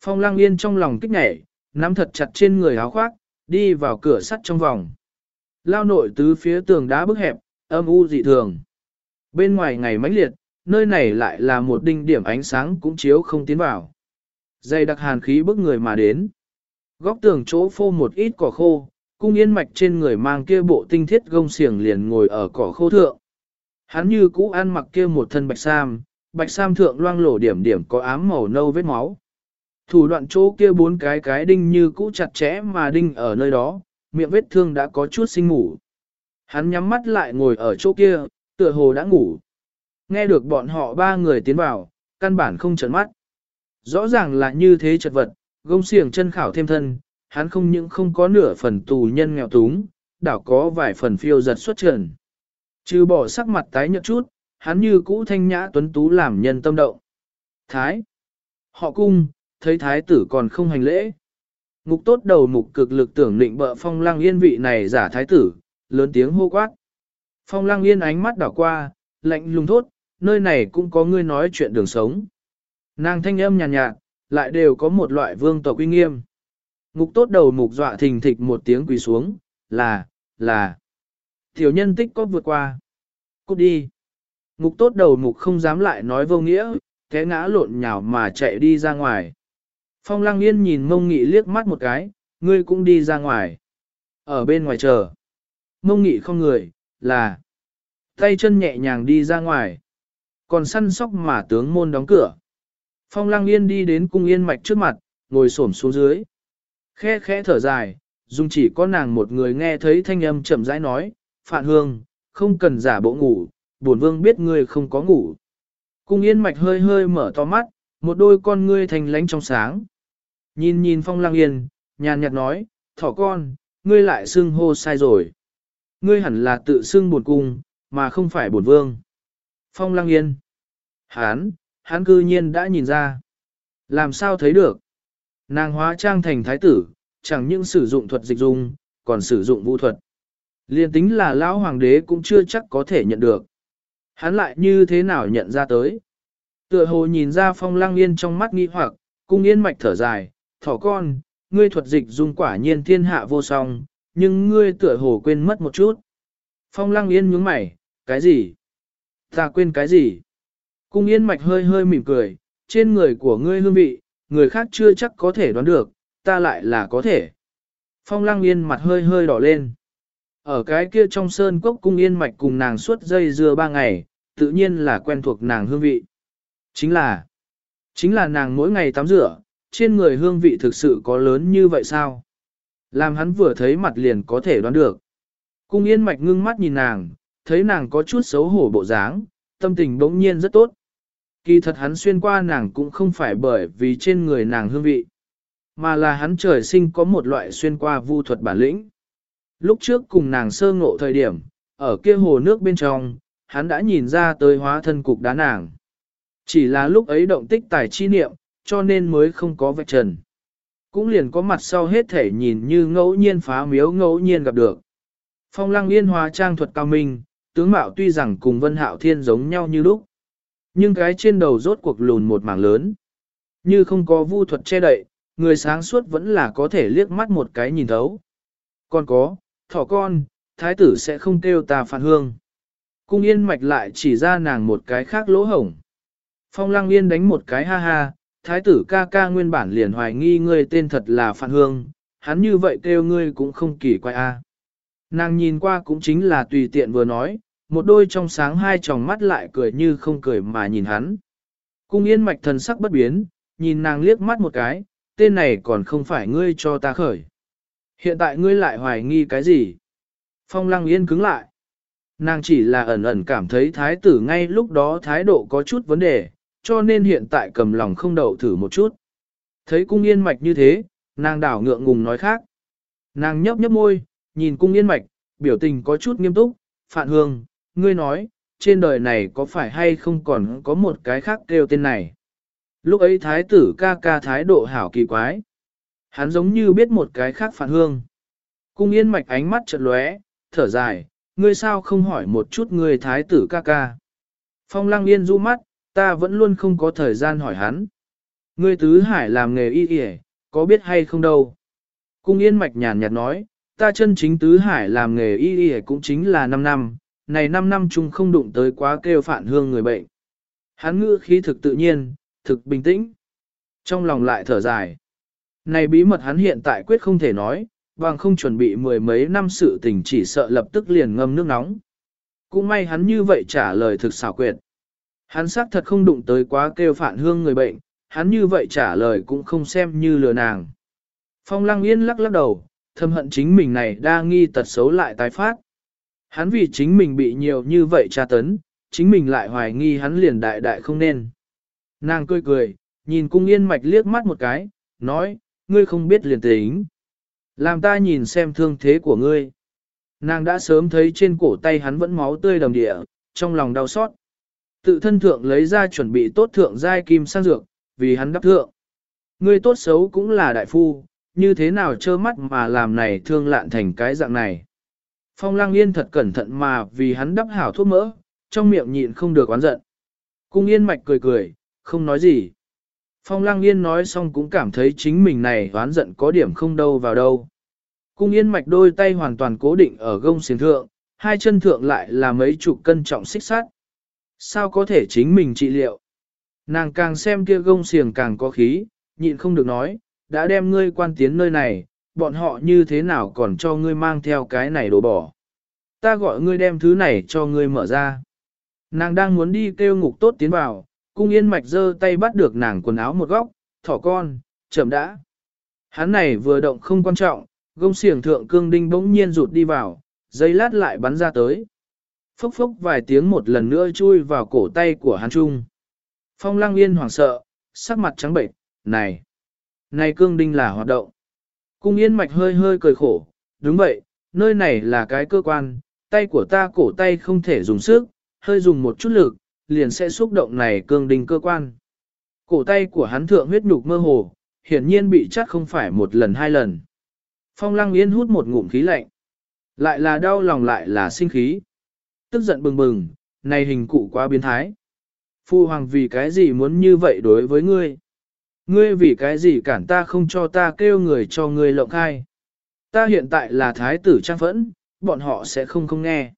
Speaker 1: Phong lang yên trong lòng kích nhảy, nắm thật chặt trên người áo khoác, đi vào cửa sắt trong vòng. Lao nội tứ phía tường đá bức hẹp, âm u dị thường. Bên ngoài ngày mãnh liệt, nơi này lại là một đinh điểm ánh sáng cũng chiếu không tiến vào. Dây đặc hàn khí bức người mà đến. Góc tường chỗ phô một ít cỏ khô, cung yên mạch trên người mang kia bộ tinh thiết gông xiềng liền ngồi ở cỏ khô thượng. Hắn như cũ ăn mặc kia một thân bạch sam, bạch sam thượng loang lổ điểm điểm có ám màu nâu vết máu. Thủ đoạn chỗ kia bốn cái cái đinh như cũ chặt chẽ mà đinh ở nơi đó, miệng vết thương đã có chút sinh ngủ. Hắn nhắm mắt lại ngồi ở chỗ kia, tựa hồ đã ngủ. Nghe được bọn họ ba người tiến vào, căn bản không trợn mắt. Rõ ràng là như thế chật vật, gông xiềng chân khảo thêm thân, hắn không những không có nửa phần tù nhân nghèo túng, đảo có vài phần phiêu giật xuất trần. Trừ bỏ sắc mặt tái nhợt chút, hắn như cũ thanh nhã tuấn tú làm nhân tâm động. Thái. Họ cung, thấy thái tử còn không hành lễ. Ngục tốt đầu mục cực lực tưởng định bợ phong lăng yên vị này giả thái tử, lớn tiếng hô quát. Phong lăng yên ánh mắt đảo qua, lạnh lùng thốt, nơi này cũng có ngươi nói chuyện đường sống. Nàng thanh âm nhàn nhạt, nhạt, lại đều có một loại vương tộc uy nghiêm. Ngục tốt đầu mục dọa thình thịch một tiếng quỳ xuống, là, là. Tiểu nhân tích có vượt qua. Cút đi. Ngục tốt đầu mục không dám lại nói vô nghĩa, té ngã lộn nhào mà chạy đi ra ngoài. Phong lăng yên nhìn mông nghị liếc mắt một cái, ngươi cũng đi ra ngoài. Ở bên ngoài chờ. Mông nghị không người, là. Tay chân nhẹ nhàng đi ra ngoài. Còn săn sóc mà tướng môn đóng cửa. Phong lăng yên đi đến cung yên mạch trước mặt, ngồi xổm xuống dưới. khẽ khẽ thở dài, dùng chỉ có nàng một người nghe thấy thanh âm chậm rãi nói, Phạn Hương, không cần giả bộ ngủ, bổn vương biết ngươi không có ngủ. Cung yên mạch hơi hơi mở to mắt, một đôi con ngươi thành lánh trong sáng. Nhìn nhìn phong lăng yên, nhàn nhạt nói, thỏ con, ngươi lại xưng hô sai rồi. Ngươi hẳn là tự xưng buồn cung, mà không phải buồn vương. Phong lăng yên. Hán, hán cư nhiên đã nhìn ra. Làm sao thấy được? Nàng hóa trang thành thái tử, chẳng những sử dụng thuật dịch dung, còn sử dụng vũ thuật. Liên tính là lão hoàng đế cũng chưa chắc có thể nhận được. Hắn lại như thế nào nhận ra tới? Tựa hồ nhìn ra phong lăng yên trong mắt nghi hoặc, cung yên mạch thở dài, thỏ con, ngươi thuật dịch dung quả nhiên thiên hạ vô song, nhưng ngươi tựa hồ quên mất một chút. Phong lăng yên nhướng mày, cái gì? Ta quên cái gì? Cung yên mạch hơi hơi mỉm cười, trên người của ngươi hương vị, người khác chưa chắc có thể đoán được, ta lại là có thể. Phong lăng yên mặt hơi hơi đỏ lên. Ở cái kia trong sơn cốc cung yên mạch cùng nàng suốt dây dưa ba ngày, tự nhiên là quen thuộc nàng hương vị. Chính là, chính là nàng mỗi ngày tắm rửa, trên người hương vị thực sự có lớn như vậy sao? Làm hắn vừa thấy mặt liền có thể đoán được. Cung yên mạch ngưng mắt nhìn nàng, thấy nàng có chút xấu hổ bộ dáng, tâm tình bỗng nhiên rất tốt. Kỳ thật hắn xuyên qua nàng cũng không phải bởi vì trên người nàng hương vị, mà là hắn trời sinh có một loại xuyên qua vu thuật bản lĩnh. Lúc trước cùng nàng sơ ngộ thời điểm, ở kia hồ nước bên trong, hắn đã nhìn ra tới hóa thân cục đá nàng. Chỉ là lúc ấy động tích tài chi niệm, cho nên mới không có vạch trần. Cũng liền có mặt sau hết thể nhìn như ngẫu nhiên phá miếu ngẫu nhiên gặp được. Phong lăng yên hóa trang thuật cao minh, tướng mạo tuy rằng cùng vân hạo thiên giống nhau như lúc. Nhưng cái trên đầu rốt cuộc lùn một mảng lớn. Như không có vu thuật che đậy, người sáng suốt vẫn là có thể liếc mắt một cái nhìn thấu. Còn có, thỏ con, thái tử sẽ không kêu ta phản hương. Cung yên mạch lại chỉ ra nàng một cái khác lỗ hổng. Phong lăng yên đánh một cái ha ha, thái tử ca ca nguyên bản liền hoài nghi ngươi tên thật là Phan hương, hắn như vậy kêu ngươi cũng không kỳ quay a. Nàng nhìn qua cũng chính là tùy tiện vừa nói, một đôi trong sáng hai tròng mắt lại cười như không cười mà nhìn hắn. Cung yên mạch thần sắc bất biến, nhìn nàng liếc mắt một cái, tên này còn không phải ngươi cho ta khởi. Hiện tại ngươi lại hoài nghi cái gì? Phong lăng yên cứng lại. Nàng chỉ là ẩn ẩn cảm thấy thái tử ngay lúc đó thái độ có chút vấn đề, cho nên hiện tại cầm lòng không đậu thử một chút. Thấy cung yên mạch như thế, nàng đảo ngượng ngùng nói khác. Nàng nhấp nhấp môi, nhìn cung yên mạch, biểu tình có chút nghiêm túc, phạn hương, ngươi nói, trên đời này có phải hay không còn có một cái khác kêu tên này. Lúc ấy thái tử ca ca thái độ hảo kỳ quái. Hắn giống như biết một cái khác phản hương. Cung yên mạch ánh mắt chợt lóe, thở dài, ngươi sao không hỏi một chút ngươi thái tử ca ca. Phong lăng yên du mắt, ta vẫn luôn không có thời gian hỏi hắn. Ngươi tứ hải làm nghề y y, có biết hay không đâu. Cung yên mạch nhàn nhạt nói, ta chân chính tứ hải làm nghề y y cũng chính là 5 năm, này 5 năm chung không đụng tới quá kêu phản hương người bệnh. Hắn ngữ khí thực tự nhiên, thực bình tĩnh. Trong lòng lại thở dài. Này bí mật hắn hiện tại quyết không thể nói, bằng không chuẩn bị mười mấy năm sự tình chỉ sợ lập tức liền ngâm nước nóng. Cũng may hắn như vậy trả lời thực xảo quyệt. Hắn xác thật không đụng tới quá kêu phản hương người bệnh, hắn như vậy trả lời cũng không xem như lừa nàng. Phong lăng yên lắc lắc đầu, thâm hận chính mình này đa nghi tật xấu lại tái phát. Hắn vì chính mình bị nhiều như vậy tra tấn, chính mình lại hoài nghi hắn liền đại đại không nên. Nàng cười cười, nhìn cung yên mạch liếc mắt một cái, nói, ngươi không biết liền tính. Làm ta nhìn xem thương thế của ngươi. Nàng đã sớm thấy trên cổ tay hắn vẫn máu tươi đầm địa, trong lòng đau xót. Tự thân thượng lấy ra chuẩn bị tốt thượng giai kim sang dược, vì hắn đắp thượng. Ngươi tốt xấu cũng là đại phu, như thế nào trơ mắt mà làm này thương lạn thành cái dạng này. Phong lang yên thật cẩn thận mà vì hắn đắp hảo thuốc mỡ, trong miệng nhịn không được oán giận. Cung yên mạch cười cười, không nói gì. Phong lang yên nói xong cũng cảm thấy chính mình này oán giận có điểm không đâu vào đâu. Cung yên mạch đôi tay hoàn toàn cố định ở gông xiềng thượng, hai chân thượng lại là mấy chục cân trọng xích sắt. Sao có thể chính mình trị liệu? Nàng càng xem kia gông xiềng càng có khí, nhịn không được nói, đã đem ngươi quan tiến nơi này, bọn họ như thế nào còn cho ngươi mang theo cái này đổ bỏ. Ta gọi ngươi đem thứ này cho ngươi mở ra. Nàng đang muốn đi kêu ngục tốt tiến vào, cung yên mạch giơ tay bắt được nàng quần áo một góc, thỏ con, chậm đã. Hắn này vừa động không quan trọng, gông xiềng thượng cương đinh bỗng nhiên rụt đi vào, dây lát lại bắn ra tới. Phốc phốc vài tiếng một lần nữa chui vào cổ tay của hắn trung. Phong lăng yên hoảng sợ, sắc mặt trắng bệnh, này, này cương đinh là hoạt động. Cung yên mạch hơi hơi cười khổ, đúng vậy, nơi này là cái cơ quan, tay của ta cổ tay không thể dùng sức, hơi dùng một chút lực, liền sẽ xúc động này cương đinh cơ quan. Cổ tay của hắn thượng huyết nhục mơ hồ, hiển nhiên bị chắc không phải một lần hai lần. Phong lăng yên hút một ngụm khí lạnh. Lại là đau lòng lại là sinh khí. Tức giận bừng bừng, này hình cụ quá biến thái. Phu hoàng vì cái gì muốn như vậy đối với ngươi? Ngươi vì cái gì cản ta không cho ta kêu người cho ngươi lộng khai? Ta hiện tại là thái tử trang phẫn, bọn họ sẽ không không nghe.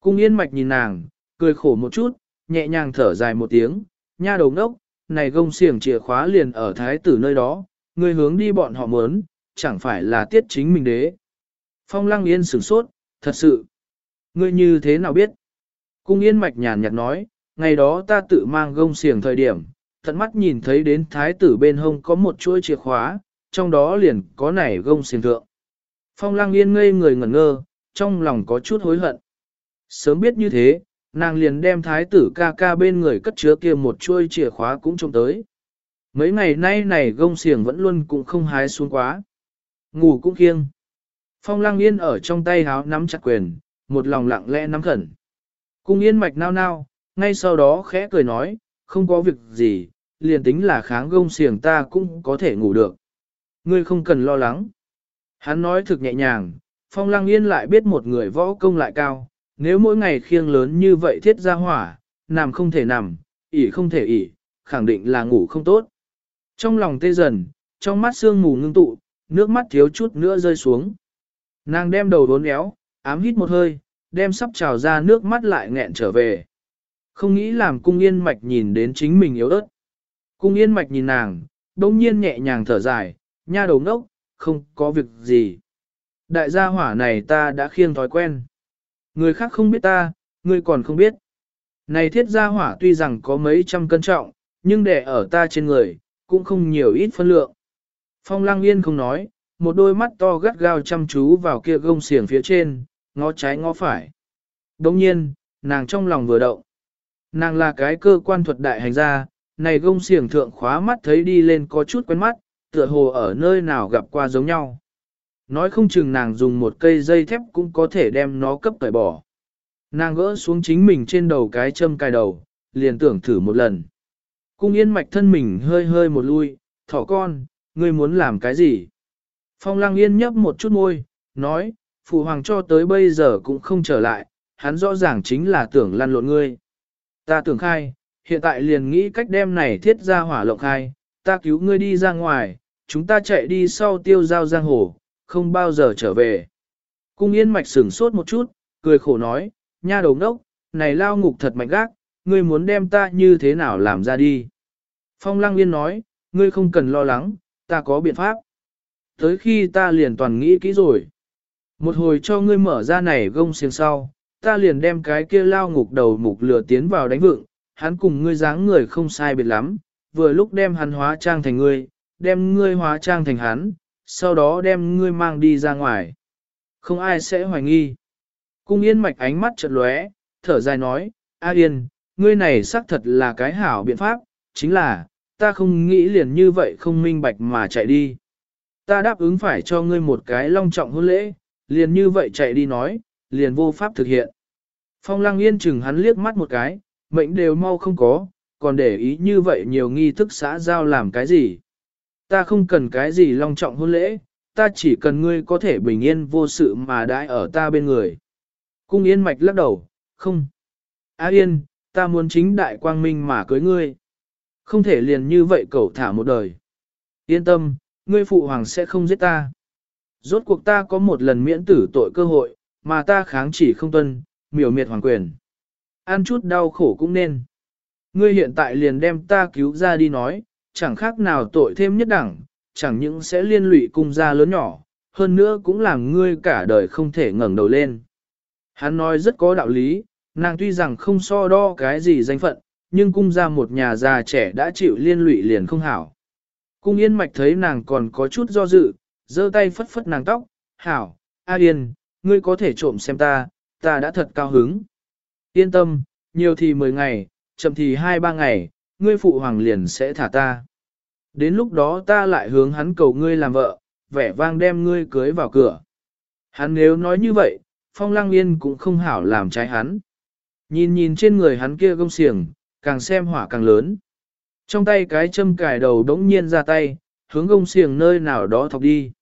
Speaker 1: Cung yên mạch nhìn nàng, cười khổ một chút, nhẹ nhàng thở dài một tiếng, nha đầu ngốc, này gông xiềng chìa khóa liền ở thái tử nơi đó, ngươi hướng đi bọn họ muốn, chẳng phải là tiết chính mình đế. Phong lăng yên sửng sốt, thật sự. Ngươi như thế nào biết? Cung yên mạch nhàn nhạt nói, ngày đó ta tự mang gông xiềng thời điểm, tận mắt nhìn thấy đến thái tử bên hông có một chuỗi chìa khóa, trong đó liền có nảy gông xiềng thượng. Phong Lang yên ngây người ngẩn ngơ, trong lòng có chút hối hận. Sớm biết như thế, nàng liền đem thái tử ca ca bên người cất chứa kia một chuôi chìa khóa cũng trông tới. Mấy ngày nay này gông xiềng vẫn luôn cũng không hái xuống quá. Ngủ cũng kiêng. Phong Lang yên ở trong tay háo nắm chặt quyền, một lòng lặng lẽ nắm khẩn. Cung yên mạch nao nao, ngay sau đó khẽ cười nói, không có việc gì, liền tính là kháng gông xiềng ta cũng có thể ngủ được. Ngươi không cần lo lắng. Hắn nói thực nhẹ nhàng, phong lăng yên lại biết một người võ công lại cao, nếu mỗi ngày khiêng lớn như vậy thiết ra hỏa, nằm không thể nằm, ỉ không thể ỉ, khẳng định là ngủ không tốt. Trong lòng tê dần, trong mắt sương mù ngưng tụ, nước mắt thiếu chút nữa rơi xuống. Nàng đem đầu đốn éo, ám hít một hơi, đem sắp trào ra nước mắt lại nghẹn trở về. Không nghĩ làm cung yên mạch nhìn đến chính mình yếu ớt. Cung yên mạch nhìn nàng, đông nhiên nhẹ nhàng thở dài, nha đầu ngốc, không có việc gì. Đại gia hỏa này ta đã khiêng thói quen. Người khác không biết ta, ngươi còn không biết. Này thiết gia hỏa tuy rằng có mấy trăm cân trọng, nhưng để ở ta trên người, cũng không nhiều ít phân lượng. Phong lăng yên không nói, một đôi mắt to gắt gao chăm chú vào kia gông xiềng phía trên, ngó trái ngó phải. Đồng nhiên, nàng trong lòng vừa động. Nàng là cái cơ quan thuật đại hành gia, này gông xiềng thượng khóa mắt thấy đi lên có chút quen mắt, tựa hồ ở nơi nào gặp qua giống nhau. Nói không chừng nàng dùng một cây dây thép cũng có thể đem nó cấp tẩy bỏ. Nàng gỡ xuống chính mình trên đầu cái châm cài đầu, liền tưởng thử một lần. Cung yên mạch thân mình hơi hơi một lui, thỏ con, ngươi muốn làm cái gì? Phong lăng yên nhấp một chút môi, nói, phụ hoàng cho tới bây giờ cũng không trở lại, hắn rõ ràng chính là tưởng lăn lộn ngươi. Ta tưởng khai, hiện tại liền nghĩ cách đem này thiết ra hỏa lộng khai, ta cứu ngươi đi ra ngoài, chúng ta chạy đi sau tiêu giao giang hồ, không bao giờ trở về. Cung yên mạch sửng sốt một chút, cười khổ nói, nha đầu ngốc, này lao ngục thật mạnh gác, ngươi muốn đem ta như thế nào làm ra đi. Phong lăng yên nói, ngươi không cần lo lắng, ta có biện pháp. Tới khi ta liền toàn nghĩ kỹ rồi. Một hồi cho ngươi mở ra này gông xiềng sau, ta liền đem cái kia lao ngục đầu mục lửa tiến vào đánh vựng, hắn cùng ngươi dáng người không sai biệt lắm, vừa lúc đem hắn hóa trang thành ngươi, đem ngươi hóa trang thành hắn, sau đó đem ngươi mang đi ra ngoài. Không ai sẽ hoài nghi. Cung yên mạch ánh mắt chợt lóe, thở dài nói, A yên, ngươi này xác thật là cái hảo biện pháp, chính là, ta không nghĩ liền như vậy không minh bạch mà chạy đi. Ta đáp ứng phải cho ngươi một cái long trọng hôn lễ, liền như vậy chạy đi nói, liền vô pháp thực hiện. Phong lăng yên chừng hắn liếc mắt một cái, mệnh đều mau không có, còn để ý như vậy nhiều nghi thức xã giao làm cái gì. Ta không cần cái gì long trọng hôn lễ, ta chỉ cần ngươi có thể bình yên vô sự mà đãi ở ta bên người. Cung yên mạch lắc đầu, không. Á yên, ta muốn chính đại quang minh mà cưới ngươi. Không thể liền như vậy cậu thả một đời. Yên tâm, ngươi phụ hoàng sẽ không giết ta. Rốt cuộc ta có một lần miễn tử tội cơ hội, mà ta kháng chỉ không tuân, miểu miệt hoàng quyền. Ăn chút đau khổ cũng nên. Ngươi hiện tại liền đem ta cứu ra đi nói, chẳng khác nào tội thêm nhất đẳng, chẳng những sẽ liên lụy cung gia lớn nhỏ, hơn nữa cũng làm ngươi cả đời không thể ngẩng đầu lên. Hắn nói rất có đạo lý, nàng tuy rằng không so đo cái gì danh phận, nhưng cung gia một nhà già trẻ đã chịu liên lụy liền không hảo. Cung yên mạch thấy nàng còn có chút do dự, giơ tay phất phất nàng tóc, hảo, A Yên, ngươi có thể trộm xem ta, ta đã thật cao hứng. Yên tâm, nhiều thì 10 ngày, chậm thì 2-3 ngày, ngươi phụ hoàng liền sẽ thả ta. Đến lúc đó ta lại hướng hắn cầu ngươi làm vợ, vẻ vang đem ngươi cưới vào cửa. Hắn nếu nói như vậy, phong lang yên cũng không hảo làm trái hắn. Nhìn nhìn trên người hắn kia gông xiềng, càng xem hỏa càng lớn. Trong tay cái châm cài đầu đống nhiên ra tay, hướng gông xiềng nơi nào đó thọc đi.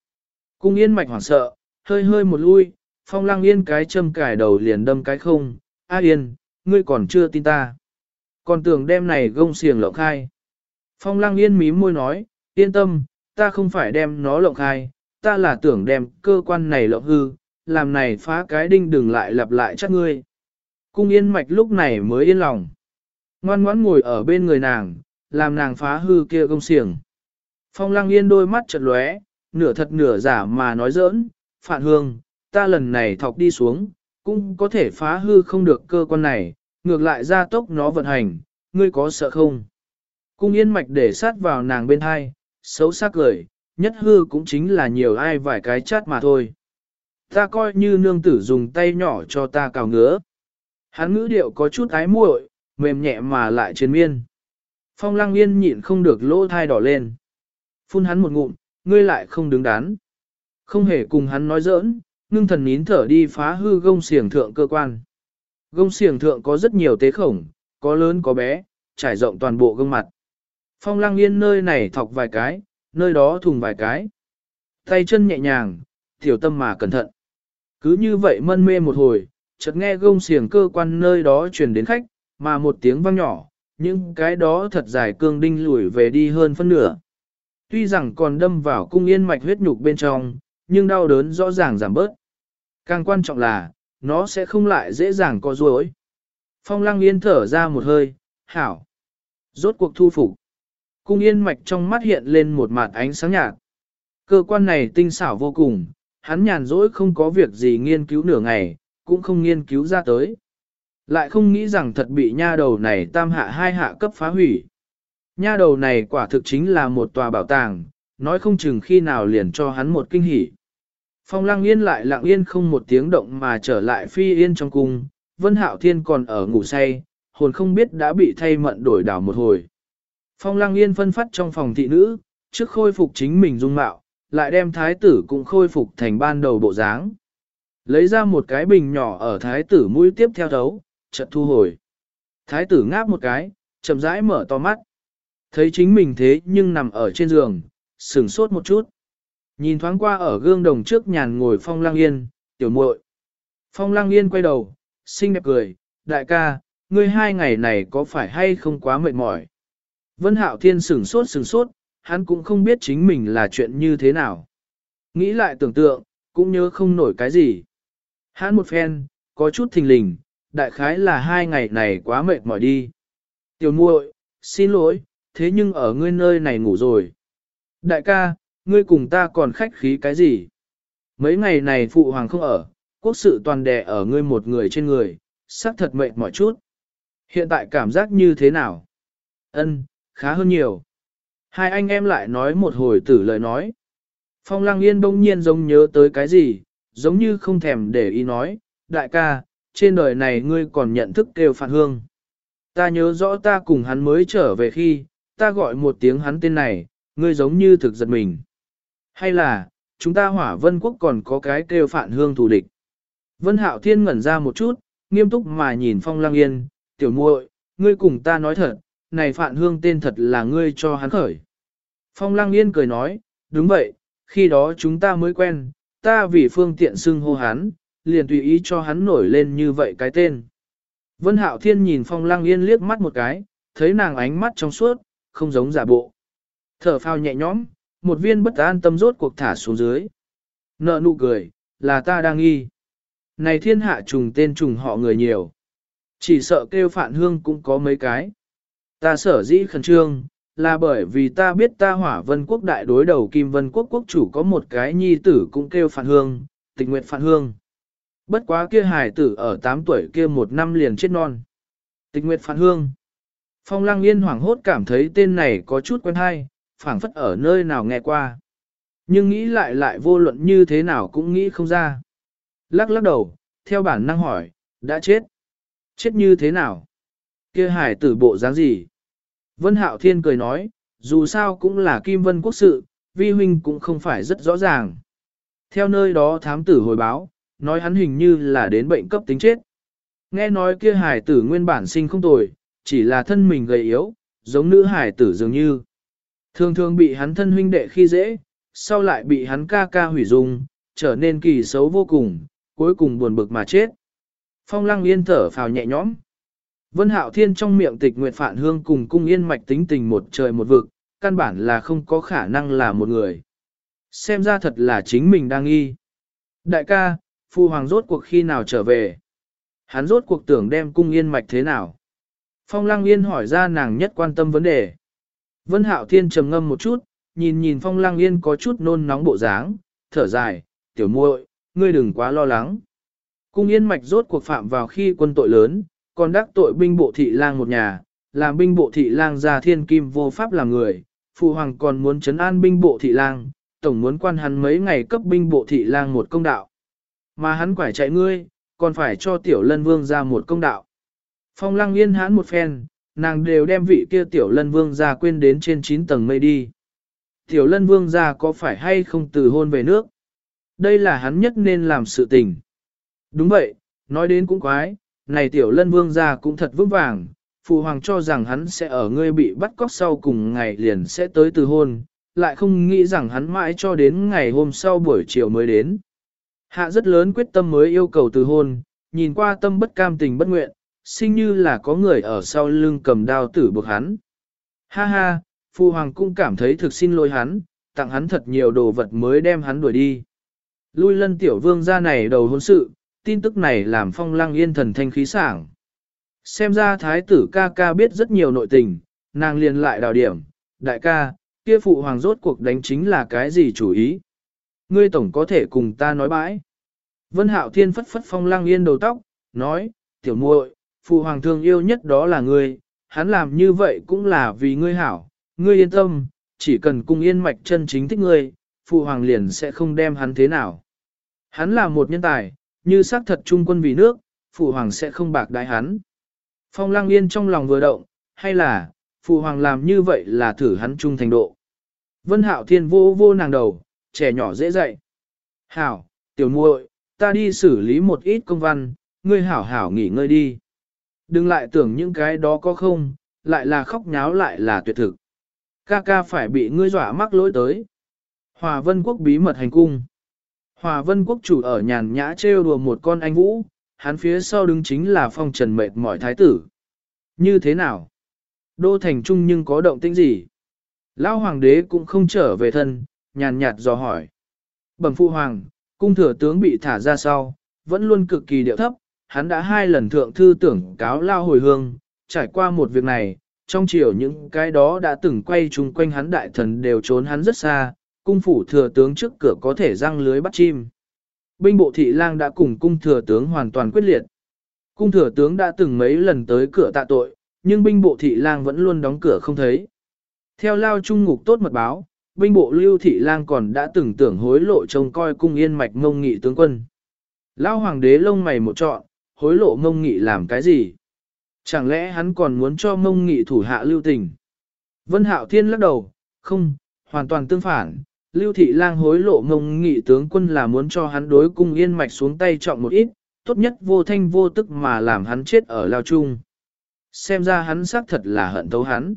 Speaker 1: Cung yên mạch hoảng sợ, hơi hơi một lui, phong lang yên cái châm cài đầu liền đâm cái không. A yên, ngươi còn chưa tin ta. Còn tưởng đem này gông xiềng lộng khai. Phong lăng yên mím môi nói, yên tâm, ta không phải đem nó lộng khai, ta là tưởng đem cơ quan này lộng hư, làm này phá cái đinh đừng lại lặp lại chắc ngươi. Cung yên mạch lúc này mới yên lòng. Ngoan ngoãn ngồi ở bên người nàng, làm nàng phá hư kia gông xiềng. Phong lăng yên đôi mắt chật lóe, nửa thật nửa giả mà nói giỡn, phản hương, ta lần này thọc đi xuống, cũng có thể phá hư không được cơ quan này, ngược lại ra tốc nó vận hành, ngươi có sợ không? Cung yên mạch để sát vào nàng bên hai, xấu sắc cười, nhất hư cũng chính là nhiều ai vài cái chát mà thôi. Ta coi như nương tử dùng tay nhỏ cho ta cào ngứa. Hắn ngữ điệu có chút ái muội, mềm nhẹ mà lại trên miên. Phong lăng yên nhịn không được lỗ thai đỏ lên. Phun hắn một ngụm, ngươi lại không đứng đắn. Không hề cùng hắn nói giỡn, ngưng thần nín thở đi phá hư gông xiềng thượng cơ quan. Gông xiềng thượng có rất nhiều tế khổng, có lớn có bé, trải rộng toàn bộ gương mặt. Phong lăng yên nơi này thọc vài cái, nơi đó thùng vài cái. Tay chân nhẹ nhàng, tiểu tâm mà cẩn thận. Cứ như vậy mân mê một hồi, chợt nghe gông xiềng cơ quan nơi đó truyền đến khách, mà một tiếng vang nhỏ, những cái đó thật dài cương đinh lùi về đi hơn phân nửa. Tuy rằng còn đâm vào cung yên mạch huyết nhục bên trong, nhưng đau đớn rõ ràng giảm bớt. Càng quan trọng là, nó sẽ không lại dễ dàng co duỗi. Phong lăng yên thở ra một hơi, hảo. Rốt cuộc thu phục. Cung yên mạch trong mắt hiện lên một mặt ánh sáng nhạt. Cơ quan này tinh xảo vô cùng, hắn nhàn rỗi không có việc gì nghiên cứu nửa ngày, cũng không nghiên cứu ra tới. Lại không nghĩ rằng thật bị nha đầu này tam hạ hai hạ cấp phá hủy. Nha đầu này quả thực chính là một tòa bảo tàng, nói không chừng khi nào liền cho hắn một kinh hỉ. Phong lăng yên lại lặng yên không một tiếng động mà trở lại phi yên trong cung, Vân Hạo Thiên còn ở ngủ say, hồn không biết đã bị thay mận đổi đảo một hồi. Phong lăng yên phân phát trong phòng thị nữ, trước khôi phục chính mình dung mạo, lại đem thái tử cũng khôi phục thành ban đầu bộ dáng. Lấy ra một cái bình nhỏ ở thái tử mũi tiếp theo thấu, chợt thu hồi. Thái tử ngáp một cái, chậm rãi mở to mắt. Thấy chính mình thế nhưng nằm ở trên giường, sửng sốt một chút. Nhìn thoáng qua ở gương đồng trước nhàn ngồi Phong Lang Yên, tiểu muội. Phong Lang Yên quay đầu, xinh đẹp cười, đại ca, ngươi hai ngày này có phải hay không quá mệt mỏi? Vân Hạo Thiên sửng sốt sửng sốt, hắn cũng không biết chính mình là chuyện như thế nào. Nghĩ lại tưởng tượng, cũng nhớ không nổi cái gì. Hắn một phen, có chút thình lình, đại khái là hai ngày này quá mệt mỏi đi. Tiểu muội, xin lỗi, thế nhưng ở ngươi nơi này ngủ rồi. Đại ca, ngươi cùng ta còn khách khí cái gì? Mấy ngày này phụ hoàng không ở, quốc sự toàn đè ở ngươi một người trên người, xác thật mệt mỏi chút. Hiện tại cảm giác như thế nào? Ân, khá hơn nhiều. Hai anh em lại nói một hồi tử lời nói. Phong Lăng Yên bỗng nhiên giống nhớ tới cái gì, giống như không thèm để ý nói, đại ca, trên đời này ngươi còn nhận thức kêu phản hương. Ta nhớ rõ ta cùng hắn mới trở về khi, ta gọi một tiếng hắn tên này, ngươi giống như thực giật mình. Hay là, chúng ta hỏa vân quốc còn có cái kêu phản hương thù địch. Vân Hạo Thiên ngẩn ra một chút, nghiêm túc mà nhìn Phong Lăng Yên, tiểu muội, ngươi cùng ta nói thật, này phản hương tên thật là ngươi cho hắn khởi. Phong Lăng Yên cười nói, đúng vậy, khi đó chúng ta mới quen, ta vì phương tiện xưng hô hắn, liền tùy ý cho hắn nổi lên như vậy cái tên. Vân Hạo Thiên nhìn Phong Lăng Yên liếc mắt một cái, thấy nàng ánh mắt trong suốt, không giống giả bộ. Thở phào nhẹ nhõm, một viên bất an tâm rốt cuộc thả xuống dưới. Nợ nụ cười, là ta đang nghi. Này thiên hạ trùng tên trùng họ người nhiều. Chỉ sợ kêu phản hương cũng có mấy cái. Ta sở dĩ khẩn trương, là bởi vì ta biết ta hỏa vân quốc đại đối đầu kim vân quốc quốc chủ có một cái nhi tử cũng kêu phản hương, tình nguyện phản hương. Bất quá kia hài tử ở 8 tuổi kia một năm liền chết non. Tịch nguyện phản hương. Phong lăng yên hoảng hốt cảm thấy tên này có chút quen hay, phảng phất ở nơi nào nghe qua. Nhưng nghĩ lại lại vô luận như thế nào cũng nghĩ không ra. Lắc lắc đầu, theo bản năng hỏi, đã chết. Chết như thế nào? Kia hải tử bộ dáng gì? Vân Hạo Thiên cười nói, dù sao cũng là Kim Vân Quốc sự, vi huynh cũng không phải rất rõ ràng. Theo nơi đó thám tử hồi báo, nói hắn hình như là đến bệnh cấp tính chết. Nghe nói kia hải tử nguyên bản sinh không tồi, chỉ là thân mình gầy yếu, giống nữ hải tử dường như. Thường thường bị hắn thân huynh đệ khi dễ, sau lại bị hắn ca ca hủy dung, trở nên kỳ xấu vô cùng, cuối cùng buồn bực mà chết. Phong lăng yên thở phào nhẹ nhõm. Vân Hạo Thiên trong miệng tịch nguyệt phản hương cùng cung yên mạch tính tình một trời một vực, căn bản là không có khả năng là một người. Xem ra thật là chính mình đang nghi. Đại ca, phu hoàng rốt cuộc khi nào trở về? Hắn rốt cuộc tưởng đem cung yên mạch thế nào? Phong lăng yên hỏi ra nàng nhất quan tâm vấn đề. Vân Hạo Thiên trầm ngâm một chút, nhìn nhìn Phong lăng yên có chút nôn nóng bộ dáng, thở dài, tiểu muội, ngươi đừng quá lo lắng. Cung yên mạch rốt cuộc phạm vào khi quân tội lớn, còn đắc tội binh bộ thị lang một nhà, làm binh bộ thị lang ra thiên kim vô pháp làm người, phụ hoàng còn muốn chấn an binh bộ thị lang, tổng muốn quan hắn mấy ngày cấp binh bộ thị lang một công đạo. Mà hắn quải chạy ngươi, còn phải cho tiểu lân vương ra một công đạo. Phong lăng yên hãn một phen, nàng đều đem vị kia tiểu lân vương ra quên đến trên 9 tầng mây đi. Tiểu lân vương ra có phải hay không từ hôn về nước? Đây là hắn nhất nên làm sự tình. Đúng vậy, nói đến cũng quái, này tiểu lân vương ra cũng thật vững vàng, phụ hoàng cho rằng hắn sẽ ở ngươi bị bắt cóc sau cùng ngày liền sẽ tới từ hôn, lại không nghĩ rằng hắn mãi cho đến ngày hôm sau buổi chiều mới đến. Hạ rất lớn quyết tâm mới yêu cầu từ hôn, nhìn qua tâm bất cam tình bất nguyện, sinh như là có người ở sau lưng cầm đao tử buộc hắn. Ha ha, phụ hoàng cũng cảm thấy thực xin lỗi hắn, tặng hắn thật nhiều đồ vật mới đem hắn đuổi đi. Lui lân tiểu vương ra này đầu hôn sự, tin tức này làm phong lăng yên thần thanh khí sảng. Xem ra thái tử ca ca biết rất nhiều nội tình, nàng liền lại đào điểm, đại ca, kia phụ hoàng rốt cuộc đánh chính là cái gì chủ ý. Ngươi tổng có thể cùng ta nói bãi. Vân hạo thiên phất phất phong lăng yên đầu tóc, nói, tiểu muội, phụ hoàng thương yêu nhất đó là ngươi, hắn làm như vậy cũng là vì ngươi hảo, ngươi yên tâm, chỉ cần cung yên mạch chân chính thích ngươi, phụ hoàng liền sẽ không đem hắn thế nào. Hắn là một nhân tài, như xác thật trung quân vì nước, phụ hoàng sẽ không bạc đại hắn. Phong lang yên trong lòng vừa động, hay là, phụ hoàng làm như vậy là thử hắn trung thành độ. Vân hạo thiên vô vô nàng đầu, trẻ nhỏ dễ dạy. Hảo, tiểu muội, ta đi xử lý một ít công văn, ngươi hảo hảo nghỉ ngơi đi. Đừng lại tưởng những cái đó có không, lại là khóc nháo lại là tuyệt thực. Ca ca phải bị ngươi dọa mắc lỗi tới. Hòa vân quốc bí mật hành cung. Hòa vân quốc chủ ở nhàn nhã trêu đùa một con anh vũ, hắn phía sau đứng chính là phong trần mệt mỏi thái tử. Như thế nào? Đô thành trung nhưng có động tĩnh gì? Lão hoàng đế cũng không trở về thân, nhàn nhạt dò hỏi. Bẩm phụ hoàng, cung thừa tướng bị thả ra sau, vẫn luôn cực kỳ điệu thấp, hắn đã hai lần thượng thư tưởng cáo lao hồi hương, trải qua một việc này, trong chiều những cái đó đã từng quay chung quanh hắn đại thần đều trốn hắn rất xa, cung phủ thừa tướng trước cửa có thể răng lưới bắt chim. Binh bộ thị lang đã cùng cung thừa tướng hoàn toàn quyết liệt. Cung thừa tướng đã từng mấy lần tới cửa tạ tội, nhưng binh bộ thị lang vẫn luôn đóng cửa không thấy, Theo lao trung ngục tốt mật báo, binh bộ lưu thị lang còn đã từng tưởng hối lộ trông coi cung yên mạch ngông nghị tướng quân. Lao hoàng đế lông mày một trọn, hối lộ mông nghị làm cái gì? Chẳng lẽ hắn còn muốn cho mông nghị thủ hạ lưu tình? Vân Hạo Thiên lắc đầu, không, hoàn toàn tương phản. Lưu thị lang hối lộ mông nghị tướng quân là muốn cho hắn đối cung yên mạch xuống tay trọng một ít, tốt nhất vô thanh vô tức mà làm hắn chết ở lao trung. Xem ra hắn xác thật là hận thấu hắn.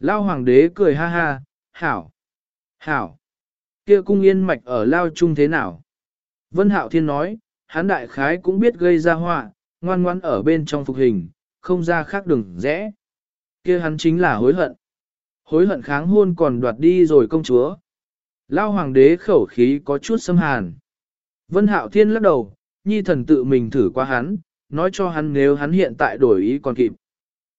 Speaker 1: Lao hoàng đế cười ha ha, hảo, hảo, kia cung yên mạch ở lao trung thế nào? Vân Hạo Thiên nói, hắn đại khái cũng biết gây ra họa, ngoan ngoãn ở bên trong phục hình, không ra khác đừng rẽ. kia hắn chính là hối hận. Hối hận kháng hôn còn đoạt đi rồi công chúa. Lao hoàng đế khẩu khí có chút xâm hàn. Vân Hạo Thiên lắc đầu, nhi thần tự mình thử qua hắn, nói cho hắn nếu hắn hiện tại đổi ý còn kịp.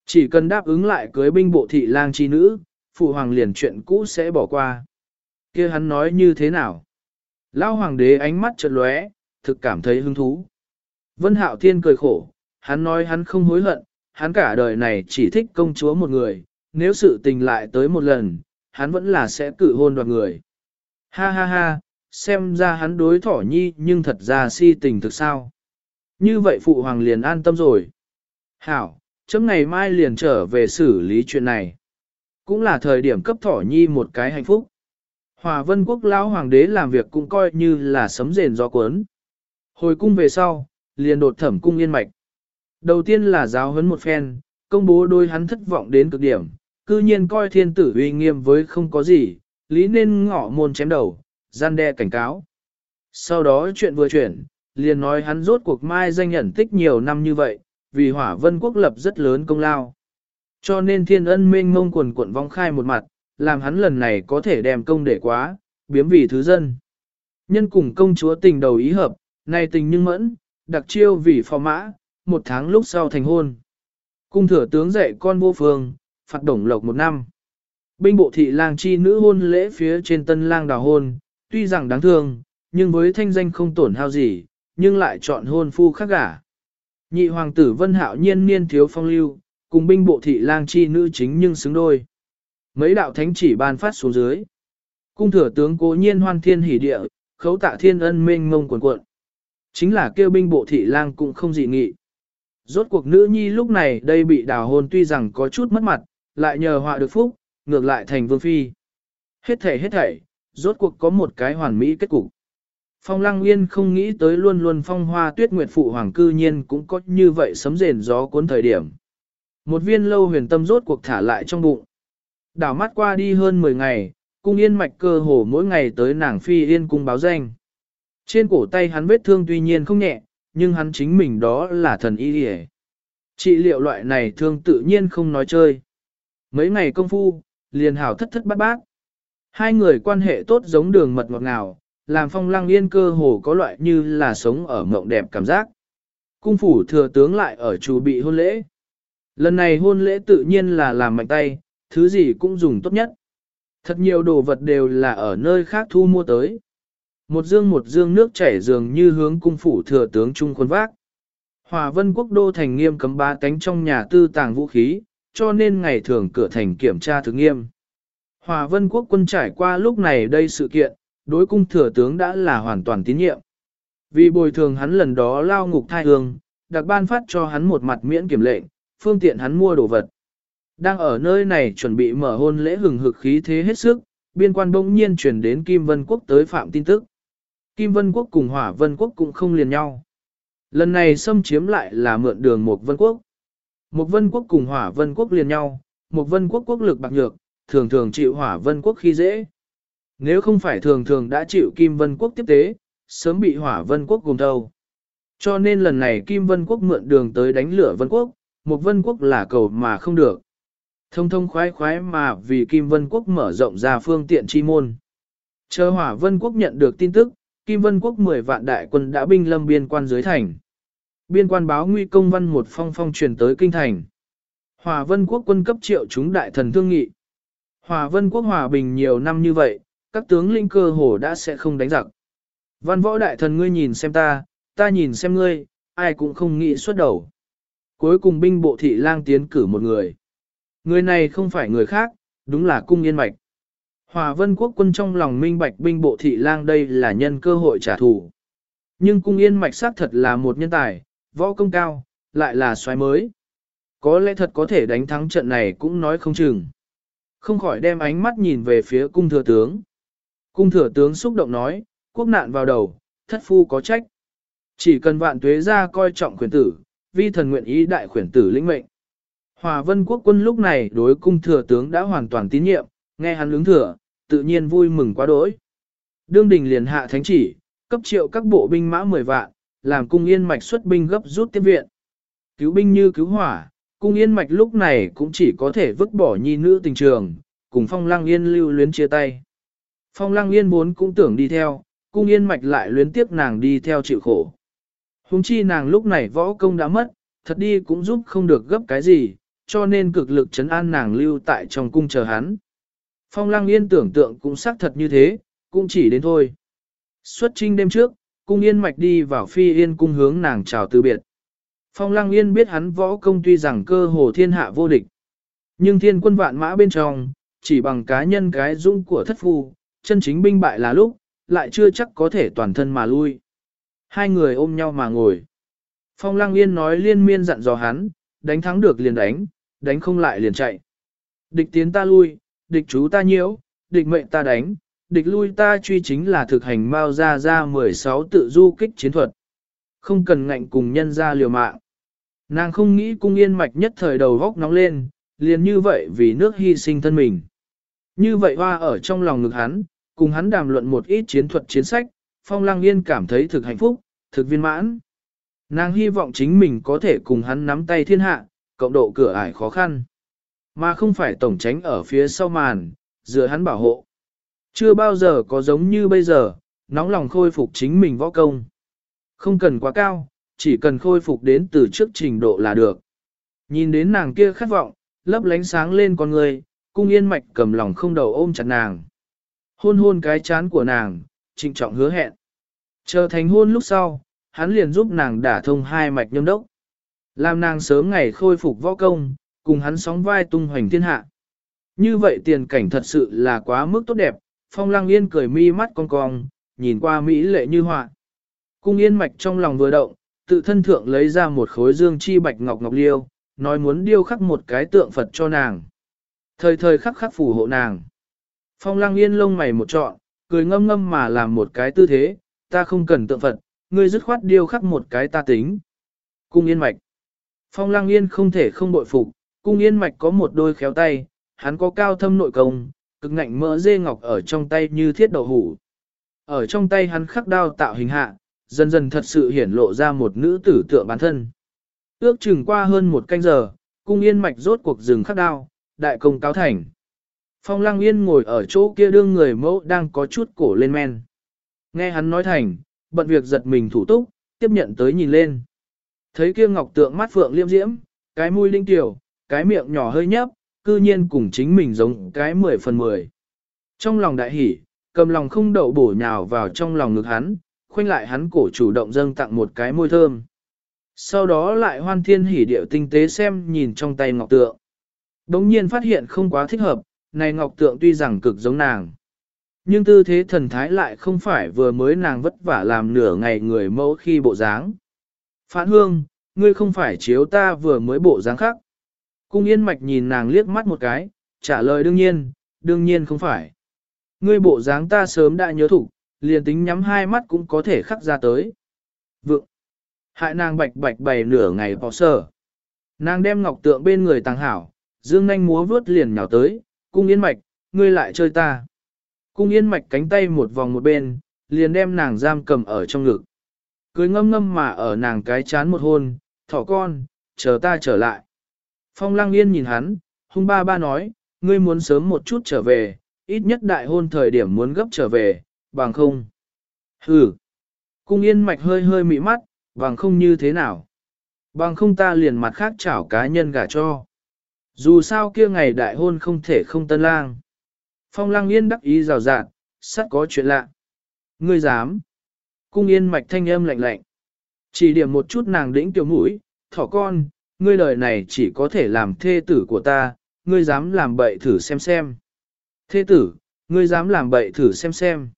Speaker 1: Chỉ cần đáp ứng lại cưới binh bộ thị lang chi nữ, phụ hoàng liền chuyện cũ sẽ bỏ qua. kia hắn nói như thế nào? Lao hoàng đế ánh mắt chợt lóe, thực cảm thấy hứng thú. Vân Hạo Thiên cười khổ, hắn nói hắn không hối hận, hắn cả đời này chỉ thích công chúa một người, nếu sự tình lại tới một lần, hắn vẫn là sẽ cự hôn đoạt người. Ha ha ha, xem ra hắn đối thỏ nhi nhưng thật ra si tình thực sao. Như vậy phụ hoàng liền an tâm rồi. Hảo, chấm ngày mai liền trở về xử lý chuyện này. Cũng là thời điểm cấp thỏ nhi một cái hạnh phúc. Hòa vân quốc lão hoàng đế làm việc cũng coi như là sấm rền gió cuốn. Hồi cung về sau, liền đột thẩm cung yên mạch. Đầu tiên là giáo huấn một phen, công bố đôi hắn thất vọng đến cực điểm, cư nhiên coi thiên tử uy nghiêm với không có gì, lý nên ngọ môn chém đầu, gian đe cảnh cáo. Sau đó chuyện vừa chuyển, liền nói hắn rốt cuộc mai danh nhận tích nhiều năm như vậy, vì hỏa vân quốc lập rất lớn công lao. Cho nên thiên ân mênh mông quần cuộn vong khai một mặt, làm hắn lần này có thể đem công để quá, biếm vì thứ dân. Nhân cùng công chúa tình đầu ý hợp, nay tình nhưng mẫn, đặc chiêu vì phò mã, một tháng lúc sau thành hôn. Cung thừa tướng dạy con vô phương, phạt đồng lộc một năm. Binh bộ thị lang chi nữ hôn lễ phía trên tân lang đào hôn, tuy rằng đáng thương, nhưng với thanh danh không tổn hao gì, nhưng lại chọn hôn phu khác gả. Nhị hoàng tử vân hạo nhiên niên thiếu phong lưu, cùng binh bộ thị lang chi nữ chính nhưng xứng đôi. Mấy đạo thánh chỉ ban phát xuống dưới. Cung thừa tướng cố nhiên hoan thiên hỷ địa, khấu tạ thiên ân mênh mông quần cuộn. Chính là kêu binh bộ thị lang cũng không dị nghị. Rốt cuộc nữ nhi lúc này đây bị đào hôn tuy rằng có chút mất mặt, lại nhờ họa được phúc, ngược lại thành vương phi. Hết thảy hết thảy, rốt cuộc có một cái hoàn mỹ kết cục. Phong Lăng Yên không nghĩ tới luôn luôn phong hoa tuyết nguyệt phụ hoàng cư nhiên cũng có như vậy sấm rền gió cuốn thời điểm. Một viên lâu huyền tâm rốt cuộc thả lại trong bụng. Đảo mắt qua đi hơn 10 ngày, cung yên mạch cơ hồ mỗi ngày tới nàng phi yên cung báo danh. Trên cổ tay hắn vết thương tuy nhiên không nhẹ, nhưng hắn chính mình đó là thần y hề. Trị liệu loại này thương tự nhiên không nói chơi. Mấy ngày công phu, liền hảo thất thất bát bát. Hai người quan hệ tốt giống đường mật ngọt ngào, làm phong lăng yên cơ hồ có loại như là sống ở mộng đẹp cảm giác. Cung phủ thừa tướng lại ở chủ bị hôn lễ. Lần này hôn lễ tự nhiên là làm mạnh tay, thứ gì cũng dùng tốt nhất. Thật nhiều đồ vật đều là ở nơi khác thu mua tới. Một dương một dương nước chảy dường như hướng cung phủ thừa tướng trung quân vác. Hòa vân quốc đô thành nghiêm cấm ba cánh trong nhà tư tàng vũ khí, cho nên ngày thường cửa thành kiểm tra thực nghiêm. Hòa vân quốc quân trải qua lúc này đây sự kiện, đối cung thừa tướng đã là hoàn toàn tín nhiệm. Vì bồi thường hắn lần đó lao ngục thai hương, đặc ban phát cho hắn một mặt miễn kiểm lệnh, phương tiện hắn mua đồ vật. Đang ở nơi này chuẩn bị mở hôn lễ hừng hực khí thế hết sức, biên quan bỗng nhiên chuyển đến Kim Vân Quốc tới phạm tin tức. Kim Vân Quốc cùng Hỏa Vân Quốc cũng không liền nhau. Lần này xâm chiếm lại là mượn đường một Vân Quốc. Một Vân Quốc cùng Hỏa Vân Quốc liền nhau, một Vân Quốc quốc lực bạc nhược, thường thường chịu Hỏa Vân Quốc khi dễ. Nếu không phải thường thường đã chịu Kim Vân Quốc tiếp tế, sớm bị Hỏa Vân Quốc gồm thâu. Cho nên lần này Kim Vân Quốc mượn đường tới đánh lửa Vân Quốc, một Vân Quốc là cầu mà không được. Thông thông khoái khoái mà vì Kim Vân Quốc mở rộng ra phương tiện chi môn. Chờ Hỏa Vân Quốc nhận được tin tức, Kim Vân Quốc 10 vạn đại quân đã binh lâm biên quan dưới thành. Biên quan báo nguy công văn một phong phong truyền tới kinh thành. Hòa Vân Quốc quân cấp triệu chúng đại thần thương nghị. Hòa Vân Quốc hòa bình nhiều năm như vậy, các tướng linh cơ hồ đã sẽ không đánh giặc. Văn võ đại thần ngươi nhìn xem ta, ta nhìn xem ngươi, ai cũng không nghĩ xuất đầu. Cuối cùng binh bộ thị lang tiến cử một người. Người này không phải người khác, Đúng là cung yên mạch. Hòa vân quốc quân trong lòng minh bạch binh bộ thị lang đây là nhân cơ hội trả thù. Nhưng cung yên mạch sắc thật là một nhân tài, võ công cao, lại là xoáy mới. Có lẽ thật có thể đánh thắng trận này cũng nói không chừng. Không khỏi đem ánh mắt nhìn về phía cung thừa tướng. Cung thừa tướng xúc động nói, quốc nạn vào đầu, thất phu có trách. Chỉ cần vạn tuế ra coi trọng khuyển tử, vi thần nguyện ý đại khuyển tử lĩnh mệnh. Hòa vân quốc quân lúc này đối cung thừa tướng đã hoàn toàn tín nhiệm, nghe hắn ứng thừa, tự nhiên vui mừng quá đỗi. Đương đình liền hạ thánh chỉ, cấp triệu các bộ binh mã 10 vạn, làm cung yên mạch xuất binh gấp rút tiếp viện. Cứu binh như cứu hỏa, cung yên mạch lúc này cũng chỉ có thể vứt bỏ nhi nữ tình trường, cùng phong lăng yên lưu luyến chia tay. Phong lăng yên muốn cũng tưởng đi theo, cung yên mạch lại luyến tiếc nàng đi theo chịu khổ. Hùng chi nàng lúc này võ công đã mất, thật đi cũng giúp không được gấp cái gì, cho nên cực lực chấn an nàng lưu tại trong cung chờ hắn. Phong lăng yên tưởng tượng cũng xác thật như thế, cũng chỉ đến thôi. Xuất trinh đêm trước, cung yên mạch đi vào phi yên cung hướng nàng chào từ biệt. Phong lăng yên biết hắn võ công tuy rằng cơ hồ thiên hạ vô địch. Nhưng thiên quân vạn mã bên trong, chỉ bằng cá nhân cái dung của thất phu, chân chính binh bại là lúc, lại chưa chắc có thể toàn thân mà lui. Hai người ôm nhau mà ngồi. Phong lăng yên nói liên miên dặn dò hắn, đánh thắng được liền đánh, đánh không lại liền chạy. Địch tiến ta lui, địch chú ta nhiễu, địch mệnh ta đánh, địch lui ta truy chính là thực hành mao Gia Gia 16 tự du kích chiến thuật. Không cần ngạnh cùng nhân ra liều mạng. Nàng không nghĩ cung yên mạch nhất thời đầu góc nóng lên, liền như vậy vì nước hy sinh thân mình. Như vậy hoa ở trong lòng ngực hắn, cùng hắn đàm luận một ít chiến thuật chiến sách, Phong Lăng Yên cảm thấy thực hạnh phúc, thực viên mãn. Nàng hy vọng chính mình có thể cùng hắn nắm tay thiên hạ, cộng độ cửa ải khó khăn. Mà không phải tổng tránh ở phía sau màn, dựa hắn bảo hộ. Chưa bao giờ có giống như bây giờ, nóng lòng khôi phục chính mình võ công. Không cần quá cao, chỉ cần khôi phục đến từ trước trình độ là được. Nhìn đến nàng kia khát vọng, lấp lánh sáng lên con người, cung yên mạch cầm lòng không đầu ôm chặt nàng. Hôn hôn cái chán của nàng, trịnh trọng hứa hẹn. Chờ thành hôn lúc sau, hắn liền giúp nàng đả thông hai mạch nhâm đốc. Làm nàng sớm ngày khôi phục võ công, cùng hắn sóng vai tung hoành thiên hạ. Như vậy tiền cảnh thật sự là quá mức tốt đẹp, phong lăng yên cười mi mắt cong cong, nhìn qua mỹ lệ như họa. Cung yên mạch trong lòng vừa động, tự thân thượng lấy ra một khối dương chi bạch ngọc ngọc liêu, nói muốn điêu khắc một cái tượng Phật cho nàng. Thời thời khắc khắc phù hộ nàng. Phong lăng yên lông mày một trọn, cười ngâm ngâm mà làm một cái tư thế, ta không cần tượng Phật, ngươi dứt khoát điêu khắc một cái ta tính. Cung yên mạch. Phong lăng yên không thể không bội phục, cung yên mạch có một đôi khéo tay, hắn có cao thâm nội công, cực ngạnh mỡ dê ngọc ở trong tay như thiết đậu hủ. Ở trong tay hắn khắc đao tạo hình hạ, dần dần thật sự hiển lộ ra một nữ tử tựa bản thân. Ước chừng qua hơn một canh giờ, cung yên mạch rốt cuộc dừng khắc đao, đại công cáo thành. Phong lăng yên ngồi ở chỗ kia đương người mẫu đang có chút cổ lên men. Nghe hắn nói thành, bận việc giật mình thủ túc, tiếp nhận tới nhìn lên. Thấy kia ngọc tượng mắt phượng liêm diễm, cái mũi linh tiểu, cái miệng nhỏ hơi nhấp, cư nhiên cùng chính mình giống cái mười phần mười. Trong lòng đại hỉ, cầm lòng không đậu bổ nhào vào trong lòng ngực hắn, khoanh lại hắn cổ chủ động dâng tặng một cái môi thơm. Sau đó lại hoan thiên hỉ điệu tinh tế xem nhìn trong tay ngọc tượng. Đống nhiên phát hiện không quá thích hợp, này ngọc tượng tuy rằng cực giống nàng. Nhưng tư thế thần thái lại không phải vừa mới nàng vất vả làm nửa ngày người mẫu khi bộ dáng. Phản hương, ngươi không phải chiếu ta vừa mới bộ dáng khác. Cung yên mạch nhìn nàng liếc mắt một cái, trả lời đương nhiên, đương nhiên không phải. Ngươi bộ dáng ta sớm đã nhớ thủ, liền tính nhắm hai mắt cũng có thể khắc ra tới. Vượng. Hại nàng bạch bạch bày nửa ngày bỏ sở. Nàng đem ngọc tượng bên người tàng hảo, dương nhanh múa vướt liền nhào tới, cung yên mạch, ngươi lại chơi ta. Cung yên mạch cánh tay một vòng một bên, liền đem nàng giam cầm ở trong ngực. Cười ngâm ngâm mà ở nàng cái chán một hôn, thỏ con, chờ ta trở lại. Phong lăng yên nhìn hắn, hung ba ba nói, ngươi muốn sớm một chút trở về, ít nhất đại hôn thời điểm muốn gấp trở về, bằng không. Hừ. Cung yên mạch hơi hơi mị mắt, bằng không như thế nào. Bằng không ta liền mặt khác chảo cá nhân gả cho. Dù sao kia ngày đại hôn không thể không tân lang. Phong lăng yên đắc ý rào rạt, sắt có chuyện lạ. Ngươi dám. Cung yên mạch thanh âm lạnh lạnh. Chỉ điểm một chút nàng đĩnh tiểu mũi, thỏ con, ngươi lời này chỉ có thể làm thê tử của ta, ngươi dám làm bậy thử xem xem. Thế tử, ngươi dám làm bậy thử xem xem.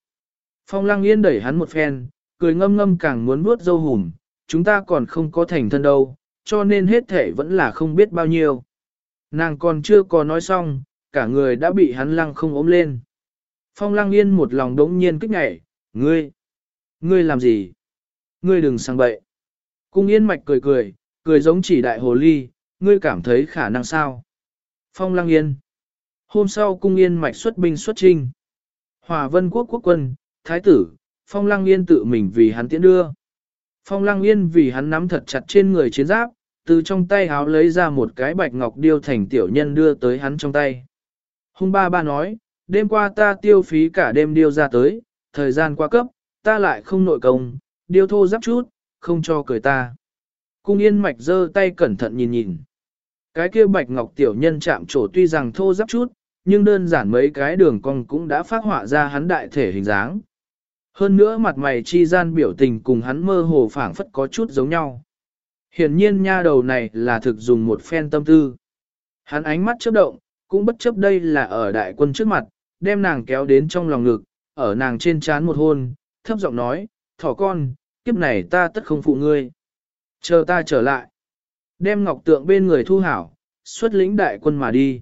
Speaker 1: Phong lăng yên đẩy hắn một phen, cười ngâm ngâm càng muốn vuốt dâu hùm, chúng ta còn không có thành thân đâu, cho nên hết thể vẫn là không biết bao nhiêu. Nàng còn chưa có nói xong, cả người đã bị hắn lăng không ốm lên. Phong lăng yên một lòng đống nhiên kích ngảy, ngươi, ngươi làm gì? Ngươi đừng sang bậy. Cung yên mạch cười cười, cười giống chỉ đại hồ ly, ngươi cảm thấy khả năng sao? Phong lăng yên. Hôm sau cung yên mạch xuất binh xuất trinh. Hòa vân quốc quốc quân, thái tử, phong lăng yên tự mình vì hắn tiễn đưa. Phong lăng yên vì hắn nắm thật chặt trên người chiến giáp, từ trong tay háo lấy ra một cái bạch ngọc điêu thành tiểu nhân đưa tới hắn trong tay. Hung ba ba nói, đêm qua ta tiêu phí cả đêm điêu ra tới, thời gian qua cấp, ta lại không nội công, điêu thô giáp chút, không cho cười ta. Cung yên mạch giơ tay cẩn thận nhìn nhìn. Cái kia bạch ngọc tiểu nhân chạm trổ tuy rằng thô giáp chút, nhưng đơn giản mấy cái đường cong cũng đã phát họa ra hắn đại thể hình dáng. Hơn nữa mặt mày chi gian biểu tình cùng hắn mơ hồ phảng phất có chút giống nhau. Hiển nhiên nha đầu này là thực dùng một phen tâm tư. Hắn ánh mắt chớp động, cũng bất chấp đây là ở đại quân trước mặt, đem nàng kéo đến trong lòng ngực, ở nàng trên trán một hôn, thấp giọng nói, thỏ con, kiếp này ta tất không phụ ngươi. Chờ ta trở lại. Đem ngọc tượng bên người thu hảo, xuất lĩnh đại quân mà đi.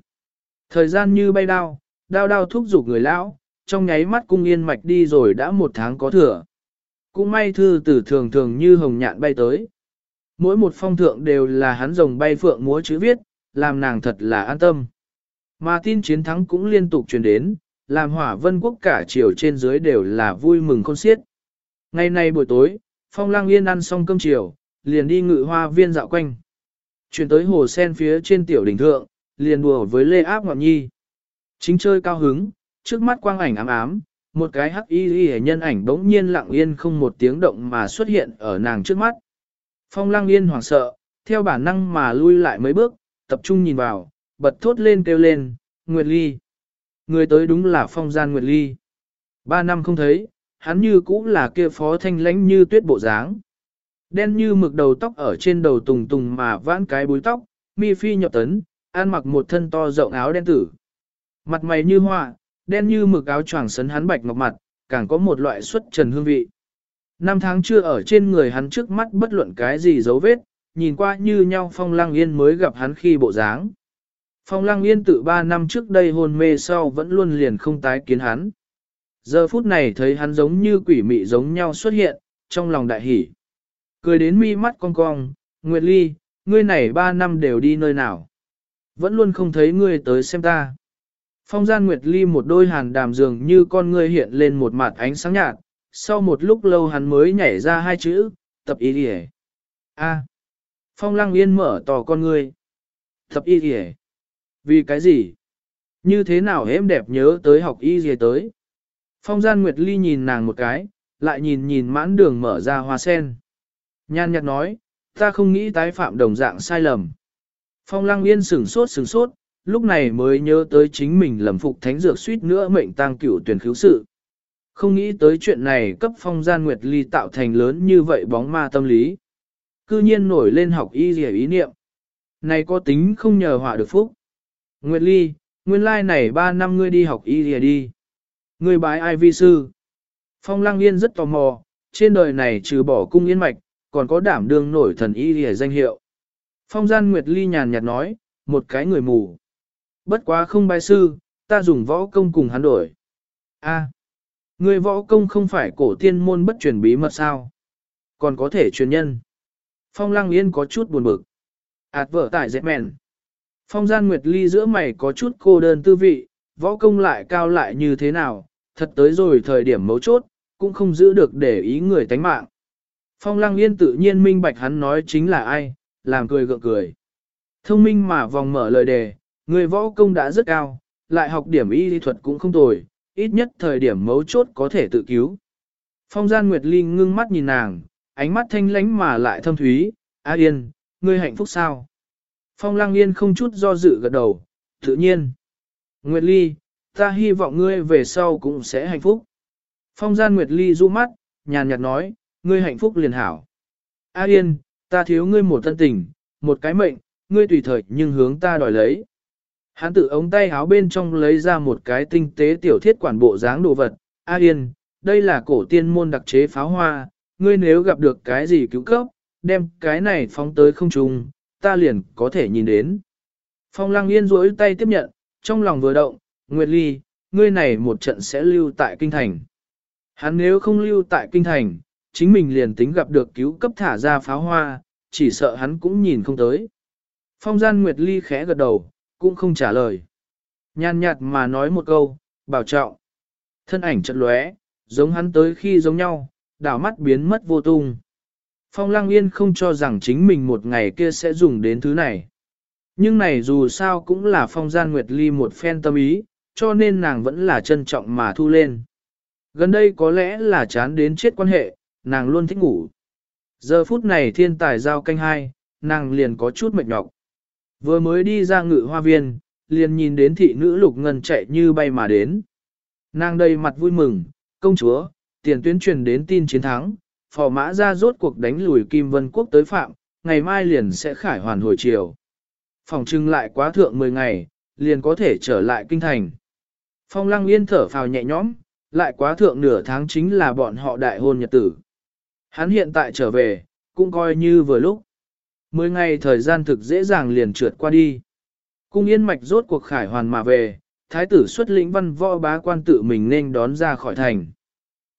Speaker 1: Thời gian như bay đao, đao đao thúc giục người lão, trong nháy mắt cung yên mạch đi rồi đã một tháng có thừa. Cũng may thư tử thường thường như hồng nhạn bay tới. Mỗi một phong thượng đều là hắn rồng bay phượng múa chữ viết, làm nàng thật là an tâm. Mà tin chiến thắng cũng liên tục truyền đến, làm hỏa vân quốc cả chiều trên dưới đều là vui mừng khôn xiết. Ngày nay buổi tối, Phong Lang Yên ăn xong cơm chiều, liền đi ngự hoa viên dạo quanh. Chuyển tới hồ sen phía trên tiểu đỉnh thượng, liền đùa với Lê Áp Ngọc Nhi. Chính chơi cao hứng, trước mắt quang ảnh ám ám, một cái hắc y y nhân ảnh bỗng nhiên lặng yên không một tiếng động mà xuất hiện ở nàng trước mắt. Phong Lang Yên hoảng sợ, theo bản năng mà lui lại mấy bước, tập trung nhìn vào, bật thốt lên kêu lên, Nguyệt Ly. Người tới đúng là Phong Gian Nguyệt Ly. Ba năm không thấy, hắn như cũ là kia phó thanh lãnh như tuyết bộ dáng. Đen như mực đầu tóc ở trên đầu tùng tùng mà vãn cái búi tóc, mi phi nhọc tấn, ăn mặc một thân to rộng áo đen tử. Mặt mày như hoa, đen như mực áo choàng sấn hắn bạch ngọc mặt, càng có một loại xuất trần hương vị. Năm tháng chưa ở trên người hắn trước mắt bất luận cái gì dấu vết, nhìn qua như nhau phong lang yên mới gặp hắn khi bộ dáng. Phong lang yên tự ba năm trước đây hôn mê sau vẫn luôn liền không tái kiến hắn. Giờ phút này thấy hắn giống như quỷ mị giống nhau xuất hiện, trong lòng đại hỉ. Cười đến mi mắt cong cong, Nguyệt Ly, ngươi này ba năm đều đi nơi nào. Vẫn luôn không thấy ngươi tới xem ta. Phong gian Nguyệt Ly một đôi hàn đàm dường như con ngươi hiện lên một mặt ánh sáng nhạt, sau một lúc lâu hắn mới nhảy ra hai chữ, tập y đi A. Phong lăng yên mở tỏ con ngươi. Tập y đi Vì cái gì? Như thế nào em đẹp nhớ tới học y gì tới? Phong gian Nguyệt Ly nhìn nàng một cái, lại nhìn nhìn mãn đường mở ra hoa sen. Nhan nhạt nói, ta không nghĩ tái phạm đồng dạng sai lầm. Phong lăng yên sửng sốt sửng sốt, lúc này mới nhớ tới chính mình lầm phục thánh dược suýt nữa mệnh tăng cửu tuyển khiếu sự. Không nghĩ tới chuyện này cấp phong gian Nguyệt Ly tạo thành lớn như vậy bóng ma tâm lý. Cư nhiên nổi lên học y dìa ý niệm. Này có tính không nhờ họa được phúc. Nguyệt Ly, nguyên lai like này 3 năm ngươi đi học y dìa đi. Ngươi bái ai vi sư? Phong Lăng Yên rất tò mò, trên đời này trừ bỏ cung yên mạch, còn có đảm đương nổi thần y lìa danh hiệu. Phong gian Nguyệt Ly nhàn nhạt nói, một cái người mù. Bất quá không bái sư, ta dùng võ công cùng hắn đổi. A, người võ công không phải cổ tiên môn bất truyền bí mật sao? Còn có thể truyền nhân. Phong Lăng Yên có chút buồn bực. Ảt vợ tải dẹp mẹn. Phong gian Nguyệt Ly giữa mày có chút cô đơn tư vị, võ công lại cao lại như thế nào, thật tới rồi thời điểm mấu chốt, cũng không giữ được để ý người tánh mạng. Phong Lăng Yên tự nhiên minh bạch hắn nói chính là ai, làm cười gượng cười. Thông minh mà vòng mở lời đề, người võ công đã rất cao, lại học điểm y lý thuật cũng không tồi, ít nhất thời điểm mấu chốt có thể tự cứu. Phong gian Nguyệt Linh ngưng mắt nhìn nàng, ánh mắt thanh lánh mà lại thâm thúy, A Yên, ngươi hạnh phúc sao? Phong Lăng Yên không chút do dự gật đầu, tự nhiên. Nguyệt Ly, ta hy vọng ngươi về sau cũng sẽ hạnh phúc. Phong gian Nguyệt Ly du mắt, nhàn nhạt nói, ngươi hạnh phúc liền hảo. A Yên, ta thiếu ngươi một thân tình, một cái mệnh, ngươi tùy thời nhưng hướng ta đòi lấy. Hắn tự ống tay áo bên trong lấy ra một cái tinh tế tiểu thiết quản bộ dáng đồ vật. A yên, đây là cổ tiên môn đặc chế pháo hoa, ngươi nếu gặp được cái gì cứu cấp, đem cái này phóng tới không trung, ta liền có thể nhìn đến. Phong lăng yên rỗi tay tiếp nhận, trong lòng vừa động, Nguyệt Ly, ngươi này một trận sẽ lưu tại kinh thành. Hắn nếu không lưu tại kinh thành, chính mình liền tính gặp được cứu cấp thả ra pháo hoa, chỉ sợ hắn cũng nhìn không tới. Phong gian Nguyệt Ly khẽ gật đầu, cũng không trả lời. Nhàn nhạt mà nói một câu, bảo trọng. Thân ảnh chật lóe, giống hắn tới khi giống nhau, đảo mắt biến mất vô tung. Phong Lăng Yên không cho rằng chính mình một ngày kia sẽ dùng đến thứ này. Nhưng này dù sao cũng là phong gian Nguyệt Ly một phen tâm ý, cho nên nàng vẫn là trân trọng mà thu lên. Gần đây có lẽ là chán đến chết quan hệ, nàng luôn thích ngủ. Giờ phút này thiên tài giao canh hai, nàng liền có chút mệt nhọc. Vừa mới đi ra ngự hoa viên, liền nhìn đến thị nữ lục ngân chạy như bay mà đến. Nàng đầy mặt vui mừng, công chúa, tiền tuyến truyền đến tin chiến thắng, phò mã ra rốt cuộc đánh lùi Kim Vân Quốc tới phạm, ngày mai liền sẽ khải hoàn hồi chiều. Phòng trưng lại quá thượng 10 ngày, liền có thể trở lại kinh thành. Phong lăng yên thở phào nhẹ nhõm, lại quá thượng nửa tháng chính là bọn họ đại hôn nhật tử. Hắn hiện tại trở về, cũng coi như vừa lúc. Mười ngày thời gian thực dễ dàng liền trượt qua đi. Cung yên mạch rốt cuộc khải hoàn mà về, thái tử xuất lĩnh văn võ bá quan tự mình nên đón ra khỏi thành.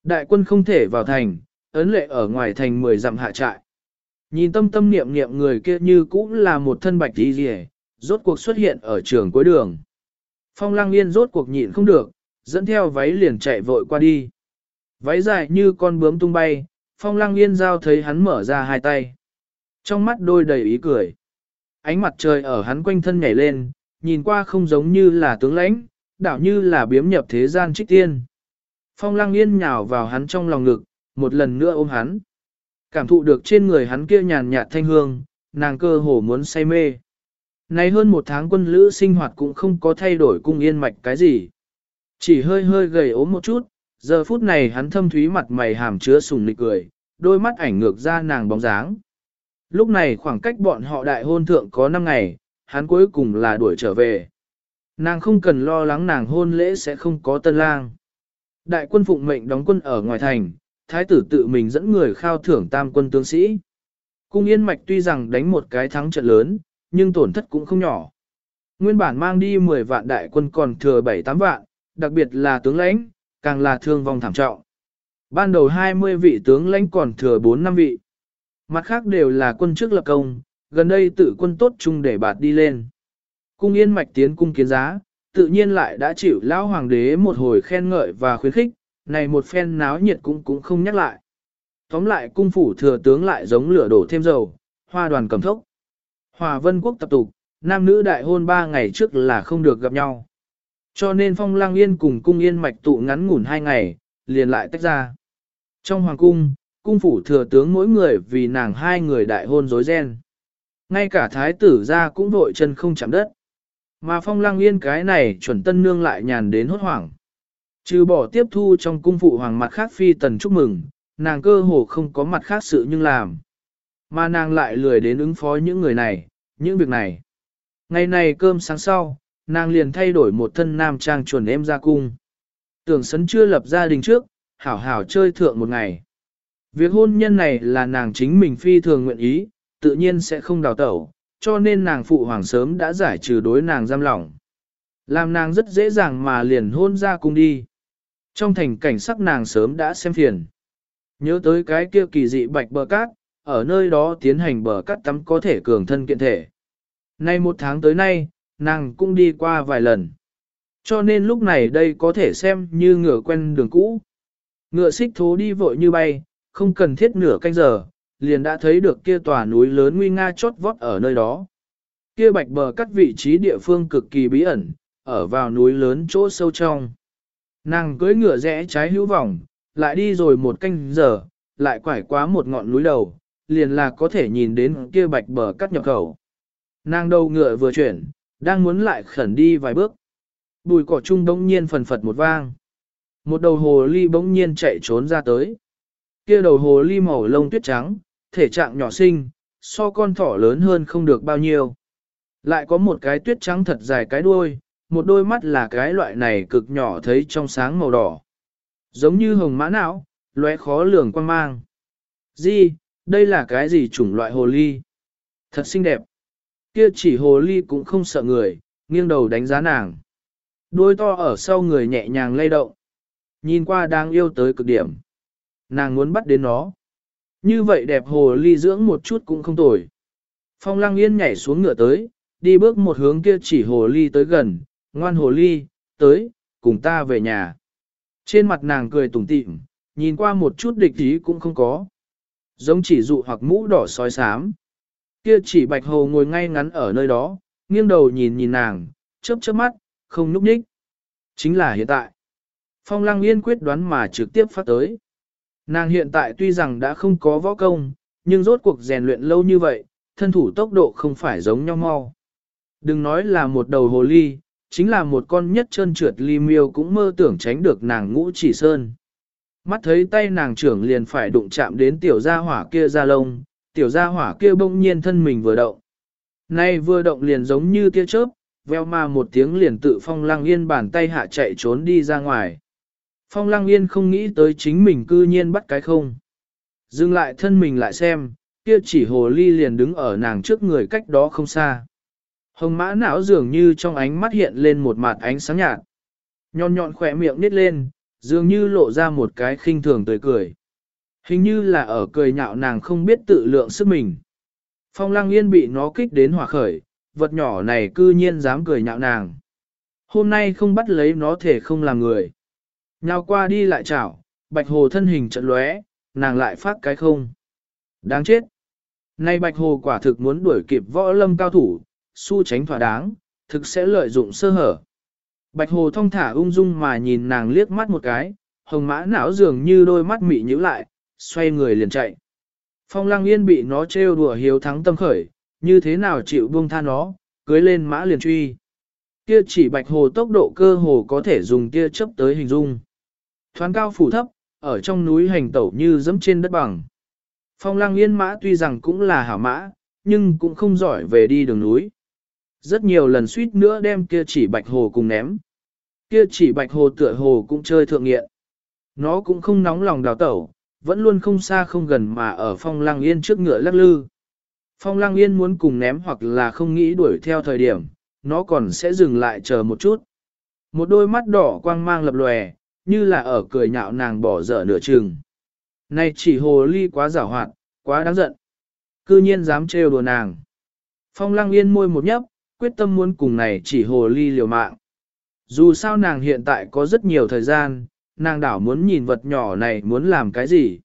Speaker 1: Đại quân không thể vào thành, ấn lệ ở ngoài thành mười dặm hạ trại. Nhìn tâm tâm niệm niệm người kia như cũng là một thân bạch đi rỉ, rốt cuộc xuất hiện ở trường cuối đường. Phong lăng yên rốt cuộc nhịn không được, dẫn theo váy liền chạy vội qua đi. Váy dài như con bướm tung bay, phong lăng yên giao thấy hắn mở ra hai tay. Trong mắt đôi đầy ý cười. Ánh mặt trời ở hắn quanh thân nhảy lên, nhìn qua không giống như là tướng lãnh, đảo như là biếm nhập thế gian trích tiên. Phong lăng yên nhào vào hắn trong lòng ngực, một lần nữa ôm hắn. Cảm thụ được trên người hắn kia nhàn nhạt thanh hương, nàng cơ hồ muốn say mê. Nay hơn một tháng quân lữ sinh hoạt cũng không có thay đổi cung yên mạch cái gì. Chỉ hơi hơi gầy ốm một chút, giờ phút này hắn thâm thúy mặt mày hàm chứa sùng nịch cười, đôi mắt ảnh ngược ra nàng bóng dáng. Lúc này khoảng cách bọn họ đại hôn thượng có 5 ngày, hắn cuối cùng là đuổi trở về. Nàng không cần lo lắng nàng hôn lễ sẽ không có tân lang. Đại quân phụng mệnh đóng quân ở ngoài thành, thái tử tự mình dẫn người khao thưởng tam quân tướng sĩ. Cung yên mạch tuy rằng đánh một cái thắng trận lớn, nhưng tổn thất cũng không nhỏ. Nguyên bản mang đi 10 vạn đại quân còn thừa 7-8 vạn, đặc biệt là tướng lãnh, càng là thương vong thảm trọng. Ban đầu 20 vị tướng lãnh còn thừa 4 năm vị. Mặt khác đều là quân chức lập công, gần đây tự quân tốt chung để bạt đi lên. Cung yên mạch tiến cung kiến giá, tự nhiên lại đã chịu lão hoàng đế một hồi khen ngợi và khuyến khích, này một phen náo nhiệt cũng cũng không nhắc lại. Tóm lại cung phủ thừa tướng lại giống lửa đổ thêm dầu, hoa đoàn cầm thốc. Hòa vân quốc tập tục, nam nữ đại hôn ba ngày trước là không được gặp nhau. Cho nên phong lang yên cùng cung yên mạch tụ ngắn ngủn hai ngày, liền lại tách ra. Trong hoàng cung, cung phủ thừa tướng mỗi người vì nàng hai người đại hôn rối ren. Ngay cả thái tử ra cũng vội chân không chạm đất. Mà phong lang yên cái này chuẩn tân nương lại nhàn đến hốt hoảng. Trừ bỏ tiếp thu trong cung phụ hoàng mặt khác phi tần chúc mừng, nàng cơ hồ không có mặt khác sự nhưng làm. Mà nàng lại lười đến ứng phó những người này, những việc này. Ngày này cơm sáng sau, nàng liền thay đổi một thân nam trang chuẩn em ra cung. Tưởng sấn chưa lập gia đình trước, hảo hảo chơi thượng một ngày. Việc hôn nhân này là nàng chính mình phi thường nguyện ý, tự nhiên sẽ không đào tẩu, cho nên nàng phụ hoàng sớm đã giải trừ đối nàng giam lỏng. Làm nàng rất dễ dàng mà liền hôn ra cung đi. Trong thành cảnh sắc nàng sớm đã xem phiền. Nhớ tới cái kia kỳ dị bạch bờ cát, ở nơi đó tiến hành bờ cát tắm có thể cường thân kiện thể. Nay một tháng tới nay, nàng cũng đi qua vài lần. Cho nên lúc này đây có thể xem như ngựa quen đường cũ. Ngựa xích thố đi vội như bay, không cần thiết nửa canh giờ, liền đã thấy được kia tòa núi lớn nguy nga chót vót ở nơi đó. Kia bạch bờ cắt vị trí địa phương cực kỳ bí ẩn, ở vào núi lớn chỗ sâu trong. Nàng cưỡi ngựa rẽ trái hữu vòng, lại đi rồi một canh giờ, lại quải quá một ngọn núi đầu, liền là có thể nhìn đến kia bạch bờ cắt nhập khẩu. Nàng đầu ngựa vừa chuyển, đang muốn lại khẩn đi vài bước. Bùi cỏ trung bỗng nhiên phần phật một vang. Một đầu hồ ly bỗng nhiên chạy trốn ra tới. Kia đầu hồ ly màu lông tuyết trắng, thể trạng nhỏ xinh, so con thỏ lớn hơn không được bao nhiêu. Lại có một cái tuyết trắng thật dài cái đuôi, một đôi mắt là cái loại này cực nhỏ thấy trong sáng màu đỏ. Giống như hồng mã não, lóe khó lường quan mang. Di, đây là cái gì chủng loại hồ ly? Thật xinh đẹp. Kia chỉ hồ ly cũng không sợ người, nghiêng đầu đánh giá nàng. Đôi to ở sau người nhẹ nhàng lay động. Nhìn qua đang yêu tới cực điểm. Nàng muốn bắt đến nó. Như vậy đẹp hồ ly dưỡng một chút cũng không tồi. Phong lăng yên nhảy xuống ngựa tới, đi bước một hướng kia chỉ hồ ly tới gần, ngoan hồ ly, tới, cùng ta về nhà. Trên mặt nàng cười tủm tỉm, nhìn qua một chút địch ý cũng không có. Giống chỉ dụ hoặc mũ đỏ sói xám. Kia chỉ bạch hồ ngồi ngay ngắn ở nơi đó, nghiêng đầu nhìn nhìn nàng, chớp chớp mắt, không nhúc nhích. Chính là hiện tại. Phong lăng yên quyết đoán mà trực tiếp phát tới. Nàng hiện tại tuy rằng đã không có võ công, nhưng rốt cuộc rèn luyện lâu như vậy, thân thủ tốc độ không phải giống nhau mau. Đừng nói là một đầu hồ ly, chính là một con nhất chân trượt ly miêu cũng mơ tưởng tránh được nàng ngũ chỉ sơn. Mắt thấy tay nàng trưởng liền phải đụng chạm đến tiểu gia hỏa kia ra lông, tiểu gia hỏa kia bỗng nhiên thân mình vừa động. Nay vừa động liền giống như tia chớp, veo ma một tiếng liền tự phong lăng yên bàn tay hạ chạy trốn đi ra ngoài. Phong lăng yên không nghĩ tới chính mình cư nhiên bắt cái không. Dừng lại thân mình lại xem, kia chỉ hồ ly liền đứng ở nàng trước người cách đó không xa. Hồng mã não dường như trong ánh mắt hiện lên một mặt ánh sáng nhạt. Nhọn nhọn khỏe miệng nít lên, dường như lộ ra một cái khinh thường tươi cười. Hình như là ở cười nhạo nàng không biết tự lượng sức mình. Phong lăng yên bị nó kích đến hỏa khởi, vật nhỏ này cư nhiên dám cười nhạo nàng. Hôm nay không bắt lấy nó thể không làm người. Nhào qua đi lại chảo, bạch hồ thân hình trận lóe, nàng lại phát cái không. Đáng chết. Nay bạch hồ quả thực muốn đuổi kịp võ lâm cao thủ, su tránh thỏa đáng, thực sẽ lợi dụng sơ hở. Bạch hồ thong thả ung dung mà nhìn nàng liếc mắt một cái, hồng mã não dường như đôi mắt mị nhíu lại, xoay người liền chạy. Phong lăng yên bị nó trêu đùa hiếu thắng tâm khởi, như thế nào chịu buông tha nó, cưới lên mã liền truy. Kia chỉ bạch hồ tốc độ cơ hồ có thể dùng tia chấp tới hình dung. Thoáng cao phủ thấp, ở trong núi hành tẩu như dẫm trên đất bằng. Phong lăng yên mã tuy rằng cũng là hảo mã, nhưng cũng không giỏi về đi đường núi. Rất nhiều lần suýt nữa đem kia chỉ bạch hồ cùng ném. Kia chỉ bạch hồ tựa hồ cũng chơi thượng nghiện. Nó cũng không nóng lòng đào tẩu, vẫn luôn không xa không gần mà ở phong lăng yên trước ngựa lắc lư. Phong lăng yên muốn cùng ném hoặc là không nghĩ đuổi theo thời điểm, nó còn sẽ dừng lại chờ một chút. Một đôi mắt đỏ quang mang lập lòe, như là ở cười nhạo nàng bỏ dở nửa chừng. Này chỉ hồ ly quá giảo hoạt, quá đáng giận. Cư nhiên dám trêu đùa nàng. Phong lăng yên môi một nhấp, quyết tâm muốn cùng này chỉ hồ ly liều mạng. Dù sao nàng hiện tại có rất nhiều thời gian, nàng đảo muốn nhìn vật nhỏ này muốn làm cái gì.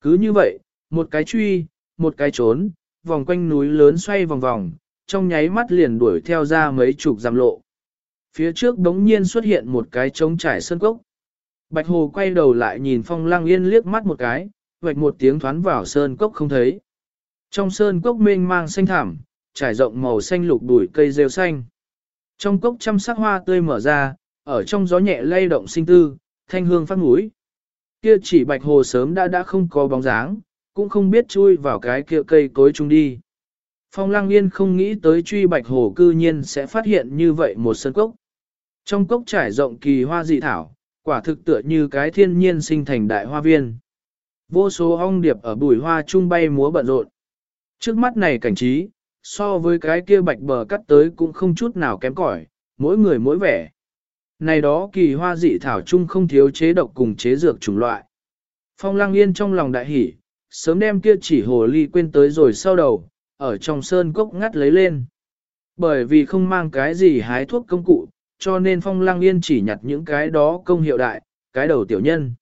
Speaker 1: Cứ như vậy, một cái truy, một cái trốn, vòng quanh núi lớn xoay vòng vòng, trong nháy mắt liền đuổi theo ra mấy chục giam lộ. Phía trước đống nhiên xuất hiện một cái trống trải sơn cốc. Bạch Hồ quay đầu lại nhìn Phong Lăng Yên liếc mắt một cái, vạch một tiếng thoán vào sơn cốc không thấy. Trong sơn cốc mênh mang xanh thảm, trải rộng màu xanh lục đùi cây rêu xanh. Trong cốc trăm sắc hoa tươi mở ra, ở trong gió nhẹ lay động sinh tư, thanh hương phát mũi. Kia chỉ bạch hồ sớm đã đã không có bóng dáng, cũng không biết chui vào cái kia cây cối chung đi. Phong lăng yên không nghĩ tới truy bạch hồ cư nhiên sẽ phát hiện như vậy một sân cốc. Trong cốc trải rộng kỳ hoa dị thảo, quả thực tựa như cái thiên nhiên sinh thành đại hoa viên. Vô số ong điệp ở bùi hoa trung bay múa bận rộn. Trước mắt này cảnh trí, so với cái kia bạch bờ cắt tới cũng không chút nào kém cỏi, mỗi người mỗi vẻ. Này đó kỳ hoa dị thảo chung không thiếu chế độc cùng chế dược chủng loại. Phong lang yên trong lòng đại hỉ, sớm đem kia chỉ hồ ly quên tới rồi sau đầu, ở trong sơn cốc ngắt lấy lên. Bởi vì không mang cái gì hái thuốc công cụ, cho nên phong lang yên chỉ nhặt những cái đó công hiệu đại, cái đầu tiểu nhân.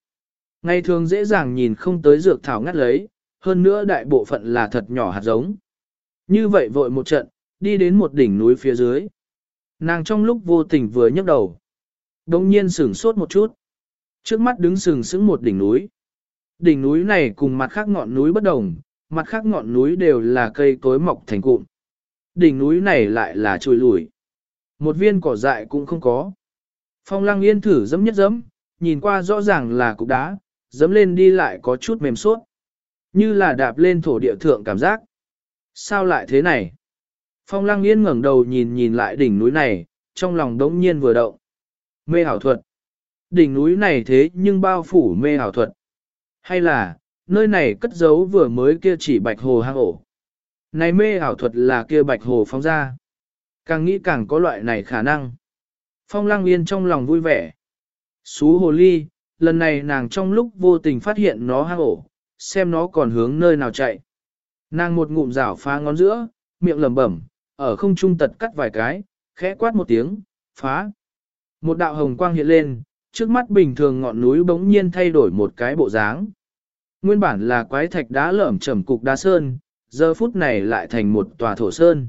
Speaker 1: Ngày thường dễ dàng nhìn không tới dược thảo ngắt lấy, hơn nữa đại bộ phận là thật nhỏ hạt giống. Như vậy vội một trận, đi đến một đỉnh núi phía dưới. Nàng trong lúc vô tình vừa nhấc đầu. Đông nhiên sửng sốt một chút. Trước mắt đứng sừng sững một đỉnh núi. Đỉnh núi này cùng mặt khác ngọn núi bất đồng, mặt khác ngọn núi đều là cây cối mọc thành cụm. Đỉnh núi này lại là trồi lùi. Một viên cỏ dại cũng không có. Phong lăng yên thử dẫm nhất dẫm, nhìn qua rõ ràng là cục đá, dẫm lên đi lại có chút mềm suốt. Như là đạp lên thổ địa thượng cảm giác. Sao lại thế này? Phong Lăng Yên ngẩng đầu nhìn nhìn lại đỉnh núi này, trong lòng đống nhiên vừa động. Mê hảo thuật. Đỉnh núi này thế nhưng bao phủ mê hảo thuật. Hay là, nơi này cất giấu vừa mới kia chỉ bạch hồ hang ổ. Này mê ảo thuật là kia bạch hồ phóng ra. Càng nghĩ càng có loại này khả năng. Phong Lang Yên trong lòng vui vẻ. Xú hồ ly, lần này nàng trong lúc vô tình phát hiện nó hang ổ, xem nó còn hướng nơi nào chạy. Nàng một ngụm rảo phá ngón giữa, miệng lẩm bẩm, ở không trung tật cắt vài cái, khẽ quát một tiếng, phá. Một đạo hồng quang hiện lên, trước mắt bình thường ngọn núi bỗng nhiên thay đổi một cái bộ dáng. Nguyên bản là quái thạch đá lởm chầm cục đá sơn, giờ phút này lại thành một tòa thổ sơn.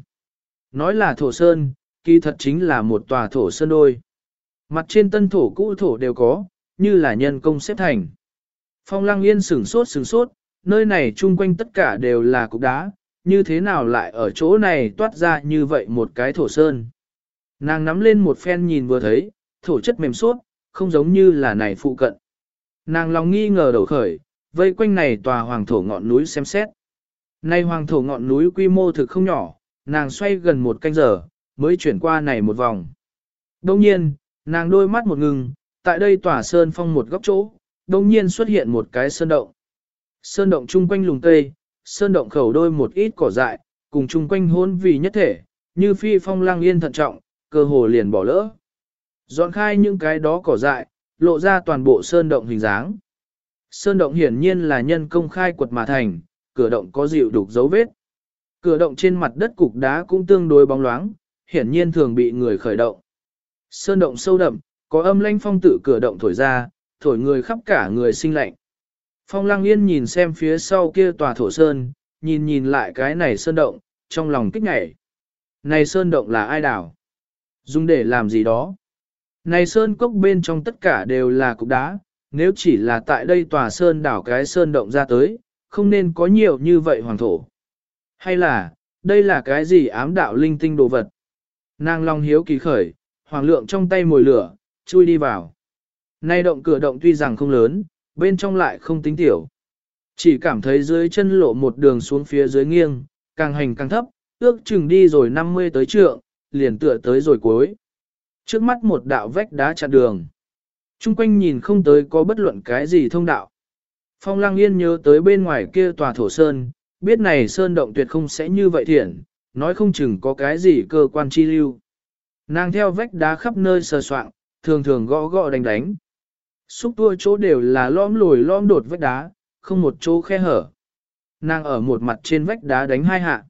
Speaker 1: Nói là thổ sơn, kỳ thật chính là một tòa thổ sơn đôi. Mặt trên tân thổ cũ thổ đều có, như là nhân công xếp thành. Phong lăng yên sửng sốt sửng sốt, nơi này chung quanh tất cả đều là cục đá, như thế nào lại ở chỗ này toát ra như vậy một cái thổ sơn. Nàng nắm lên một phen nhìn vừa thấy, thổ chất mềm suốt, không giống như là này phụ cận. Nàng lòng nghi ngờ đầu khởi, vây quanh này tòa hoàng thổ ngọn núi xem xét. Nay hoàng thổ ngọn núi quy mô thực không nhỏ, nàng xoay gần một canh giờ, mới chuyển qua này một vòng. Đông nhiên, nàng đôi mắt một ngừng, tại đây tỏa sơn phong một góc chỗ, đông nhiên xuất hiện một cái sơn động. Sơn động chung quanh lùng tây, sơn động khẩu đôi một ít cỏ dại, cùng chung quanh hôn vì nhất thể, như phi phong lang yên thận trọng, cơ hồ liền bỏ lỡ. Dọn khai những cái đó cỏ dại, lộ ra toàn bộ sơn động hình dáng. Sơn động hiển nhiên là nhân công khai quật mà thành, cửa động có dịu đục dấu vết. Cửa động trên mặt đất cục đá cũng tương đối bóng loáng, hiển nhiên thường bị người khởi động. Sơn động sâu đậm, có âm lanh phong tự cửa động thổi ra, thổi người khắp cả người sinh lạnh. Phong lăng yên nhìn xem phía sau kia tòa thổ sơn, nhìn nhìn lại cái này sơn động, trong lòng kích ngảy. Này sơn động là ai đảo? Dùng để làm gì đó? Này sơn cốc bên trong tất cả đều là cục đá, nếu chỉ là tại đây tòa sơn đảo cái sơn động ra tới, không nên có nhiều như vậy hoàng thổ. Hay là, đây là cái gì ám đạo linh tinh đồ vật? Nàng long hiếu kỳ khởi, hoàng lượng trong tay mồi lửa, chui đi vào. Nay động cửa động tuy rằng không lớn, bên trong lại không tính tiểu. Chỉ cảm thấy dưới chân lộ một đường xuống phía dưới nghiêng, càng hành càng thấp, ước chừng đi rồi 50 tới trượng, liền tựa tới rồi cuối. Trước mắt một đạo vách đá chặn đường. Trung quanh nhìn không tới có bất luận cái gì thông đạo. Phong Lăng Yên nhớ tới bên ngoài kia tòa thổ sơn, biết này sơn động tuyệt không sẽ như vậy thiện, nói không chừng có cái gì cơ quan chi lưu. Nàng theo vách đá khắp nơi sờ soạng, thường thường gõ gõ đánh đánh. Xúc tua chỗ đều là lõm lồi lõm đột vách đá, không một chỗ khe hở. Nàng ở một mặt trên vách đá đánh hai hạ.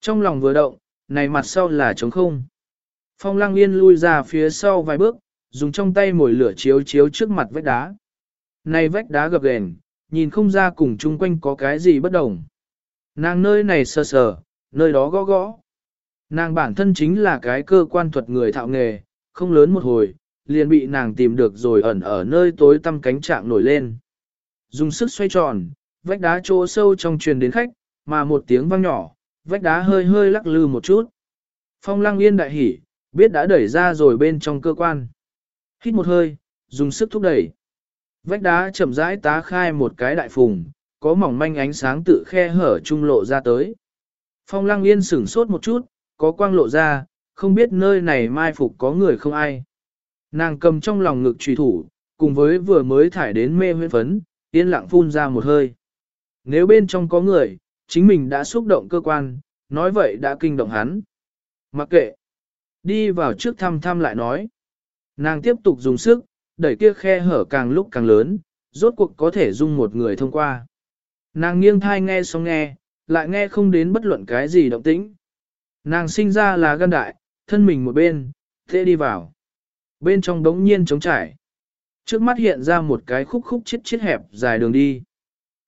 Speaker 1: Trong lòng vừa động, này mặt sau là trống không. Phong lăng yên lui ra phía sau vài bước, dùng trong tay mồi lửa chiếu chiếu trước mặt vách đá. Này vách đá gập ghềnh, nhìn không ra cùng chung quanh có cái gì bất đồng. Nàng nơi này sờ sờ, nơi đó gõ gõ. Nàng bản thân chính là cái cơ quan thuật người thạo nghề, không lớn một hồi, liền bị nàng tìm được rồi ẩn ở nơi tối tăm cánh trạng nổi lên. Dùng sức xoay tròn, vách đá chỗ sâu trong truyền đến khách, mà một tiếng vang nhỏ, vách đá hơi hơi lắc lư một chút. Phong lăng yên đại hỉ, biết đã đẩy ra rồi bên trong cơ quan. Hít một hơi, dùng sức thúc đẩy. Vách đá chậm rãi tá khai một cái đại phùng, có mỏng manh ánh sáng tự khe hở trung lộ ra tới. Phong lăng yên sửng sốt một chút, có quang lộ ra, không biết nơi này mai phục có người không ai. Nàng cầm trong lòng ngực trùy thủ, cùng với vừa mới thải đến mê huyên phấn, yên lặng phun ra một hơi. Nếu bên trong có người, chính mình đã xúc động cơ quan, nói vậy đã kinh động hắn. Mặc kệ, đi vào trước thăm thăm lại nói. Nàng tiếp tục dùng sức, đẩy kia khe hở càng lúc càng lớn, rốt cuộc có thể dung một người thông qua. Nàng nghiêng thai nghe xong nghe, lại nghe không đến bất luận cái gì động tĩnh. Nàng sinh ra là gan đại, thân mình một bên, thế đi vào. Bên trong đống nhiên trống trải. Trước mắt hiện ra một cái khúc khúc chết chết hẹp dài đường đi.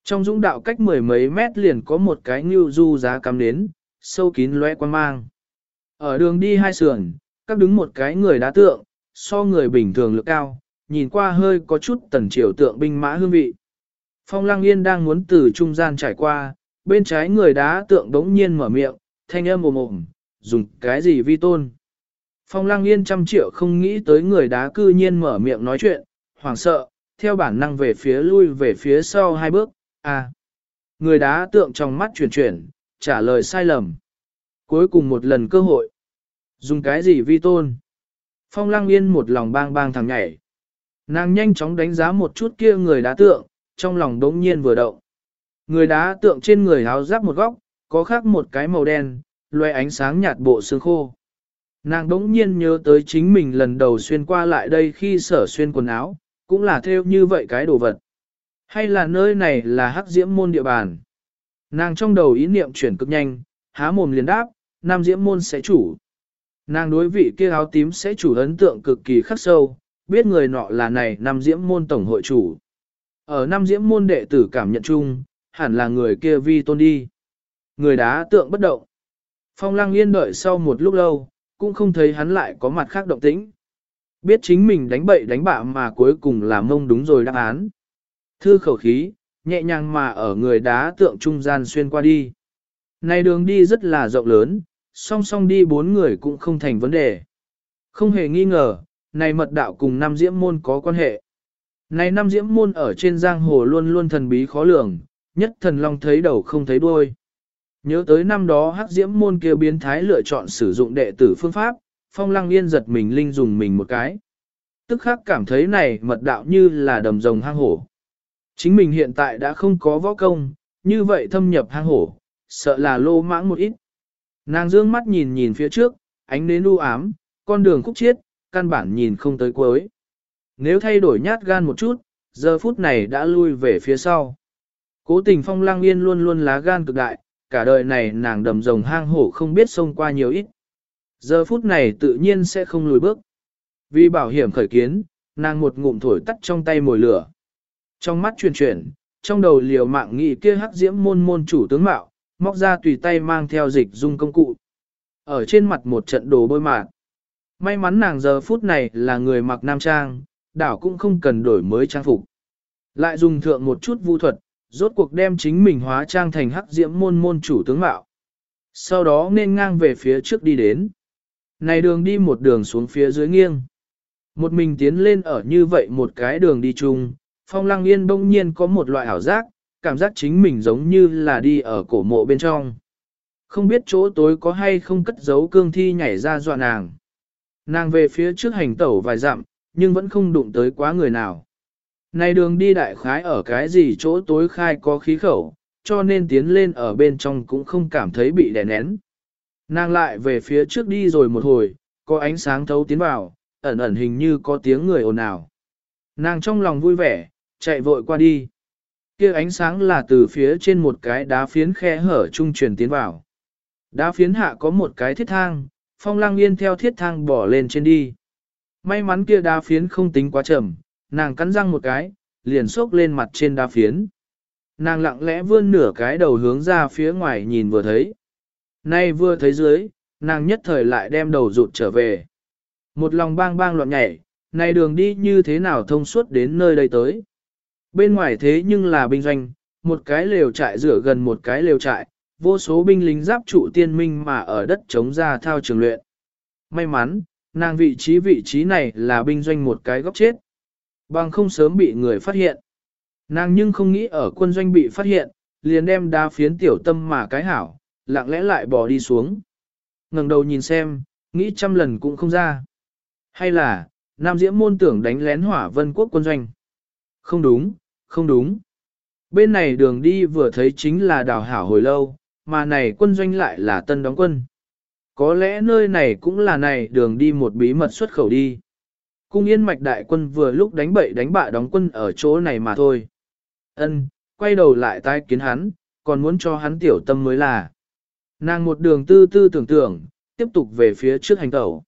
Speaker 1: Trong dũng đạo cách mười mấy mét liền có một cái ngưu du giá cắm đến, sâu kín lóe quan mang. Ở đường đi hai sườn, các đứng một cái người đá tượng, so người bình thường lực cao, nhìn qua hơi có chút tần triều tượng binh mã hương vị. Phong Lăng Yên đang muốn từ trung gian trải qua, bên trái người đá tượng đống nhiên mở miệng, thanh âm ồm ồm, dùng cái gì vi tôn. Phong Lăng Yên trăm triệu không nghĩ tới người đá cư nhiên mở miệng nói chuyện, hoảng sợ, theo bản năng về phía lui về phía sau hai bước, à. Người đá tượng trong mắt chuyển chuyển, trả lời sai lầm. Cuối cùng một lần cơ hội. Dùng cái gì vi tôn? Phong lăng yên một lòng bang bang thằng nhảy. Nàng nhanh chóng đánh giá một chút kia người đá tượng, trong lòng đống nhiên vừa động. Người đá tượng trên người áo giáp một góc, có khác một cái màu đen, loe ánh sáng nhạt bộ xương khô. Nàng đống nhiên nhớ tới chính mình lần đầu xuyên qua lại đây khi sở xuyên quần áo, cũng là theo như vậy cái đồ vật. Hay là nơi này là hắc diễm môn địa bàn? Nàng trong đầu ý niệm chuyển cực nhanh, há mồm liền đáp, nam diễm môn sẽ chủ. Nàng đối vị kia áo tím sẽ chủ ấn tượng cực kỳ khắc sâu, biết người nọ là này nam diễm môn tổng hội chủ. Ở nam diễm môn đệ tử cảm nhận chung, hẳn là người kia vi tôn đi. Người đá tượng bất động. Phong lăng yên đợi sau một lúc lâu, cũng không thấy hắn lại có mặt khác động tĩnh. Biết chính mình đánh bậy đánh bạ mà cuối cùng là mông đúng rồi đáp án. Thư khẩu khí, nhẹ nhàng mà ở người đá tượng trung gian xuyên qua đi. Này đường đi rất là rộng lớn, song song đi bốn người cũng không thành vấn đề. Không hề nghi ngờ, này mật đạo cùng năm diễm môn có quan hệ. Này năm diễm môn ở trên giang hồ luôn luôn thần bí khó lường, nhất thần long thấy đầu không thấy đuôi. Nhớ tới năm đó hắc diễm môn kia biến thái lựa chọn sử dụng đệ tử phương pháp, phong lăng yên giật mình linh dùng mình một cái. Tức khắc cảm thấy này mật đạo như là đầm rồng hang hổ. Chính mình hiện tại đã không có võ công, như vậy thâm nhập hang hổ, sợ là lô mãng một ít. Nàng dương mắt nhìn nhìn phía trước, ánh nến u ám, con đường khúc chiết, căn bản nhìn không tới cuối. Nếu thay đổi nhát gan một chút, giờ phút này đã lui về phía sau. Cố tình phong lang yên luôn luôn lá gan cực đại, cả đời này nàng đầm rồng hang hổ không biết xông qua nhiều ít. Giờ phút này tự nhiên sẽ không lùi bước. Vì bảo hiểm khởi kiến, nàng một ngụm thổi tắt trong tay mồi lửa. Trong mắt chuyển chuyển, trong đầu liều mạng nghị kia hắc diễm môn môn chủ tướng mạo, móc ra tùy tay mang theo dịch dung công cụ. Ở trên mặt một trận đồ bôi mạt. May mắn nàng giờ phút này là người mặc nam trang, đảo cũng không cần đổi mới trang phục. Lại dùng thượng một chút vu thuật, rốt cuộc đem chính mình hóa trang thành hắc diễm môn môn chủ tướng mạo. Sau đó nên ngang về phía trước đi đến. Này đường đi một đường xuống phía dưới nghiêng. Một mình tiến lên ở như vậy một cái đường đi chung, phong lăng yên bỗng nhiên có một loại ảo giác, cảm giác chính mình giống như là đi ở cổ mộ bên trong. Không biết chỗ tối có hay không cất giấu cương thi nhảy ra dọa nàng. Nàng về phía trước hành tẩu vài dặm, nhưng vẫn không đụng tới quá người nào. Này đường đi đại khái ở cái gì chỗ tối khai có khí khẩu, cho nên tiến lên ở bên trong cũng không cảm thấy bị đè nén. Nàng lại về phía trước đi rồi một hồi, có ánh sáng thấu tiến vào, ẩn ẩn hình như có tiếng người ồn ào. Nàng trong lòng vui vẻ, chạy vội qua đi. Kia ánh sáng là từ phía trên một cái đá phiến khe hở trung truyền tiến vào. Đá phiến hạ có một cái thiết thang, phong lang yên theo thiết thang bỏ lên trên đi. May mắn kia đá phiến không tính quá chậm, nàng cắn răng một cái, liền xốc lên mặt trên đá phiến. Nàng lặng lẽ vươn nửa cái đầu hướng ra phía ngoài nhìn vừa thấy. Nay vừa thấy dưới, nàng nhất thời lại đem đầu rụt trở về. Một lòng bang bang loạn nhảy, này đường đi như thế nào thông suốt đến nơi đây tới. Bên ngoài thế nhưng là binh doanh, một cái lều trại rửa gần một cái lều trại, vô số binh lính giáp trụ tiên minh mà ở đất chống ra thao trường luyện. May mắn, nàng vị trí vị trí này là binh doanh một cái góc chết. Bằng không sớm bị người phát hiện. Nàng nhưng không nghĩ ở quân doanh bị phát hiện, liền đem đá phiến tiểu tâm mà cái hảo, lặng lẽ lại bỏ đi xuống. ngẩng đầu nhìn xem, nghĩ trăm lần cũng không ra. Hay là, Nam Diễm môn tưởng đánh lén hỏa vân quốc quân doanh. Không đúng, không đúng. Bên này đường đi vừa thấy chính là đào hảo hồi lâu, mà này quân doanh lại là tân đóng quân. Có lẽ nơi này cũng là này đường đi một bí mật xuất khẩu đi. Cung yên mạch đại quân vừa lúc đánh bậy đánh bạ đóng quân ở chỗ này mà thôi. Ân, quay đầu lại tai kiến hắn, còn muốn cho hắn tiểu tâm mới là. Nàng một đường tư tư tưởng tưởng, tiếp tục về phía trước hành tẩu.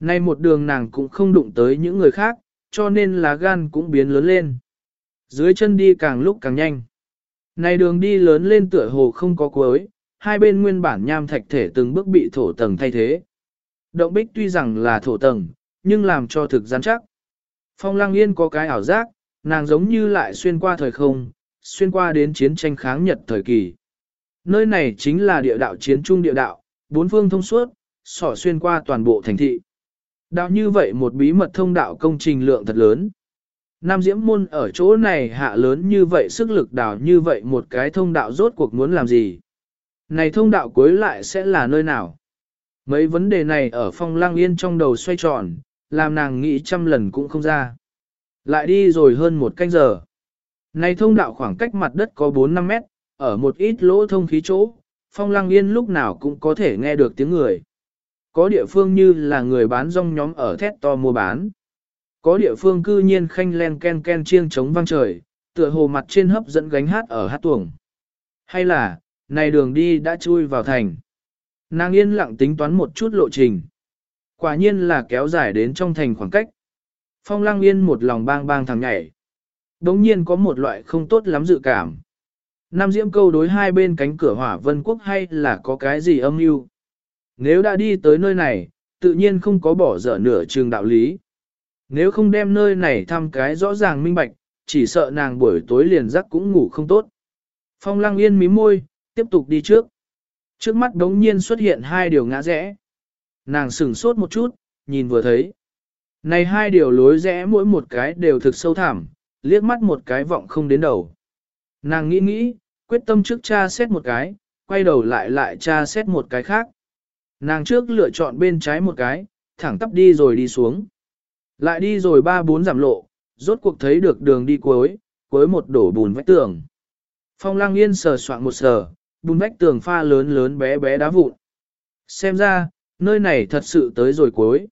Speaker 1: Nay một đường nàng cũng không đụng tới những người khác, cho nên lá gan cũng biến lớn lên. Dưới chân đi càng lúc càng nhanh. Này đường đi lớn lên tựa hồ không có cuối, hai bên nguyên bản nham thạch thể từng bước bị thổ tầng thay thế. Động bích tuy rằng là thổ tầng, nhưng làm cho thực gian chắc. Phong lăng yên có cái ảo giác, nàng giống như lại xuyên qua thời không, xuyên qua đến chiến tranh kháng Nhật thời kỳ. Nơi này chính là địa đạo chiến trung địa đạo, bốn phương thông suốt, sỏ xuyên qua toàn bộ thành thị. Đạo như vậy một bí mật thông đạo công trình lượng thật lớn. Nam Diễm Môn ở chỗ này hạ lớn như vậy sức lực đào như vậy một cái thông đạo rốt cuộc muốn làm gì. Này thông đạo cuối lại sẽ là nơi nào? Mấy vấn đề này ở phong lang yên trong đầu xoay tròn, làm nàng nghĩ trăm lần cũng không ra. Lại đi rồi hơn một canh giờ. Này thông đạo khoảng cách mặt đất có 4-5 mét, ở một ít lỗ thông khí chỗ, phong lang yên lúc nào cũng có thể nghe được tiếng người. Có địa phương như là người bán rong nhóm ở thét to mua bán. Có địa phương cư nhiên khanh len ken ken chiêng chống vang trời, tựa hồ mặt trên hấp dẫn gánh hát ở hát tuồng. Hay là, này đường đi đã chui vào thành. Nàng yên lặng tính toán một chút lộ trình. Quả nhiên là kéo dài đến trong thành khoảng cách. Phong lăng yên một lòng bang bang thằng nhảy. Đống nhiên có một loại không tốt lắm dự cảm. Nam diễm câu đối hai bên cánh cửa hỏa vân quốc hay là có cái gì âm mưu Nếu đã đi tới nơi này, tự nhiên không có bỏ dở nửa trường đạo lý. Nếu không đem nơi này thăm cái rõ ràng minh bạch, chỉ sợ nàng buổi tối liền giấc cũng ngủ không tốt. Phong lăng yên mím môi, tiếp tục đi trước. Trước mắt đống nhiên xuất hiện hai điều ngã rẽ. Nàng sửng sốt một chút, nhìn vừa thấy. Này hai điều lối rẽ mỗi một cái đều thực sâu thẳm, liếc mắt một cái vọng không đến đầu. Nàng nghĩ nghĩ, quyết tâm trước cha xét một cái, quay đầu lại lại cha xét một cái khác. Nàng trước lựa chọn bên trái một cái, thẳng tắp đi rồi đi xuống. Lại đi rồi ba bốn giảm lộ, rốt cuộc thấy được đường đi cuối, cuối một đổ bùn vách tường. Phong lăng yên sờ soạn một sờ, bùn vách tường pha lớn lớn bé bé đá vụn. Xem ra, nơi này thật sự tới rồi cuối.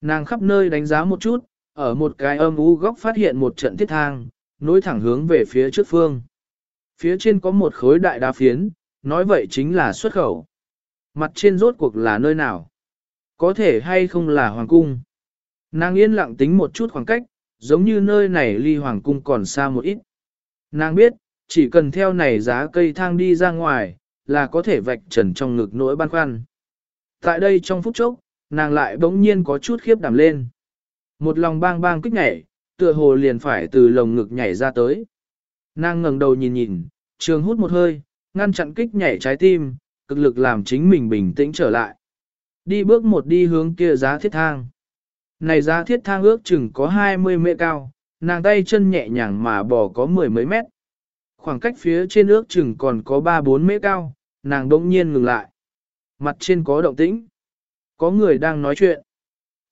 Speaker 1: Nàng khắp nơi đánh giá một chút, ở một cái âm u góc phát hiện một trận thiết thang, nối thẳng hướng về phía trước phương. Phía trên có một khối đại đá phiến, nói vậy chính là xuất khẩu. Mặt trên rốt cuộc là nơi nào? Có thể hay không là hoàng cung? Nàng yên lặng tính một chút khoảng cách, giống như nơi này ly hoàng cung còn xa một ít. Nàng biết, chỉ cần theo này giá cây thang đi ra ngoài, là có thể vạch trần trong ngực nỗi băn khoăn. Tại đây trong phút chốc, nàng lại bỗng nhiên có chút khiếp đảm lên. Một lòng bang bang kích nhảy, tựa hồ liền phải từ lồng ngực nhảy ra tới. Nàng ngẩng đầu nhìn nhìn, trường hút một hơi, ngăn chặn kích nhảy trái tim, cực lực làm chính mình bình tĩnh trở lại. Đi bước một đi hướng kia giá thiết thang. Này giá thiết thang ước chừng có 20 mét cao, nàng tay chân nhẹ nhàng mà bò có mười mấy mét. Khoảng cách phía trên ước chừng còn có 3-4 mét cao, nàng đỗng nhiên ngừng lại. Mặt trên có động tĩnh. Có người đang nói chuyện.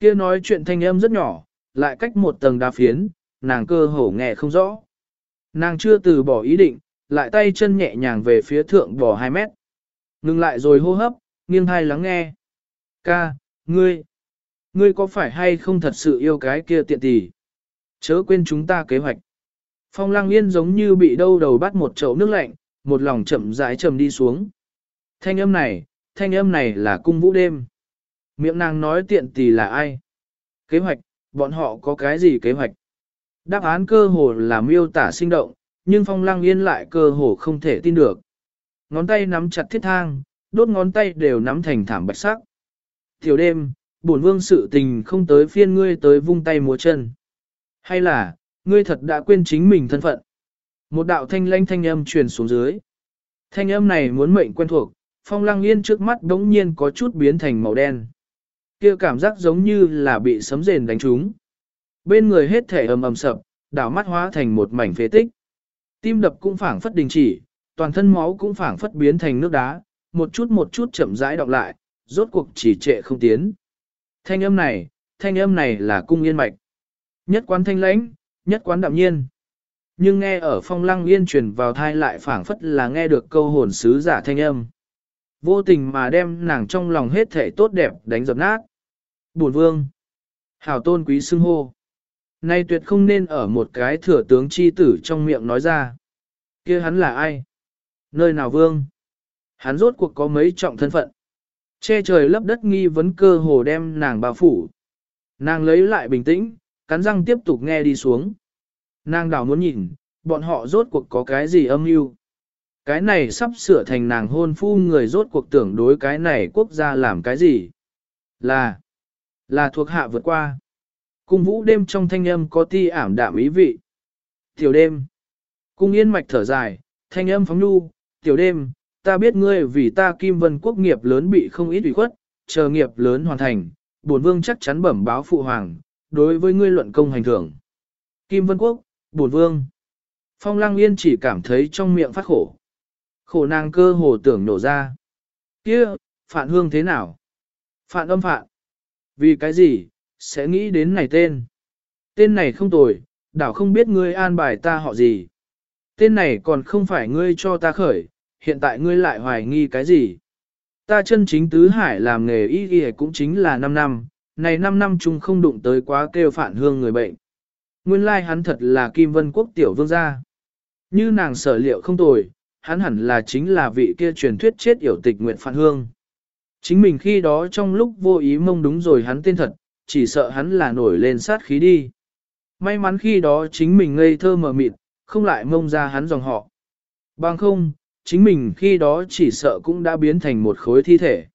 Speaker 1: Kia nói chuyện thanh âm rất nhỏ, lại cách một tầng đá phiến, nàng cơ hồ nghe không rõ. Nàng chưa từ bỏ ý định, lại tay chân nhẹ nhàng về phía thượng bò 2 mét. Ngừng lại rồi hô hấp, nghiêng hai lắng nghe. Ca, ngươi, ngươi có phải hay không thật sự yêu cái kia tiện tỷ? Chớ quên chúng ta kế hoạch. Phong Lang yên giống như bị đâu đầu bắt một chậu nước lạnh, một lòng chậm rãi trầm đi xuống. Thanh âm này, thanh âm này là cung vũ đêm. Miệng nàng nói tiện tỷ là ai? Kế hoạch, bọn họ có cái gì kế hoạch? Đáp án cơ hồ là miêu tả sinh động, nhưng phong Lang yên lại cơ hồ không thể tin được. Ngón tay nắm chặt thiết thang, đốt ngón tay đều nắm thành thảm bạch sắc. Tiểu đêm, bổn vương sự tình không tới phiên ngươi tới vung tay múa chân. Hay là, ngươi thật đã quên chính mình thân phận. Một đạo thanh lanh thanh âm truyền xuống dưới. Thanh âm này muốn mệnh quen thuộc, phong lăng yên trước mắt đống nhiên có chút biến thành màu đen. kia cảm giác giống như là bị sấm rền đánh trúng. Bên người hết thể ầm ầm sập, đảo mắt hóa thành một mảnh phế tích. Tim đập cũng phảng phất đình chỉ, toàn thân máu cũng phảng phất biến thành nước đá, một chút một chút chậm rãi đọc lại, rốt cuộc chỉ trệ không tiến. Thanh âm này, thanh âm này là cung yên mạch. Nhất quán thanh lãnh, nhất quán đạm nhiên. Nhưng nghe ở phong lăng yên truyền vào thai lại phảng phất là nghe được câu hồn sứ giả thanh âm. Vô tình mà đem nàng trong lòng hết thể tốt đẹp đánh dập nát. Bổn vương. Hảo tôn quý xưng hô. Nay tuyệt không nên ở một cái thừa tướng chi tử trong miệng nói ra. kia hắn là ai? Nơi nào vương? Hắn rốt cuộc có mấy trọng thân phận. Che trời lấp đất nghi vấn cơ hồ đem nàng bao phủ. Nàng lấy lại bình tĩnh, cắn răng tiếp tục nghe đi xuống. Nàng đảo muốn nhìn, bọn họ rốt cuộc có cái gì âm mưu. Cái này sắp sửa thành nàng hôn phu người rốt cuộc tưởng đối cái này quốc gia làm cái gì. Là, là thuộc hạ vượt qua. Cung vũ đêm trong thanh âm có ti ảm đạm ý vị. Tiểu đêm, cung yên mạch thở dài, thanh âm phóng nhu, tiểu đêm, ta biết ngươi vì ta kim vân quốc nghiệp lớn bị không ít ủy khuất, chờ nghiệp lớn hoàn thành, bổn vương chắc chắn bẩm báo phụ hoàng, đối với ngươi luận công hành thưởng. Kim Vân Quốc, Bổn Vương. Phong Lăng Yên chỉ cảm thấy trong miệng phát khổ. Khổ nàng cơ hồ tưởng nổ ra. kia phản hương thế nào? Phản âm Phạn. Vì cái gì, sẽ nghĩ đến này tên. Tên này không tồi, đảo không biết ngươi an bài ta họ gì. Tên này còn không phải ngươi cho ta khởi, hiện tại ngươi lại hoài nghi cái gì. Ta chân chính tứ hải làm nghề y y cũng chính là 5 năm, này 5 năm chung không đụng tới quá kêu phản hương người bệnh. Nguyên lai like hắn thật là Kim Vân Quốc tiểu vương gia. Như nàng sở liệu không tồi, hắn hẳn là chính là vị kia truyền thuyết chết yểu tịch nguyện phản hương. Chính mình khi đó trong lúc vô ý mông đúng rồi hắn tên thật, chỉ sợ hắn là nổi lên sát khí đi. May mắn khi đó chính mình ngây thơ mờ mịt, không lại mông ra hắn dòng họ. Bằng không, chính mình khi đó chỉ sợ cũng đã biến thành một khối thi thể.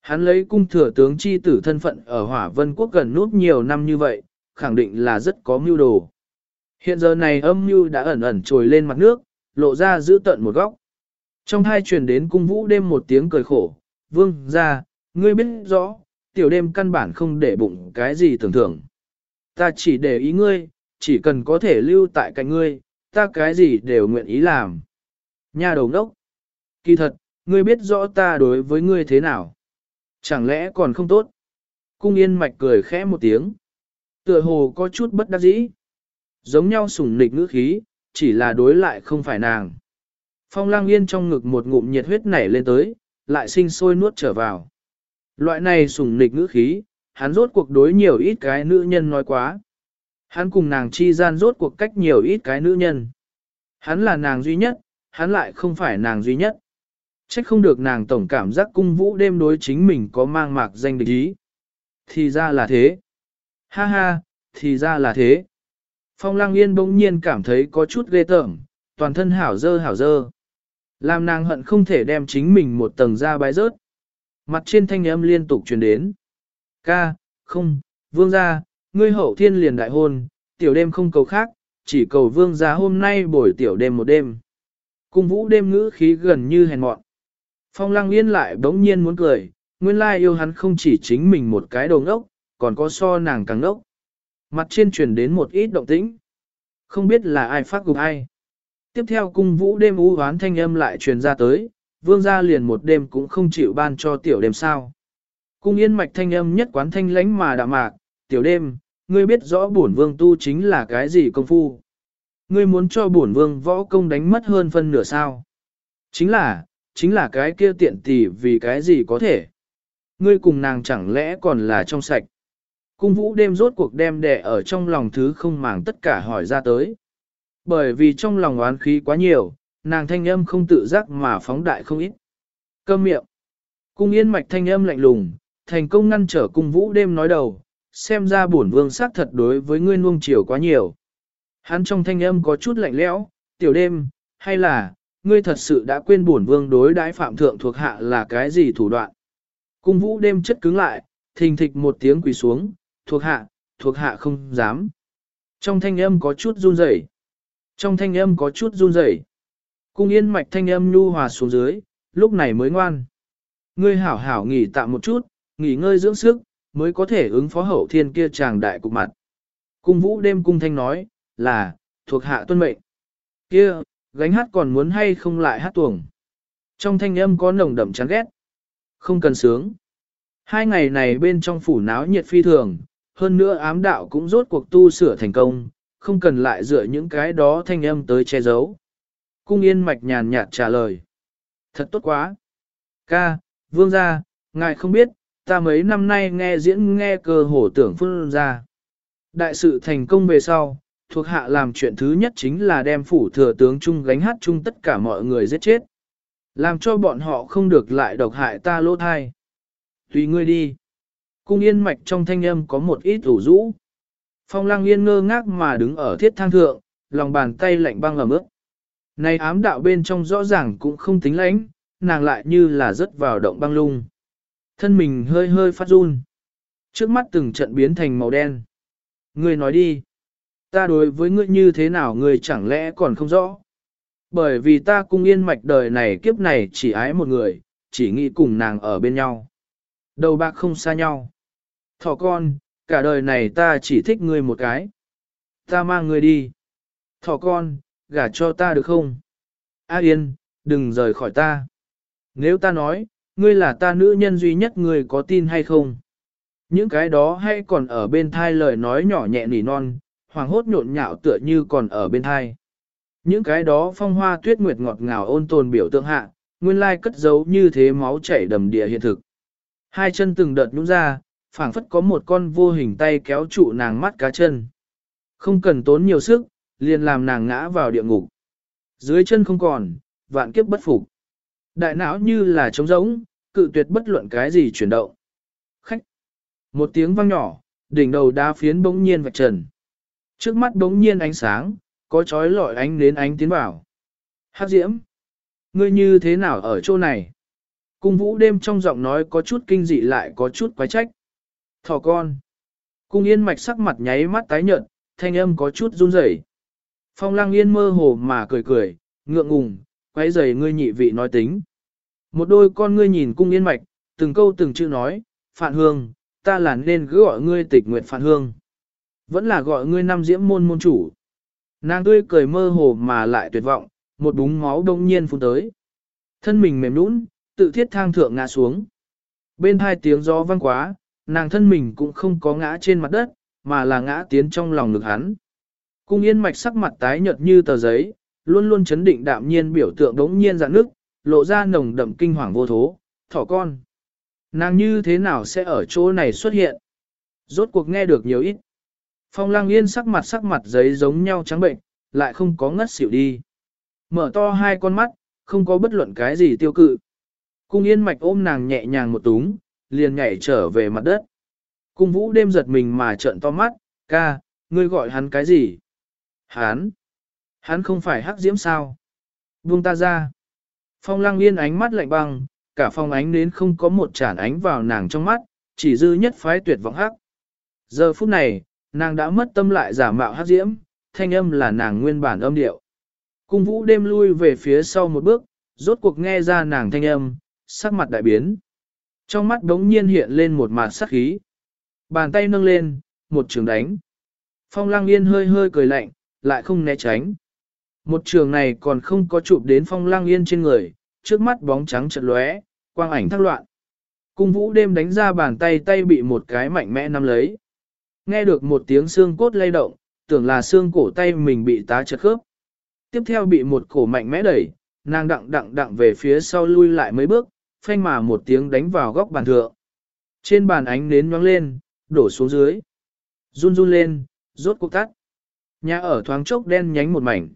Speaker 1: Hắn lấy cung thừa tướng chi tử thân phận ở Hỏa Vân Quốc gần nút nhiều năm như vậy, khẳng định là rất có mưu đồ. Hiện giờ này âm mưu đã ẩn ẩn trồi lên mặt nước, lộ ra giữ tận một góc. Trong hai truyền đến cung vũ đêm một tiếng cười khổ, vương ra, ngươi biết rõ, tiểu đêm căn bản không để bụng cái gì tưởng thưởng. Ta chỉ để ý ngươi, chỉ cần có thể lưu tại cạnh ngươi, ta cái gì đều nguyện ý làm. Nhà đầu ngốc! kỳ thật, ngươi biết rõ ta đối với ngươi thế nào. Chẳng lẽ còn không tốt? Cung yên mạch cười khẽ một tiếng. Tựa hồ có chút bất đắc dĩ. Giống nhau sủng nịch ngữ khí, chỉ là đối lại không phải nàng. Phong lang yên trong ngực một ngụm nhiệt huyết nảy lên tới, lại sinh sôi nuốt trở vào. Loại này sủng nịch ngữ khí, hắn rốt cuộc đối nhiều ít cái nữ nhân nói quá. Hắn cùng nàng chi gian rốt cuộc cách nhiều ít cái nữ nhân. Hắn là nàng duy nhất, hắn lại không phải nàng duy nhất. Trách không được nàng tổng cảm giác cung vũ đêm đối chính mình có mang mạc danh địch ý. Thì ra là thế. Ha ha, thì ra là thế. Phong lang yên bỗng nhiên cảm thấy có chút ghê tởm, toàn thân hảo dơ hảo dơ. Làm nàng hận không thể đem chính mình một tầng ra bái rớt. Mặt trên thanh âm liên tục truyền đến. Ca, không, vương gia, ngươi hậu thiên liền đại hôn, tiểu đêm không cầu khác, chỉ cầu vương gia hôm nay bồi tiểu đêm một đêm. Cung vũ đêm ngữ khí gần như hèn mọn. Phong lăng yên lại bỗng nhiên muốn cười, nguyên lai yêu hắn không chỉ chính mình một cái đồ ngốc, còn có so nàng càng ngốc. Mặt trên truyền đến một ít động tĩnh. Không biết là ai phát gục ai. Tiếp theo cung vũ đêm u hoán thanh âm lại truyền ra tới, vương gia liền một đêm cũng không chịu ban cho tiểu đêm sao. Cung yên mạch thanh âm nhất quán thanh lánh mà đạm mạc, tiểu đêm, ngươi biết rõ bổn vương tu chính là cái gì công phu. Ngươi muốn cho bổn vương võ công đánh mất hơn phân nửa sao. Chính là, chính là cái kia tiện tỷ vì cái gì có thể. Ngươi cùng nàng chẳng lẽ còn là trong sạch. Cung vũ đêm rốt cuộc đem đẻ ở trong lòng thứ không màng tất cả hỏi ra tới. Bởi vì trong lòng oán khí quá nhiều, nàng thanh âm không tự giác mà phóng đại không ít. Câm miệng. Cung yên mạch thanh âm lạnh lùng, thành công ngăn trở cung vũ đêm nói đầu, xem ra bổn vương xác thật đối với ngươi nuông chiều quá nhiều. Hắn trong thanh âm có chút lạnh lẽo, tiểu đêm, hay là, ngươi thật sự đã quên bổn vương đối đãi phạm thượng thuộc hạ là cái gì thủ đoạn. Cung vũ đêm chất cứng lại, thình thịch một tiếng quỳ xuống, thuộc hạ, thuộc hạ không dám. Trong thanh âm có chút run rẩy. Trong thanh âm có chút run rẩy. Cung yên mạch thanh âm nhu hòa xuống dưới, lúc này mới ngoan. Ngươi hảo hảo nghỉ tạm một chút, nghỉ ngơi dưỡng sức, mới có thể ứng phó hậu thiên kia chàng đại cục mặt. Cung vũ đêm cung thanh nói, là, thuộc hạ tuân mệnh. Kia, gánh hát còn muốn hay không lại hát tuồng. Trong thanh âm có nồng đậm chán ghét. Không cần sướng. Hai ngày này bên trong phủ náo nhiệt phi thường, hơn nữa ám đạo cũng rốt cuộc tu sửa thành công, không cần lại dựa những cái đó thanh âm tới che giấu. Cung yên mạch nhàn nhạt trả lời. Thật tốt quá. Ca, vương gia, ngài không biết, ta mấy năm nay nghe diễn nghe cơ hồ tưởng phương ra. Đại sự thành công về sau, thuộc hạ làm chuyện thứ nhất chính là đem phủ thừa tướng chung gánh hát chung tất cả mọi người giết chết. Làm cho bọn họ không được lại độc hại ta lỗ thai. Tùy ngươi đi. Cung yên mạch trong thanh âm có một ít ủ rũ. Phong lang yên ngơ ngác mà đứng ở thiết thang thượng, lòng bàn tay lạnh băng ẩm ướt. Này ám đạo bên trong rõ ràng cũng không tính lãnh, nàng lại như là rớt vào động băng lung. Thân mình hơi hơi phát run. Trước mắt từng trận biến thành màu đen. Ngươi nói đi. Ta đối với ngươi như thế nào ngươi chẳng lẽ còn không rõ. Bởi vì ta cung yên mạch đời này kiếp này chỉ ái một người, chỉ nghĩ cùng nàng ở bên nhau. Đầu bạc không xa nhau. Thỏ con, cả đời này ta chỉ thích ngươi một cái. Ta mang ngươi đi. Thỏ con, gả cho ta được không? A Yên, đừng rời khỏi ta. Nếu ta nói, ngươi là ta nữ nhân duy nhất ngươi có tin hay không? Những cái đó hay còn ở bên thai lời nói nhỏ nhẹ nỉ non, hoàng hốt nhộn nhạo tựa như còn ở bên hai. Những cái đó phong hoa tuyết nguyệt ngọt ngào ôn tồn biểu tượng hạ, nguyên lai cất giấu như thế máu chảy đầm địa hiện thực. Hai chân từng đợt nhũ ra, phảng phất có một con vô hình tay kéo trụ nàng mắt cá chân. Không cần tốn nhiều sức, liền làm nàng ngã vào địa ngục. Dưới chân không còn, vạn kiếp bất phục. Đại não như là trống rỗng, cự tuyệt bất luận cái gì chuyển động. Khách. Một tiếng vang nhỏ, đỉnh đầu đá phiến bỗng nhiên vạch trần. Trước mắt bỗng nhiên ánh sáng, có chói lọi ánh đến ánh tiến vào. Hát diễm. Ngươi như thế nào ở chỗ này? Cung vũ đêm trong giọng nói có chút kinh dị lại có chút quái trách. Thỏ con. Cung yên mạch sắc mặt nháy mắt tái nhợt, thanh âm có chút run rẩy. Phong lang yên mơ hồ mà cười cười, ngượng ngùng, quấy rầy ngươi nhị vị nói tính. Một đôi con ngươi nhìn cung yên mạch, từng câu từng chữ nói, Phạn Hương, ta là nên cứ gọi ngươi tịch nguyện Phạn Hương. Vẫn là gọi ngươi năm diễm môn môn chủ. Nàng tươi cười mơ hồ mà lại tuyệt vọng, một búng máu đông nhiên phun tới. Thân mình mềm nũng, tự thiết thang thượng ngã xuống. Bên hai tiếng gió vang quá, nàng thân mình cũng không có ngã trên mặt đất, mà là ngã tiến trong lòng ngực hắn. Cung yên mạch sắc mặt tái nhợt như tờ giấy, luôn luôn chấn định đạm nhiên biểu tượng đống nhiên dạng nước, lộ ra nồng đậm kinh hoàng vô thố, thỏ con. Nàng như thế nào sẽ ở chỗ này xuất hiện? Rốt cuộc nghe được nhiều ít. Phong lang yên sắc mặt sắc mặt giấy giống nhau trắng bệnh, lại không có ngất xỉu đi. Mở to hai con mắt, không có bất luận cái gì tiêu cự. Cung yên mạch ôm nàng nhẹ nhàng một túng, liền nhảy trở về mặt đất. Cung vũ đêm giật mình mà trợn to mắt, ca, ngươi gọi hắn cái gì? Hắn? Hắn không phải hắc diễm sao? Buông ta ra. Phong lăng yên ánh mắt lạnh băng, cả phong ánh đến không có một chản ánh vào nàng trong mắt, chỉ dư nhất phái tuyệt vọng hắc. Giờ phút này, nàng đã mất tâm lại giả mạo hát diễm, thanh âm là nàng nguyên bản âm điệu. Cung vũ đêm lui về phía sau một bước, rốt cuộc nghe ra nàng thanh âm, sắc mặt đại biến. Trong mắt đống nhiên hiện lên một mặt sắc khí. Bàn tay nâng lên, một trường đánh. Phong lăng yên hơi hơi cười lạnh, lại không né tránh. Một trường này còn không có chụp đến phong lăng yên trên người, trước mắt bóng trắng chợt lóe, quang ảnh thắc loạn. Cung vũ đêm đánh ra bàn tay tay bị một cái mạnh mẽ nắm lấy. Nghe được một tiếng xương cốt lay động, tưởng là xương cổ tay mình bị tá chật khớp. Tiếp theo bị một cổ mạnh mẽ đẩy, nàng đặng đặng đặng về phía sau lui lại mấy bước, phanh mà một tiếng đánh vào góc bàn thượng. Trên bàn ánh nến nhoáng lên, đổ xuống dưới. Run run lên, rốt cuộc tắt. Nhà ở thoáng chốc đen nhánh một mảnh.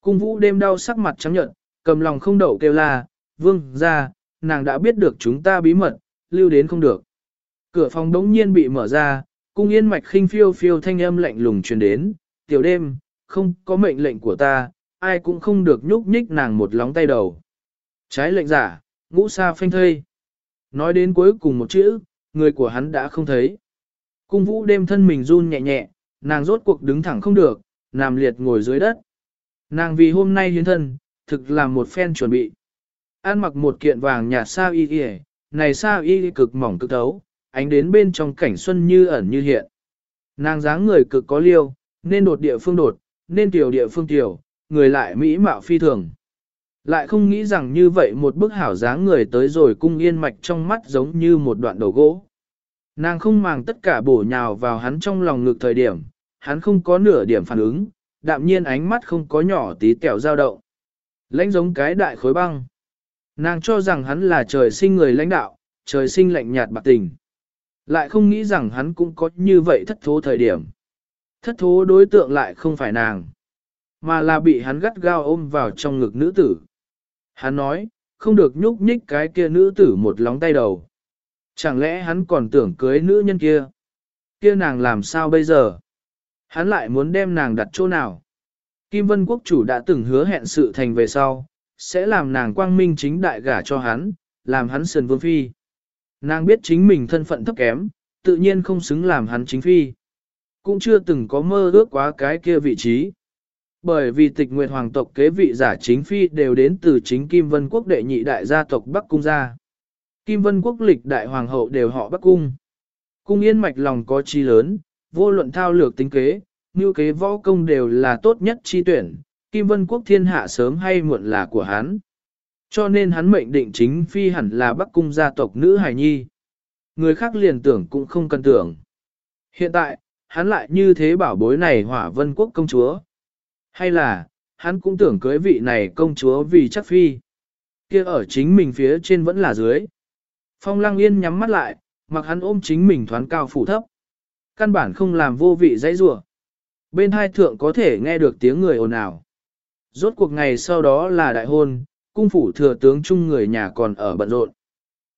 Speaker 1: Cung vũ đêm đau sắc mặt trắng nhợt, cầm lòng không đậu kêu la, vương, ra, nàng đã biết được chúng ta bí mật, lưu đến không được. Cửa phòng đống nhiên bị mở ra, cung yên mạch khinh phiêu phiêu thanh âm lạnh lùng truyền đến, tiểu đêm, không có mệnh lệnh của ta, ai cũng không được nhúc nhích nàng một lóng tay đầu. Trái lệnh giả, ngũ sa phanh thây. Nói đến cuối cùng một chữ, người của hắn đã không thấy. Cung vũ đêm thân mình run nhẹ nhẹ, nàng rốt cuộc đứng thẳng không được, nằm liệt ngồi dưới đất. Nàng vì hôm nay hiến thân, thực là một phen chuẩn bị. An mặc một kiện vàng nhạt sao y y, này sao y cực mỏng cực thấu, ánh đến bên trong cảnh xuân như ẩn như hiện. Nàng dáng người cực có liêu, nên đột địa phương đột, nên tiểu địa phương tiểu, người lại mỹ mạo phi thường. Lại không nghĩ rằng như vậy một bức hảo dáng người tới rồi cung yên mạch trong mắt giống như một đoạn đầu gỗ. Nàng không màng tất cả bổ nhào vào hắn trong lòng ngực thời điểm, hắn không có nửa điểm phản ứng, đạm nhiên ánh mắt không có nhỏ tí tẹo dao động. Lãnh giống cái đại khối băng. Nàng cho rằng hắn là trời sinh người lãnh đạo, trời sinh lạnh nhạt bạc tình. Lại không nghĩ rằng hắn cũng có như vậy thất thố thời điểm. Thất thố đối tượng lại không phải nàng, mà là bị hắn gắt gao ôm vào trong ngực nữ tử. Hắn nói, không được nhúc nhích cái kia nữ tử một lóng tay đầu. Chẳng lẽ hắn còn tưởng cưới nữ nhân kia? Kia nàng làm sao bây giờ? Hắn lại muốn đem nàng đặt chỗ nào? Kim Vân Quốc chủ đã từng hứa hẹn sự thành về sau, sẽ làm nàng quang minh chính đại gả cho hắn, làm hắn sườn vương phi. Nàng biết chính mình thân phận thấp kém, tự nhiên không xứng làm hắn chính phi. Cũng chưa từng có mơ ước quá cái kia vị trí. Bởi vì tịch nguyệt hoàng tộc kế vị giả chính phi đều đến từ chính Kim Vân Quốc đệ nhị đại gia tộc Bắc Cung gia. Kim Vân Quốc lịch đại hoàng hậu đều họ Bắc Cung. Cung yên mạch lòng có chi lớn, vô luận thao lược tính kế, như kế võ công đều là tốt nhất chi tuyển, Kim Vân Quốc thiên hạ sớm hay muộn là của hắn. Cho nên hắn mệnh định chính phi hẳn là bắc cung gia tộc nữ hài nhi. Người khác liền tưởng cũng không cần tưởng. Hiện tại, hắn lại như thế bảo bối này hỏa vân quốc công chúa. Hay là, hắn cũng tưởng cưới vị này công chúa vì chắc phi. kia ở chính mình phía trên vẫn là dưới. Phong lăng yên nhắm mắt lại, mặc hắn ôm chính mình thoáng cao phủ thấp. Căn bản không làm vô vị dãy rủa Bên hai thượng có thể nghe được tiếng người ồn ào. Rốt cuộc ngày sau đó là đại hôn, cung phủ thừa tướng chung người nhà còn ở bận rộn.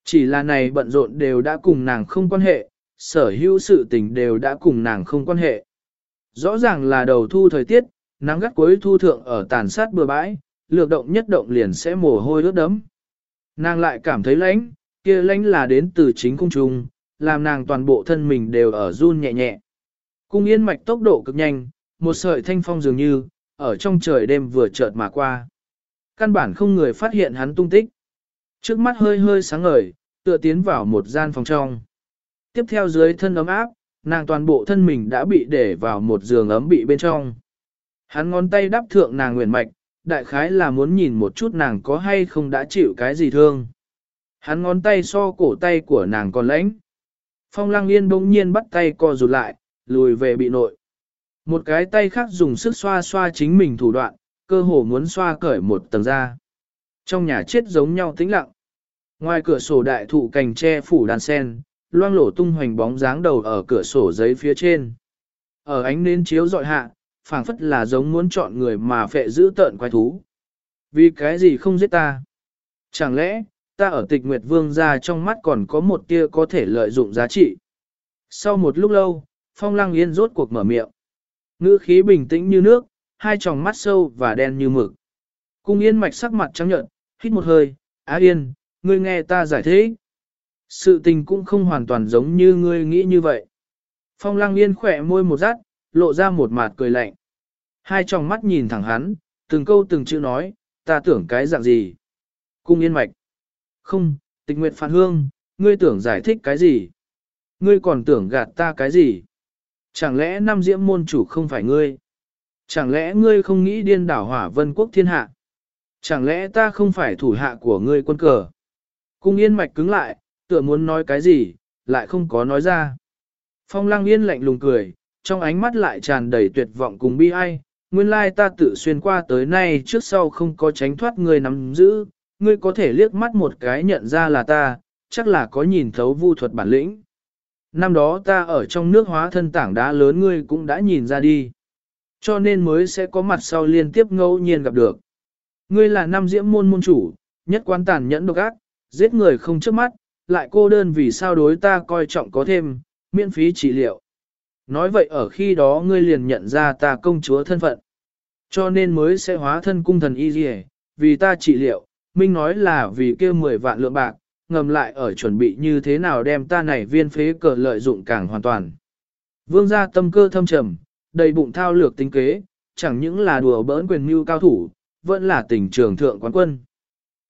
Speaker 1: Chỉ là này bận rộn đều đã cùng nàng không quan hệ, sở hữu sự tình đều đã cùng nàng không quan hệ. Rõ ràng là đầu thu thời tiết, nắng gắt cuối thu thượng ở tàn sát bừa bãi, lược động nhất động liền sẽ mồ hôi ướt đấm. Nàng lại cảm thấy lãnh, kia lãnh là đến từ chính cung trung, làm nàng toàn bộ thân mình đều ở run nhẹ nhẹ. Cung yên mạch tốc độ cực nhanh, một sợi thanh phong dường như, ở trong trời đêm vừa chợt mà qua. Căn bản không người phát hiện hắn tung tích. Trước mắt hơi hơi sáng ngời, tựa tiến vào một gian phòng trong. Tiếp theo dưới thân ấm áp, nàng toàn bộ thân mình đã bị để vào một giường ấm bị bên trong. Hắn ngón tay đắp thượng nàng nguyện mạch, đại khái là muốn nhìn một chút nàng có hay không đã chịu cái gì thương. Hắn ngón tay so cổ tay của nàng còn lãnh. Phong lăng yên bỗng nhiên bắt tay co rụt lại, lùi về bị nội. Một cái tay khác dùng sức xoa xoa chính mình thủ đoạn, cơ hồ muốn xoa cởi một tầng da. Trong nhà chết giống nhau tĩnh lặng. Ngoài cửa sổ đại thụ cành tre phủ đàn sen, loang lổ tung hoành bóng dáng đầu ở cửa sổ giấy phía trên. Ở ánh nến chiếu dọi hạ, phảng phất là giống muốn chọn người mà phệ giữ tợn quái thú. Vì cái gì không giết ta? Chẳng lẽ, ta ở tịch nguyệt vương ra trong mắt còn có một tia có thể lợi dụng giá trị? Sau một lúc lâu, phong lăng yên rốt cuộc mở miệng. Ngữ khí bình tĩnh như nước, hai tròng mắt sâu và đen như mực. Cung yên mạch sắc mặt trắng nhợt, hít một hơi, á yên, ngươi nghe ta giải thích. Sự tình cũng không hoàn toàn giống như ngươi nghĩ như vậy. Phong lăng yên khỏe môi một rát, lộ ra một mặt cười lạnh. Hai tròng mắt nhìn thẳng hắn, từng câu từng chữ nói, ta tưởng cái dạng gì. Cung yên mạch. Không, tịch nguyệt phản hương, ngươi tưởng giải thích cái gì? Ngươi còn tưởng gạt ta cái gì? Chẳng lẽ năm diễm môn chủ không phải ngươi? Chẳng lẽ ngươi không nghĩ điên đảo hỏa vân quốc thiên hạ? Chẳng lẽ ta không phải thủ hạ của ngươi quân cờ? Cung yên mạch cứng lại, tựa muốn nói cái gì, lại không có nói ra. Phong lăng yên lạnh lùng cười, trong ánh mắt lại tràn đầy tuyệt vọng cùng bi ai. Nguyên lai ta tự xuyên qua tới nay trước sau không có tránh thoát ngươi nắm giữ, ngươi có thể liếc mắt một cái nhận ra là ta, chắc là có nhìn thấu vu thuật bản lĩnh. Năm đó ta ở trong nước hóa thân tảng đá lớn ngươi cũng đã nhìn ra đi. Cho nên mới sẽ có mặt sau liên tiếp ngẫu nhiên gặp được. Ngươi là năm diễm môn môn chủ, nhất quan tàn nhẫn độc ác, giết người không trước mắt, lại cô đơn vì sao đối ta coi trọng có thêm, miễn phí trị liệu. Nói vậy ở khi đó ngươi liền nhận ra ta công chúa thân phận. Cho nên mới sẽ hóa thân cung thần y dì vì ta trị liệu, Minh nói là vì kêu 10 vạn lượng bạc, ngầm lại ở chuẩn bị như thế nào đem ta này viên phế cờ lợi dụng càng hoàn toàn. Vương gia tâm cơ thâm trầm, đầy bụng thao lược tính kế, chẳng những là đùa bỡn quyền mưu cao thủ, vẫn là tình trường thượng quán quân.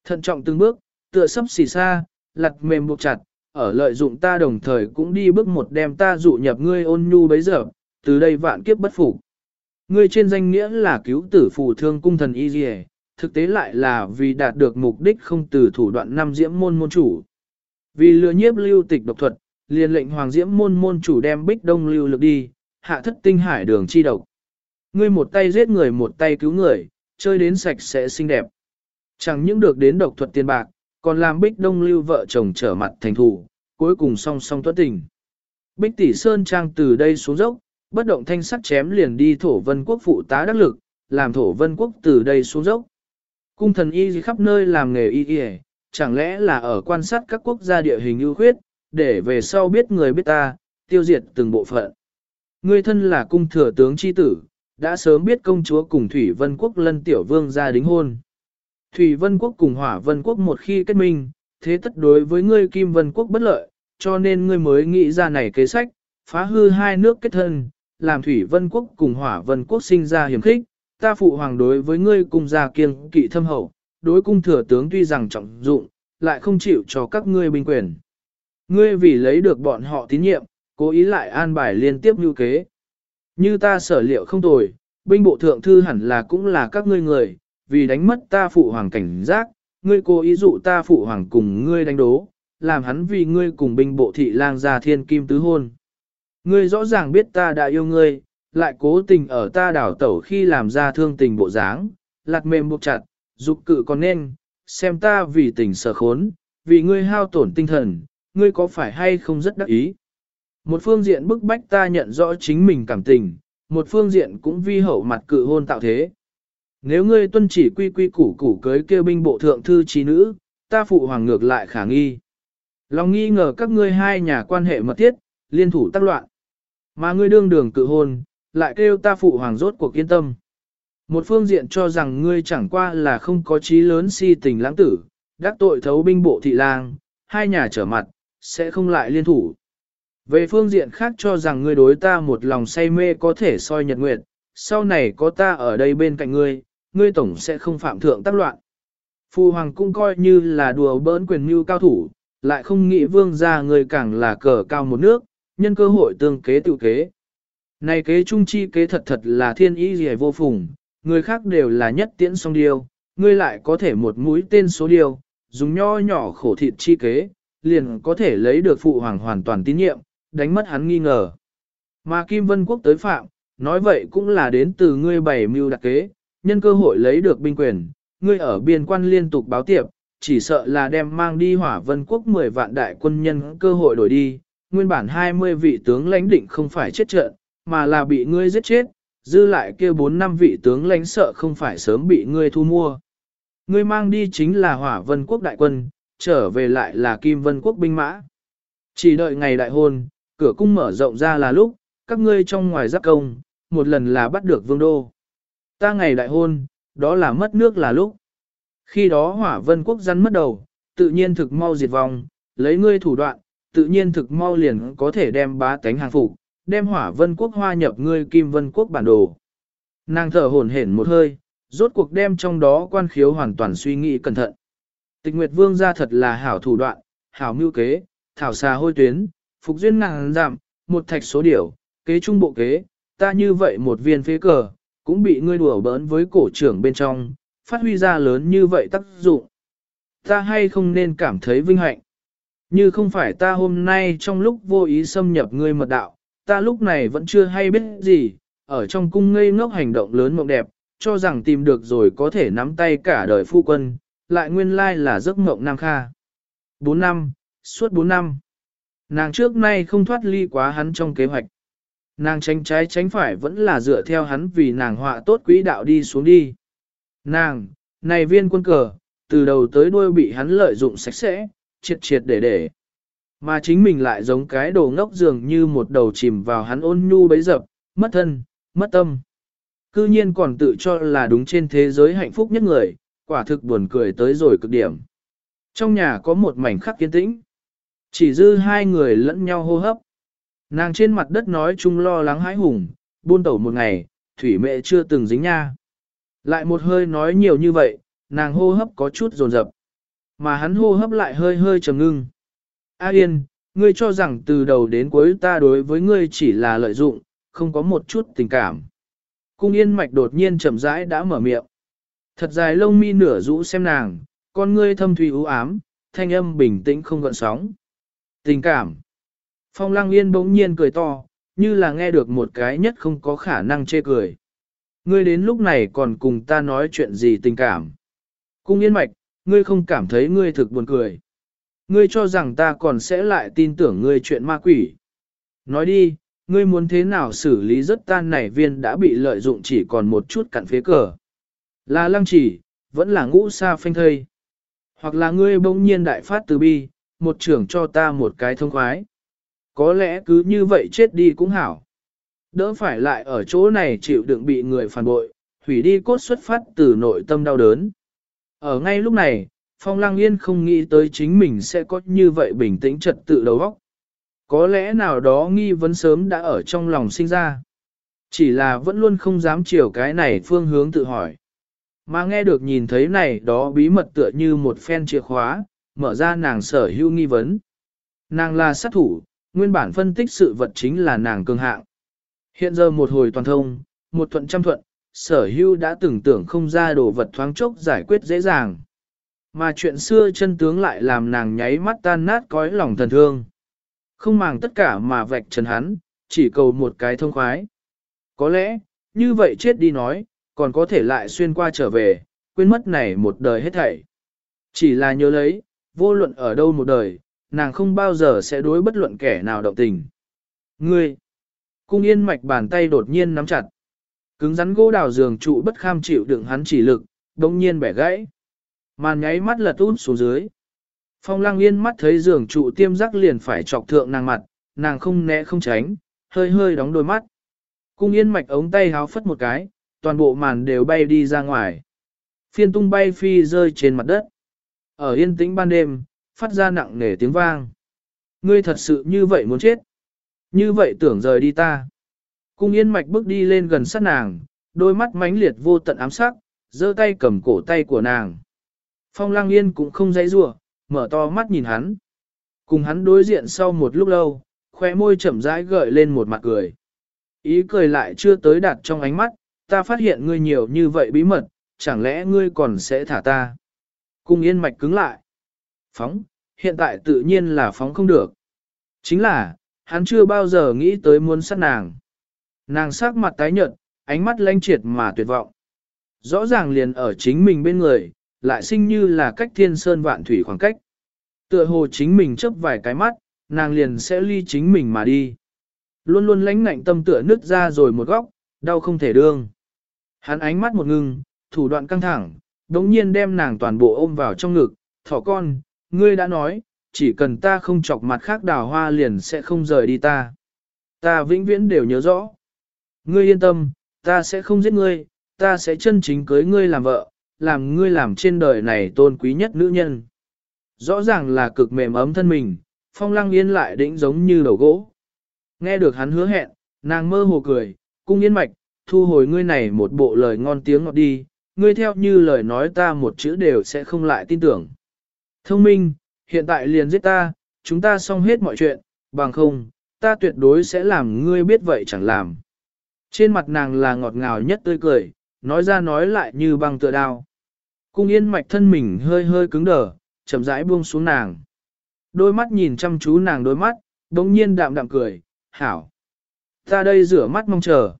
Speaker 1: Thận trọng từng bước, tựa sắp xì xa, lặt mềm buộc chặt, ở lợi dụng ta đồng thời cũng đi bước một đem ta dụ nhập ngươi ôn nhu bấy giờ, từ đây vạn kiếp bất phục. Ngươi trên danh nghĩa là cứu tử phù thương cung thần y dì thực tế lại là vì đạt được mục đích không từ thủ đoạn năm diễm môn môn chủ. Vì lừa nhiếp lưu tịch độc thuật, liền lệnh hoàng diễm môn môn chủ đem bích đông lưu lực đi, hạ thất tinh hải đường chi độc. Ngươi một tay giết người một tay cứu người, chơi đến sạch sẽ xinh đẹp. Chẳng những được đến độc thuật tiền bạc, còn làm bích đông lưu vợ chồng trở mặt thành thủ, cuối cùng song song tuất tình. Bích tỷ sơn trang từ đây xuống dốc, bất động thanh sắc chém liền đi thổ vân quốc phụ tá đắc lực, làm thổ vân quốc từ đây xuống dốc. Cung thần y khắp nơi làm nghề y y, chẳng lẽ là ở quan sát các quốc gia địa hình ưu khuyết, để về sau biết người biết ta, tiêu diệt từng bộ phận. Ngươi thân là cung thừa tướng chi tử, đã sớm biết công chúa cùng Thủy Vân Quốc lân tiểu vương ra đính hôn. Thủy Vân Quốc cùng Hỏa Vân Quốc một khi kết minh, thế tất đối với ngươi Kim Vân Quốc bất lợi, cho nên ngươi mới nghĩ ra này kế sách, phá hư hai nước kết thân, làm Thủy Vân Quốc cùng Hỏa Vân Quốc sinh ra hiểm khích, ta phụ hoàng đối với ngươi cung gia kiêng kỵ thâm hậu, đối cung thừa tướng tuy rằng trọng dụng, lại không chịu cho các ngươi binh quyền. Ngươi vì lấy được bọn họ tín nhiệm, cố ý lại an bài liên tiếp như kế. Như ta sở liệu không tồi, binh bộ thượng thư hẳn là cũng là các ngươi người, vì đánh mất ta phụ hoàng cảnh giác, ngươi cố ý dụ ta phụ hoàng cùng ngươi đánh đố, làm hắn vì ngươi cùng binh bộ thị lang gia thiên kim tứ hôn. Ngươi rõ ràng biết ta đã yêu ngươi, lại cố tình ở ta đảo tẩu khi làm ra thương tình bộ dáng, lạt mềm buộc chặt, dục cự còn nên, xem ta vì tình sở khốn, vì ngươi hao tổn tinh thần, ngươi có phải hay không rất đắc ý. Một phương diện bức bách ta nhận rõ chính mình cảm tình, một phương diện cũng vi hậu mặt cự hôn tạo thế. Nếu ngươi tuân chỉ quy quy củ củ cưới kêu binh bộ thượng thư trí nữ, ta phụ hoàng ngược lại khả nghi. Lòng nghi ngờ các ngươi hai nhà quan hệ mật thiết, liên thủ tác loạn. Mà ngươi đương đường cự hôn, lại kêu ta phụ hoàng rốt cuộc yên tâm. Một phương diện cho rằng ngươi chẳng qua là không có trí lớn si tình lãng tử, đắc tội thấu binh bộ thị lang, hai nhà trở mặt, sẽ không lại liên thủ. Về phương diện khác cho rằng ngươi đối ta một lòng say mê có thể soi nhật nguyệt, sau này có ta ở đây bên cạnh ngươi, ngươi tổng sẽ không phạm thượng tác loạn. Phu hoàng cũng coi như là đùa bỡn quyền mưu cao thủ, lại không nghĩ vương gia người càng là cờ cao một nước, nhân cơ hội tương kế tự kế. Này kế trung chi kế thật thật là thiên ý gì vô phùng, người khác đều là nhất tiễn song điêu, ngươi lại có thể một mũi tên số điêu, dùng nho nhỏ khổ thịt chi kế, liền có thể lấy được phụ hoàng hoàn toàn tín nhiệm, đánh mất hắn nghi ngờ. Mà Kim Vân Quốc tới phạm, nói vậy cũng là đến từ ngươi bảy mưu đặc kế, nhân cơ hội lấy được binh quyền, ngươi ở biên quan liên tục báo tiệp, chỉ sợ là đem mang đi hỏa vân quốc 10 vạn đại quân nhân cơ hội đổi đi, nguyên bản 20 vị tướng lãnh định không phải chết trận, mà là bị ngươi giết chết, dư lại kia 4 năm vị tướng lãnh sợ không phải sớm bị ngươi thu mua. Ngươi mang đi chính là hỏa vân quốc đại quân, trở về lại là kim vân quốc binh mã. Chỉ đợi ngày đại hôn, cửa cung mở rộng ra là lúc, các ngươi trong ngoài giáp công, một lần là bắt được vương đô. Ta ngày đại hôn, đó là mất nước là lúc. Khi đó hỏa vân quốc dân mất đầu, tự nhiên thực mau diệt vong, lấy ngươi thủ đoạn, tự nhiên thực mau liền có thể đem bá tánh hàng phục, đem hỏa vân quốc hoa nhập ngươi kim vân quốc bản đồ. Nàng thở hổn hển một hơi, rốt cuộc đem trong đó quan khiếu hoàn toàn suy nghĩ cẩn thận. Tịch Nguyệt Vương ra thật là hảo thủ đoạn, hảo mưu kế, thảo xà hôi tuyến, phục duyên ngàn giảm, một thạch số điểu, kế trung bộ kế, ta như vậy một viên phế cờ, cũng bị ngươi đùa bỡn với cổ trưởng bên trong, phát huy ra lớn như vậy tác dụng. Ta hay không nên cảm thấy vinh hạnh. Như không phải ta hôm nay trong lúc vô ý xâm nhập ngươi mật đạo, ta lúc này vẫn chưa hay biết gì, ở trong cung ngây ngốc hành động lớn mộng đẹp, cho rằng tìm được rồi có thể nắm tay cả đời phu quân, lại nguyên lai là giấc mộng nam kha. 4 năm, suốt 4 năm. Nàng trước nay không thoát ly quá hắn trong kế hoạch. Nàng tránh trái tránh phải vẫn là dựa theo hắn vì nàng họa tốt quỹ đạo đi xuống đi. Nàng, này viên quân cờ, từ đầu tới đuôi bị hắn lợi dụng sạch sẽ, triệt triệt để để. Mà chính mình lại giống cái đồ ngốc dường như một đầu chìm vào hắn ôn nhu bấy dập, mất thân, mất tâm. Cư nhiên còn tự cho là đúng trên thế giới hạnh phúc nhất người, quả thực buồn cười tới rồi cực điểm. Trong nhà có một mảnh khắc kiên tĩnh. Chỉ dư hai người lẫn nhau hô hấp. Nàng trên mặt đất nói chung lo lắng hãi hùng, buôn tẩu một ngày, thủy mẹ chưa từng dính nha. Lại một hơi nói nhiều như vậy, nàng hô hấp có chút rồn rập. Mà hắn hô hấp lại hơi hơi trầm ngưng. A Yên, ngươi cho rằng từ đầu đến cuối ta đối với ngươi chỉ là lợi dụng, không có một chút tình cảm. Cung Yên mạch đột nhiên chậm rãi đã mở miệng. Thật dài lông mi nửa rũ xem nàng, con ngươi thâm thủy u ám, thanh âm bình tĩnh không gợn sóng. Tình cảm. Phong Lăng Yên bỗng nhiên cười to, như là nghe được một cái nhất không có khả năng chê cười. Ngươi đến lúc này còn cùng ta nói chuyện gì tình cảm. Cung Yên Mạch, ngươi không cảm thấy ngươi thực buồn cười. Ngươi cho rằng ta còn sẽ lại tin tưởng ngươi chuyện ma quỷ. Nói đi, ngươi muốn thế nào xử lý rất tan nảy viên đã bị lợi dụng chỉ còn một chút cặn phế cờ. Là lăng chỉ, vẫn là ngũ sa phanh thây. Hoặc là ngươi bỗng nhiên đại phát từ bi, một trưởng cho ta một cái thông khoái. Có lẽ cứ như vậy chết đi cũng hảo. Đỡ phải lại ở chỗ này chịu đựng bị người phản bội, hủy đi cốt xuất phát từ nội tâm đau đớn. Ở ngay lúc này, Phong Lăng Yên không nghĩ tới chính mình sẽ có như vậy bình tĩnh trật tự đầu óc. Có lẽ nào đó nghi vấn sớm đã ở trong lòng sinh ra. Chỉ là vẫn luôn không dám chiều cái này phương hướng tự hỏi. Mà nghe được nhìn thấy này đó bí mật tựa như một phen chìa khóa, mở ra nàng sở hữu nghi vấn. Nàng là sát thủ, nguyên bản phân tích sự vật chính là nàng cường hạng. Hiện giờ một hồi toàn thông, một thuận trăm thuận, sở hữu đã tưởng tưởng không ra đồ vật thoáng chốc giải quyết dễ dàng. Mà chuyện xưa chân tướng lại làm nàng nháy mắt tan nát cõi lòng thần thương. Không màng tất cả mà vạch trần hắn, chỉ cầu một cái thông khoái. Có lẽ, như vậy chết đi nói, còn có thể lại xuyên qua trở về, quên mất này một đời hết thảy. Chỉ là nhớ lấy, vô luận ở đâu một đời, nàng không bao giờ sẽ đối bất luận kẻ nào động tình. Ngươi! Cung yên mạch bàn tay đột nhiên nắm chặt. Cứng rắn gỗ đào giường trụ bất kham chịu đựng hắn chỉ lực, đồng nhiên bẻ gãy. Màn nháy mắt lật út xuống dưới. Phong lăng yên mắt thấy giường trụ tiêm rắc liền phải chọc thượng nàng mặt, nàng không né không tránh, hơi hơi đóng đôi mắt. Cung yên mạch ống tay háo phất một cái, toàn bộ màn đều bay đi ra ngoài. Phiên tung bay phi rơi trên mặt đất. Ở yên tĩnh ban đêm, phát ra nặng nề tiếng vang. Ngươi thật sự như vậy muốn chết. Như vậy tưởng rời đi ta. Cung yên mạch bước đi lên gần sát nàng, đôi mắt mãnh liệt vô tận ám sắc, giơ tay cầm cổ tay của nàng. Phong lang yên cũng không dãy rủa mở to mắt nhìn hắn. Cùng hắn đối diện sau một lúc lâu, khoe môi chậm rãi gợi lên một mặt cười. Ý cười lại chưa tới đạt trong ánh mắt, ta phát hiện ngươi nhiều như vậy bí mật, chẳng lẽ ngươi còn sẽ thả ta? Cung yên mạch cứng lại. Phóng, hiện tại tự nhiên là phóng không được. Chính là, hắn chưa bao giờ nghĩ tới muốn sát nàng. Nàng sắc mặt tái nhợt, ánh mắt lanh triệt mà tuyệt vọng. Rõ ràng liền ở chính mình bên người, lại sinh như là cách thiên sơn vạn thủy khoảng cách. Tựa hồ chính mình chấp vài cái mắt, nàng liền sẽ ly chính mình mà đi. Luôn luôn lánh ngạnh tâm tựa nứt ra rồi một góc, đau không thể đương. Hắn ánh mắt một ngưng, thủ đoạn căng thẳng, đống nhiên đem nàng toàn bộ ôm vào trong ngực, thỏ con, ngươi đã nói, chỉ cần ta không chọc mặt khác đào hoa liền sẽ không rời đi ta. Ta vĩnh viễn đều nhớ rõ. Ngươi yên tâm, ta sẽ không giết ngươi, ta sẽ chân chính cưới ngươi làm vợ, làm ngươi làm trên đời này tôn quý nhất nữ nhân. Rõ ràng là cực mềm ấm thân mình, phong lăng yên lại đĩnh giống như đầu gỗ. Nghe được hắn hứa hẹn, nàng mơ hồ cười, cung yên mạch, thu hồi ngươi này một bộ lời ngon tiếng ngọt đi, ngươi theo như lời nói ta một chữ đều sẽ không lại tin tưởng. Thông minh, hiện tại liền giết ta, chúng ta xong hết mọi chuyện, bằng không, ta tuyệt đối sẽ làm ngươi biết vậy chẳng làm. Trên mặt nàng là ngọt ngào nhất tươi cười, nói ra nói lại như băng tựa đao. Cung yên mạch thân mình hơi hơi cứng đờ, chậm rãi buông xuống nàng. Đôi mắt nhìn chăm chú nàng đôi mắt, đống nhiên đạm đạm cười, hảo. Ta đây rửa mắt mong chờ.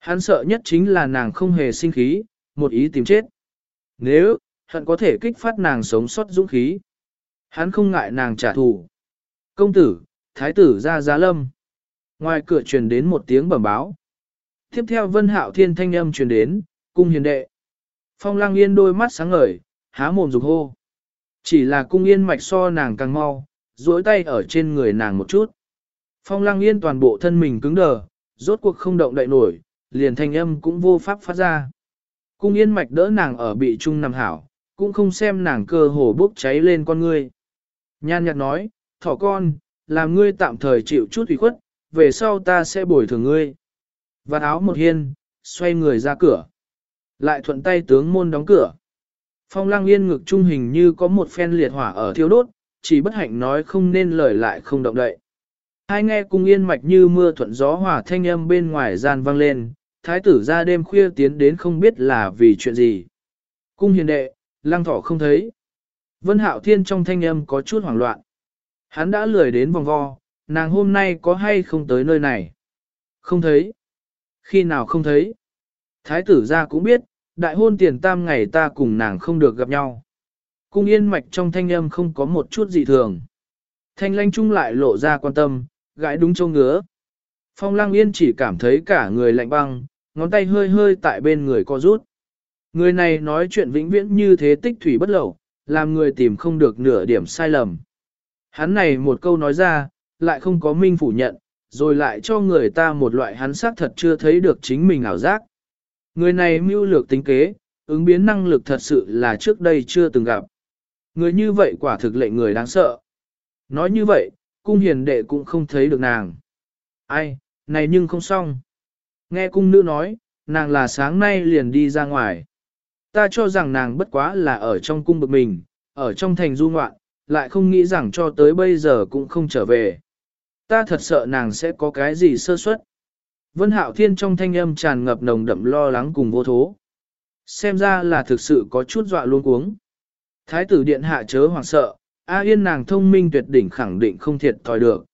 Speaker 1: Hắn sợ nhất chính là nàng không hề sinh khí, một ý tìm chết. Nếu, hận có thể kích phát nàng sống sót dũng khí. Hắn không ngại nàng trả thù. Công tử, thái tử ra giá lâm. Ngoài cửa truyền đến một tiếng bẩm báo. Tiếp theo vân hạo thiên thanh âm truyền đến, cung hiền đệ. Phong lang yên đôi mắt sáng ngời, há mồm rục hô. Chỉ là cung yên mạch so nàng càng mau, duỗi tay ở trên người nàng một chút. Phong lang yên toàn bộ thân mình cứng đờ, rốt cuộc không động đậy nổi, liền thanh âm cũng vô pháp phát ra. Cung yên mạch đỡ nàng ở bị trung nằm hảo, cũng không xem nàng cơ hồ bốc cháy lên con ngươi. Nhan nhạt nói, thỏ con, làm ngươi tạm thời chịu chút ủy khuất, về sau ta sẽ bồi thường ngươi. Và áo một hiên, xoay người ra cửa. Lại thuận tay tướng môn đóng cửa. Phong lang yên ngực trung hình như có một phen liệt hỏa ở thiêu đốt, chỉ bất hạnh nói không nên lời lại không động đậy. Hai nghe cung yên mạch như mưa thuận gió hòa thanh âm bên ngoài gian vang lên, thái tử ra đêm khuya tiến đến không biết là vì chuyện gì. Cung hiền đệ, lang thỏ không thấy. Vân hạo thiên trong thanh âm có chút hoảng loạn. Hắn đã lười đến vòng vo, nàng hôm nay có hay không tới nơi này. Không thấy. Khi nào không thấy. Thái tử ra cũng biết, đại hôn tiền tam ngày ta cùng nàng không được gặp nhau. Cung yên mạch trong thanh âm không có một chút dị thường. Thanh lanh trung lại lộ ra quan tâm, gãi đúng châu ngứa. Phong lăng yên chỉ cảm thấy cả người lạnh băng, ngón tay hơi hơi tại bên người co rút. Người này nói chuyện vĩnh viễn như thế tích thủy bất lậu, làm người tìm không được nửa điểm sai lầm. Hắn này một câu nói ra, lại không có minh phủ nhận, rồi lại cho người ta một loại hắn xác thật chưa thấy được chính mình ảo giác. Người này mưu lược tính kế, ứng biến năng lực thật sự là trước đây chưa từng gặp. Người như vậy quả thực lệnh người đáng sợ. Nói như vậy, cung hiền đệ cũng không thấy được nàng. Ai, này nhưng không xong. Nghe cung nữ nói, nàng là sáng nay liền đi ra ngoài. Ta cho rằng nàng bất quá là ở trong cung bực mình, ở trong thành du ngoạn, lại không nghĩ rằng cho tới bây giờ cũng không trở về. Ta thật sợ nàng sẽ có cái gì sơ suất. Vân Hạo Thiên trong thanh âm tràn ngập nồng đậm lo lắng cùng vô thố. Xem ra là thực sự có chút dọa luôn cuống. Thái tử điện hạ chớ hoảng sợ, A Yên nàng thông minh tuyệt đỉnh khẳng định không thiệt thòi được.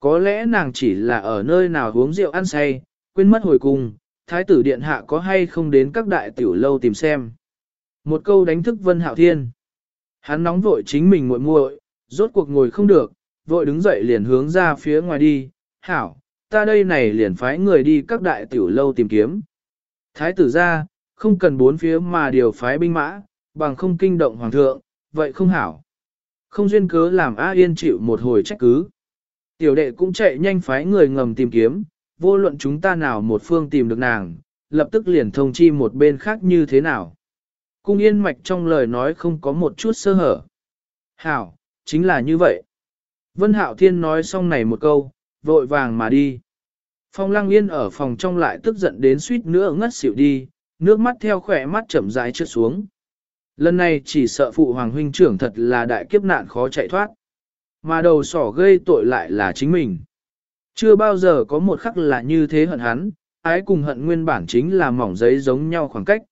Speaker 1: Có lẽ nàng chỉ là ở nơi nào uống rượu ăn say, quên mất hồi cung, thái tử điện hạ có hay không đến các đại tiểu lâu tìm xem. Một câu đánh thức Vân Hạo Thiên. Hắn nóng vội chính mình muội muội, rốt cuộc ngồi không được, vội đứng dậy liền hướng ra phía ngoài đi. Hảo, ta đây này liền phái người đi các đại tiểu lâu tìm kiếm. Thái tử ra, không cần bốn phía mà điều phái binh mã, bằng không kinh động hoàng thượng, vậy không hảo. Không duyên cớ làm A Yên chịu một hồi trách cứ. Tiểu đệ cũng chạy nhanh phái người ngầm tìm kiếm, vô luận chúng ta nào một phương tìm được nàng, lập tức liền thông chi một bên khác như thế nào. Cung yên mạch trong lời nói không có một chút sơ hở. Hảo, chính là như vậy. Vân Hạo Thiên nói xong này một câu, vội vàng mà đi. Phong Lăng Yên ở phòng trong lại tức giận đến suýt nữa ngất xỉu đi, nước mắt theo khỏe mắt chậm rãi trượt xuống. Lần này chỉ sợ phụ hoàng huynh trưởng thật là đại kiếp nạn khó chạy thoát. Mà đầu sỏ gây tội lại là chính mình. Chưa bao giờ có một khắc là như thế hận hắn, ái cùng hận nguyên bản chính là mỏng giấy giống nhau khoảng cách.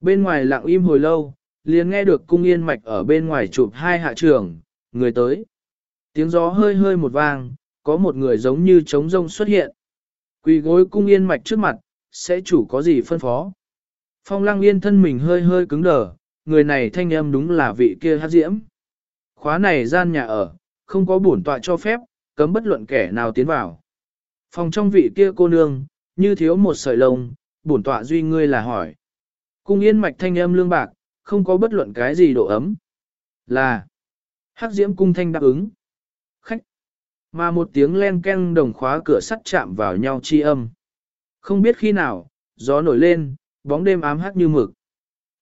Speaker 1: Bên ngoài lặng im hồi lâu, liền nghe được cung yên mạch ở bên ngoài chụp hai hạ trường, người tới. Tiếng gió hơi hơi một vang, có một người giống như trống rông xuất hiện. Quỳ gối cung yên mạch trước mặt, sẽ chủ có gì phân phó. Phong lăng yên thân mình hơi hơi cứng đờ, người này thanh âm đúng là vị kia hát diễm. Khóa này gian nhà ở, không có bổn tọa cho phép, cấm bất luận kẻ nào tiến vào. Phòng trong vị kia cô nương, như thiếu một sợi lông, bổn tọa duy ngươi là hỏi. Cung yên mạch thanh âm lương bạc, không có bất luận cái gì độ ấm. Là, hắc diễm cung thanh đáp ứng. Khách, mà một tiếng len ken đồng khóa cửa sắt chạm vào nhau chi âm. Không biết khi nào, gió nổi lên, bóng đêm ám hắc như mực.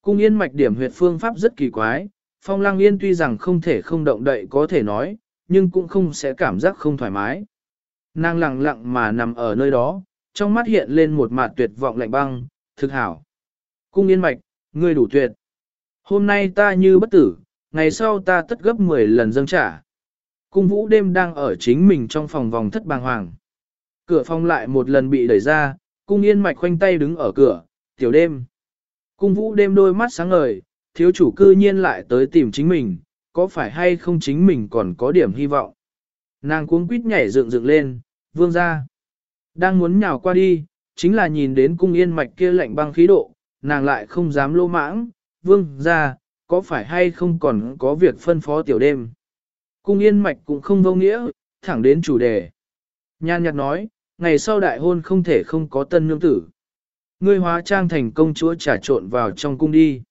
Speaker 1: Cung yên mạch điểm huyệt phương pháp rất kỳ quái, phong lang yên tuy rằng không thể không động đậy có thể nói, nhưng cũng không sẽ cảm giác không thoải mái. Nàng lặng lặng mà nằm ở nơi đó, trong mắt hiện lên một mặt tuyệt vọng lạnh băng, thực hảo. Cung yên mạch, ngươi đủ tuyệt. Hôm nay ta như bất tử, ngày sau ta tất gấp 10 lần dâng trả. Cung vũ đêm đang ở chính mình trong phòng vòng thất bàng hoàng. Cửa phòng lại một lần bị đẩy ra, cung yên mạch khoanh tay đứng ở cửa, tiểu đêm. Cung vũ đêm đôi mắt sáng ngời, thiếu chủ cư nhiên lại tới tìm chính mình, có phải hay không chính mình còn có điểm hy vọng. Nàng cuống quýt nhảy dựng dựng lên, vương ra. Đang muốn nhào qua đi, chính là nhìn đến cung yên mạch kia lạnh băng khí độ, nàng lại không dám lô mãng, vương ra, có phải hay không còn có việc phân phó tiểu đêm. Cung yên mạch cũng không vô nghĩa, thẳng đến chủ đề. Nhan nhạt nói, ngày sau đại hôn không thể không có tân nương tử. Ngươi hóa trang thành công chúa trà trộn vào trong cung đi.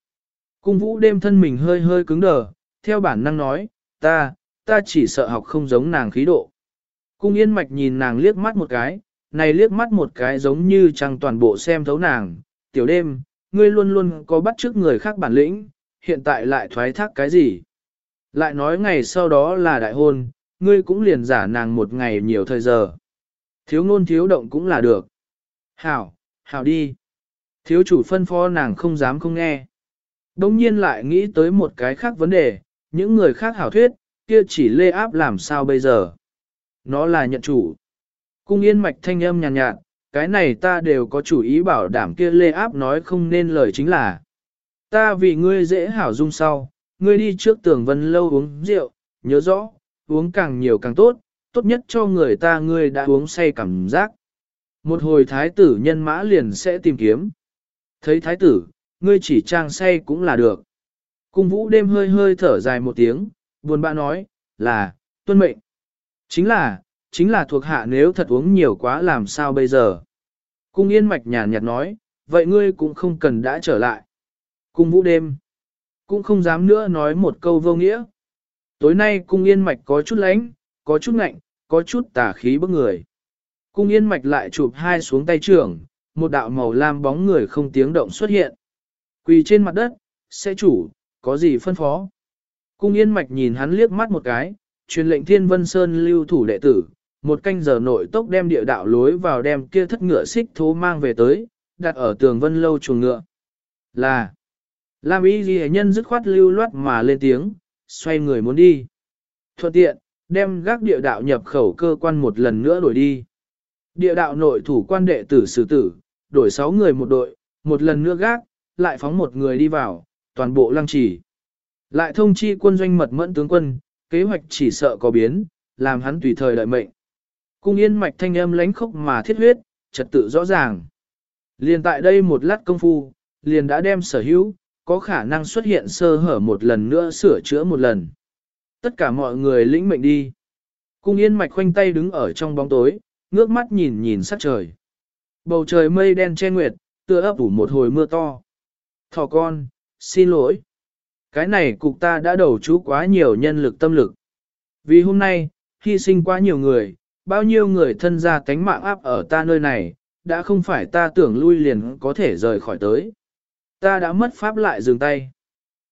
Speaker 1: Cung vũ đêm thân mình hơi hơi cứng đờ, theo bản năng nói, ta, ta chỉ sợ học không giống nàng khí độ. Cung yên mạch nhìn nàng liếc mắt một cái, này liếc mắt một cái giống như chẳng toàn bộ xem thấu nàng, tiểu đêm, ngươi luôn luôn có bắt trước người khác bản lĩnh, hiện tại lại thoái thác cái gì. Lại nói ngày sau đó là đại hôn, ngươi cũng liền giả nàng một ngày nhiều thời giờ. Thiếu ngôn thiếu động cũng là được. Hảo, hảo đi. Thiếu chủ phân phó nàng không dám không nghe. Đông nhiên lại nghĩ tới một cái khác vấn đề, những người khác hảo thuyết, kia chỉ lê áp làm sao bây giờ. Nó là nhận chủ. Cung yên mạch thanh âm nhàn nhạt, nhạt, cái này ta đều có chủ ý bảo đảm kia lê áp nói không nên lời chính là. Ta vì ngươi dễ hảo dung sau, ngươi đi trước tường vân lâu uống rượu, nhớ rõ, uống càng nhiều càng tốt, tốt nhất cho người ta ngươi đã uống say cảm giác. Một hồi thái tử nhân mã liền sẽ tìm kiếm. Thấy thái tử, ngươi chỉ trang say cũng là được. Cung vũ đêm hơi hơi thở dài một tiếng, buồn bã nói, là, tuân mệnh. Chính là, chính là thuộc hạ nếu thật uống nhiều quá làm sao bây giờ. Cung yên mạch nhàn nhạt nói, vậy ngươi cũng không cần đã trở lại. Cung vũ đêm, cũng không dám nữa nói một câu vô nghĩa. Tối nay cung yên mạch có chút lánh, có chút ngạnh, có chút tà khí bức người. Cung yên mạch lại chụp hai xuống tay trưởng, một đạo màu lam bóng người không tiếng động xuất hiện. Quỳ trên mặt đất, sẽ chủ, có gì phân phó. Cung yên mạch nhìn hắn liếc mắt một cái, truyền lệnh thiên vân sơn lưu thủ đệ tử, một canh giờ nội tốc đem địa đạo lối vào đem kia thất ngựa xích thố mang về tới, đặt ở tường vân lâu chuồng ngựa. Là, Lam y ghi nhân dứt khoát lưu loát mà lên tiếng, xoay người muốn đi. Thuận tiện, đem gác địa đạo nhập khẩu cơ quan một lần nữa đổi đi. Địa đạo nội thủ quan đệ tử xử tử, đổi 6 người một đội, một lần nữa gác, lại phóng một người đi vào, toàn bộ lăng trì. Lại thông chi quân doanh mật mẫn tướng quân, kế hoạch chỉ sợ có biến, làm hắn tùy thời đợi mệnh. Cung yên mạch thanh âm lánh khốc mà thiết huyết, trật tự rõ ràng. Liền tại đây một lát công phu, liền đã đem sở hữu, có khả năng xuất hiện sơ hở một lần nữa sửa chữa một lần. Tất cả mọi người lĩnh mệnh đi. Cung yên mạch khoanh tay đứng ở trong bóng tối, ngước mắt nhìn nhìn sắc trời. Bầu trời mây đen che nguyệt, tựa ấp ủ một hồi mưa to. Thỏ con, xin lỗi. Cái này cục ta đã đầu chú quá nhiều nhân lực tâm lực. Vì hôm nay, hy sinh quá nhiều người, bao nhiêu người thân ra cánh mạng áp ở ta nơi này, đã không phải ta tưởng lui liền có thể rời khỏi tới. Ta đã mất pháp lại dừng tay.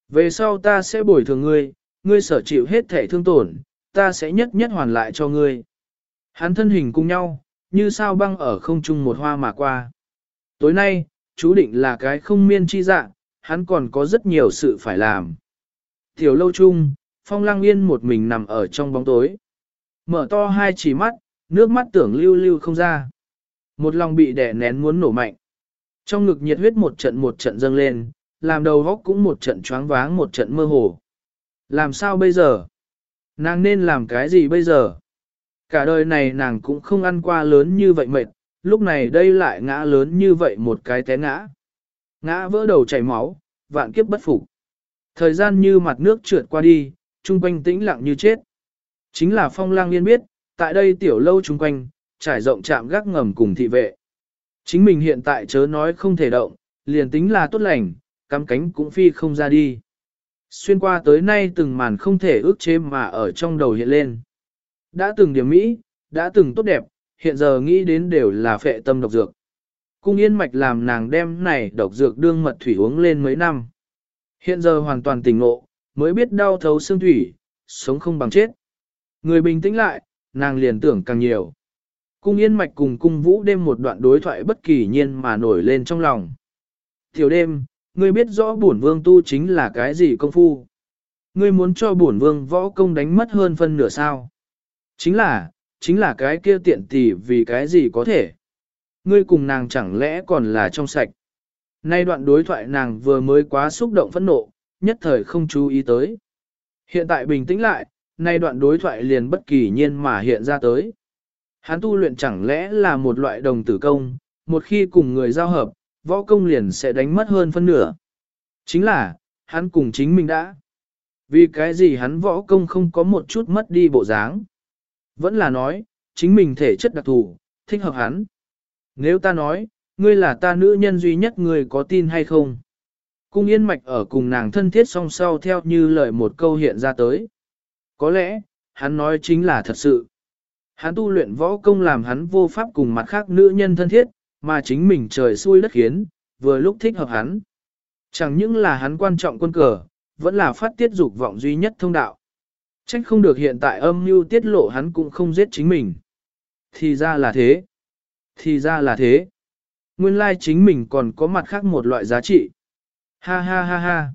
Speaker 1: Về sau ta sẽ bồi thường ngươi, ngươi sở chịu hết thể thương tổn, ta sẽ nhất nhất hoàn lại cho ngươi. Hắn thân hình cùng nhau, như sao băng ở không trung một hoa mà qua. Tối nay, chú định là cái không miên chi dạng, hắn còn có rất nhiều sự phải làm. Tiểu lâu chung, phong lang yên một mình nằm ở trong bóng tối. Mở to hai chỉ mắt, nước mắt tưởng lưu lưu không ra. Một lòng bị đè nén muốn nổ mạnh. Trong ngực nhiệt huyết một trận một trận dâng lên, làm đầu góc cũng một trận choáng váng một trận mơ hồ. Làm sao bây giờ? Nàng nên làm cái gì bây giờ? Cả đời này nàng cũng không ăn qua lớn như vậy mệt, lúc này đây lại ngã lớn như vậy một cái té ngã. Ngã vỡ đầu chảy máu, vạn kiếp bất phục. Thời gian như mặt nước trượt qua đi, trung quanh tĩnh lặng như chết. Chính là phong lang liên biết, tại đây tiểu lâu trung quanh, trải rộng chạm gác ngầm cùng thị vệ. Chính mình hiện tại chớ nói không thể động, liền tính là tốt lành, cắm cánh cũng phi không ra đi. Xuyên qua tới nay từng màn không thể ước chế mà ở trong đầu hiện lên. Đã từng điểm mỹ, đã từng tốt đẹp, hiện giờ nghĩ đến đều là phệ tâm độc dược. Cung yên mạch làm nàng đem này độc dược đương mật thủy uống lên mấy năm. Hiện giờ hoàn toàn tỉnh ngộ, mới biết đau thấu xương thủy, sống không bằng chết. Người bình tĩnh lại, nàng liền tưởng càng nhiều. Cung yên mạch cùng cung vũ đêm một đoạn đối thoại bất kỳ nhiên mà nổi lên trong lòng. Tiểu đêm, ngươi biết rõ bổn vương tu chính là cái gì công phu. Ngươi muốn cho bổn vương võ công đánh mất hơn phân nửa sao. Chính là, chính là cái kia tiện tỷ vì cái gì có thể. Ngươi cùng nàng chẳng lẽ còn là trong sạch. Nay đoạn đối thoại nàng vừa mới quá xúc động phẫn nộ, nhất thời không chú ý tới. Hiện tại bình tĩnh lại, nay đoạn đối thoại liền bất kỳ nhiên mà hiện ra tới. Hắn tu luyện chẳng lẽ là một loại đồng tử công, một khi cùng người giao hợp, võ công liền sẽ đánh mất hơn phân nửa. Chính là, hắn cùng chính mình đã. Vì cái gì hắn võ công không có một chút mất đi bộ dáng. Vẫn là nói, chính mình thể chất đặc thù, thích hợp hắn. Nếu ta nói, ngươi là ta nữ nhân duy nhất ngươi có tin hay không? Cung yên mạch ở cùng nàng thân thiết song sau theo như lời một câu hiện ra tới. Có lẽ, hắn nói chính là thật sự. Hắn tu luyện võ công làm hắn vô pháp cùng mặt khác nữ nhân thân thiết, mà chính mình trời xui đất khiến, vừa lúc thích hợp hắn. Chẳng những là hắn quan trọng quân cờ, vẫn là phát tiết dục vọng duy nhất thông đạo. Trách không được hiện tại âm mưu tiết lộ hắn cũng không giết chính mình. Thì ra là thế. Thì ra là thế. Nguyên lai chính mình còn có mặt khác một loại giá trị. Ha ha ha ha.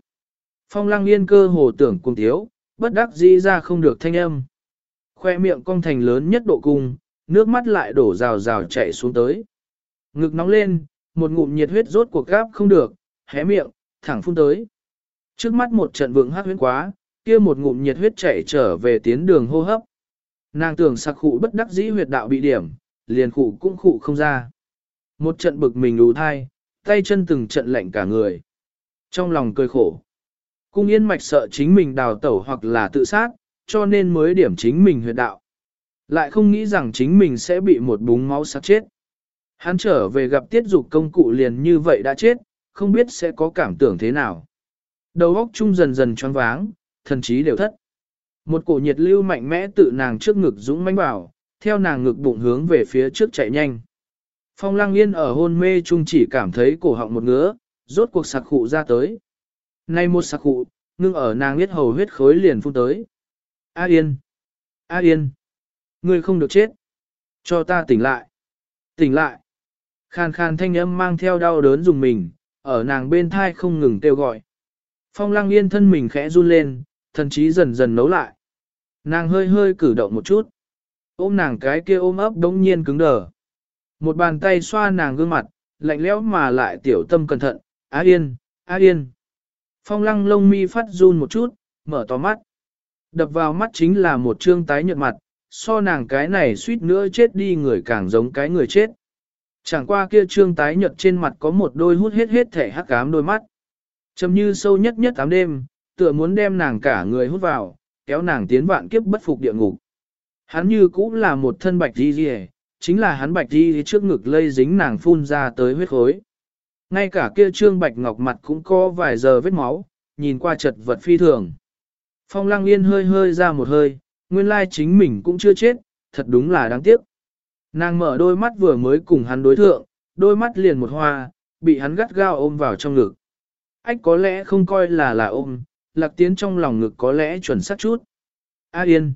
Speaker 1: Phong lăng yên cơ hồ tưởng cùng thiếu, bất đắc dĩ ra không được thanh âm. Khoe miệng cong thành lớn nhất độ cung, nước mắt lại đổ rào rào chạy xuống tới. Ngực nóng lên, một ngụm nhiệt huyết rốt cuộc gáp không được, hé miệng, thẳng phun tới. Trước mắt một trận vượng hát huyết quá, kia một ngụm nhiệt huyết chảy trở về tiến đường hô hấp. Nàng tưởng sặc khụ bất đắc dĩ huyệt đạo bị điểm, liền khụ cũng khụ không ra. Một trận bực mình đủ thai, tay chân từng trận lạnh cả người. Trong lòng cười khổ. Cung yên mạch sợ chính mình đào tẩu hoặc là tự sát, cho nên mới điểm chính mình huyệt đạo. Lại không nghĩ rằng chính mình sẽ bị một búng máu sát chết. Hắn trở về gặp tiết dục công cụ liền như vậy đã chết, không biết sẽ có cảm tưởng thế nào. Đầu óc chung dần dần choáng váng, thần trí đều thất. Một cổ nhiệt lưu mạnh mẽ tự nàng trước ngực dũng mãnh bảo, theo nàng ngực bụng hướng về phía trước chạy nhanh. Phong lăng yên ở hôn mê chung chỉ cảm thấy cổ họng một ngứa, rốt cuộc sạc khụ ra tới. Nay một sạc khụ, ngưng ở nàng biết hầu huyết khối liền phun tới. A yên! A yên! Ngươi không được chết! Cho ta tỉnh lại! Tỉnh lại! Khàn khàn thanh âm mang theo đau đớn dùng mình, ở nàng bên thai không ngừng kêu gọi. Phong lăng yên thân mình khẽ run lên, thần trí dần dần nấu lại. Nàng hơi hơi cử động một chút. Ôm nàng cái kia ôm ấp đống nhiên cứng đờ. Một bàn tay xoa nàng gương mặt, lạnh lẽo mà lại tiểu tâm cẩn thận, á yên, á yên. Phong lăng lông mi phát run một chút, mở to mắt. Đập vào mắt chính là một trương tái nhợt mặt, so nàng cái này suýt nữa chết đi người càng giống cái người chết. Chẳng qua kia trương tái nhợt trên mặt có một đôi hút hết hết thể hắc ám đôi mắt. Trầm như sâu nhất nhất tám đêm, tựa muốn đem nàng cả người hút vào, kéo nàng tiến vạn kiếp bất phục địa ngục. Hắn như cũng là một thân bạch đi rìa, chính là hắn bạch đi trước ngực lây dính nàng phun ra tới huyết khối. Ngay cả kia trương bạch ngọc mặt cũng có vài giờ vết máu, nhìn qua chật vật phi thường. Phong lăng yên hơi hơi ra một hơi, nguyên lai chính mình cũng chưa chết, thật đúng là đáng tiếc. Nàng mở đôi mắt vừa mới cùng hắn đối thượng, đôi mắt liền một hoa, bị hắn gắt gao ôm vào trong ngực. Ách có lẽ không coi là là ôm, lạc tiến trong lòng ngực có lẽ chuẩn xác chút. A yên.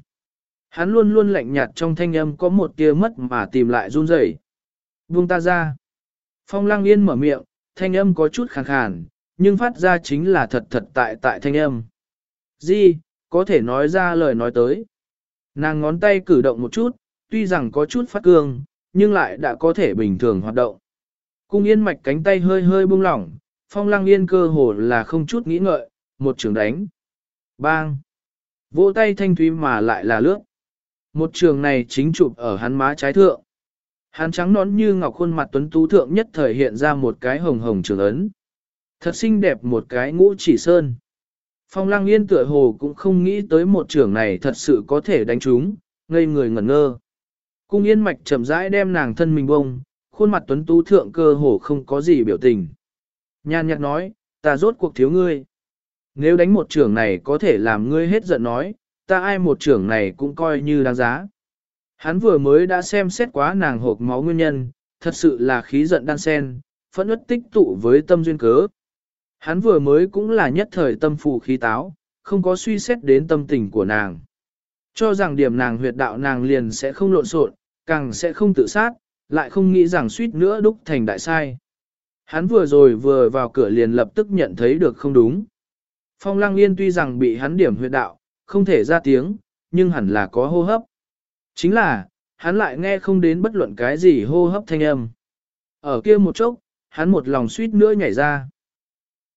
Speaker 1: Hắn luôn luôn lạnh nhạt trong thanh âm có một tia mất mà tìm lại run rẩy. Buông ta ra. Phong lăng yên mở miệng, thanh âm có chút khàn khàn, nhưng phát ra chính là thật thật tại tại thanh âm. Di, có thể nói ra lời nói tới. Nàng ngón tay cử động một chút, tuy rằng có chút phát cương, nhưng lại đã có thể bình thường hoạt động. Cung yên mạch cánh tay hơi hơi buông lỏng, phong lăng yên cơ hồ là không chút nghĩ ngợi, một trường đánh. Bang! Vỗ tay thanh thúy mà lại là lướt. Một trường này chính chụp ở hắn má trái thượng. Hắn trắng nón như ngọc khuôn mặt tuấn tú thượng nhất thời hiện ra một cái hồng hồng trường ấn. Thật xinh đẹp một cái ngũ chỉ sơn. Phong lăng yên tựa hồ cũng không nghĩ tới một trường này thật sự có thể đánh trúng, ngây người ngẩn ngơ. Cung yên mạch chậm rãi đem nàng thân mình bông, khuôn mặt tuấn tú thượng cơ hồ không có gì biểu tình. Nhan nhạt nói, ta rốt cuộc thiếu ngươi. Nếu đánh một trường này có thể làm ngươi hết giận nói, ta ai một trưởng này cũng coi như đáng giá. Hắn vừa mới đã xem xét quá nàng hộp máu nguyên nhân, thật sự là khí giận đan sen, phẫn ức tích tụ với tâm duyên cớ. Hắn vừa mới cũng là nhất thời tâm phụ khí táo, không có suy xét đến tâm tình của nàng. Cho rằng điểm nàng huyệt đạo nàng liền sẽ không lộn xộn, càng sẽ không tự sát, lại không nghĩ rằng suýt nữa đúc thành đại sai. Hắn vừa rồi vừa vào cửa liền lập tức nhận thấy được không đúng. Phong lăng yên tuy rằng bị hắn điểm huyệt đạo, không thể ra tiếng, nhưng hẳn là có hô hấp. Chính là, hắn lại nghe không đến bất luận cái gì hô hấp thanh âm. Ở kia một chốc, hắn một lòng suýt nữa nhảy ra.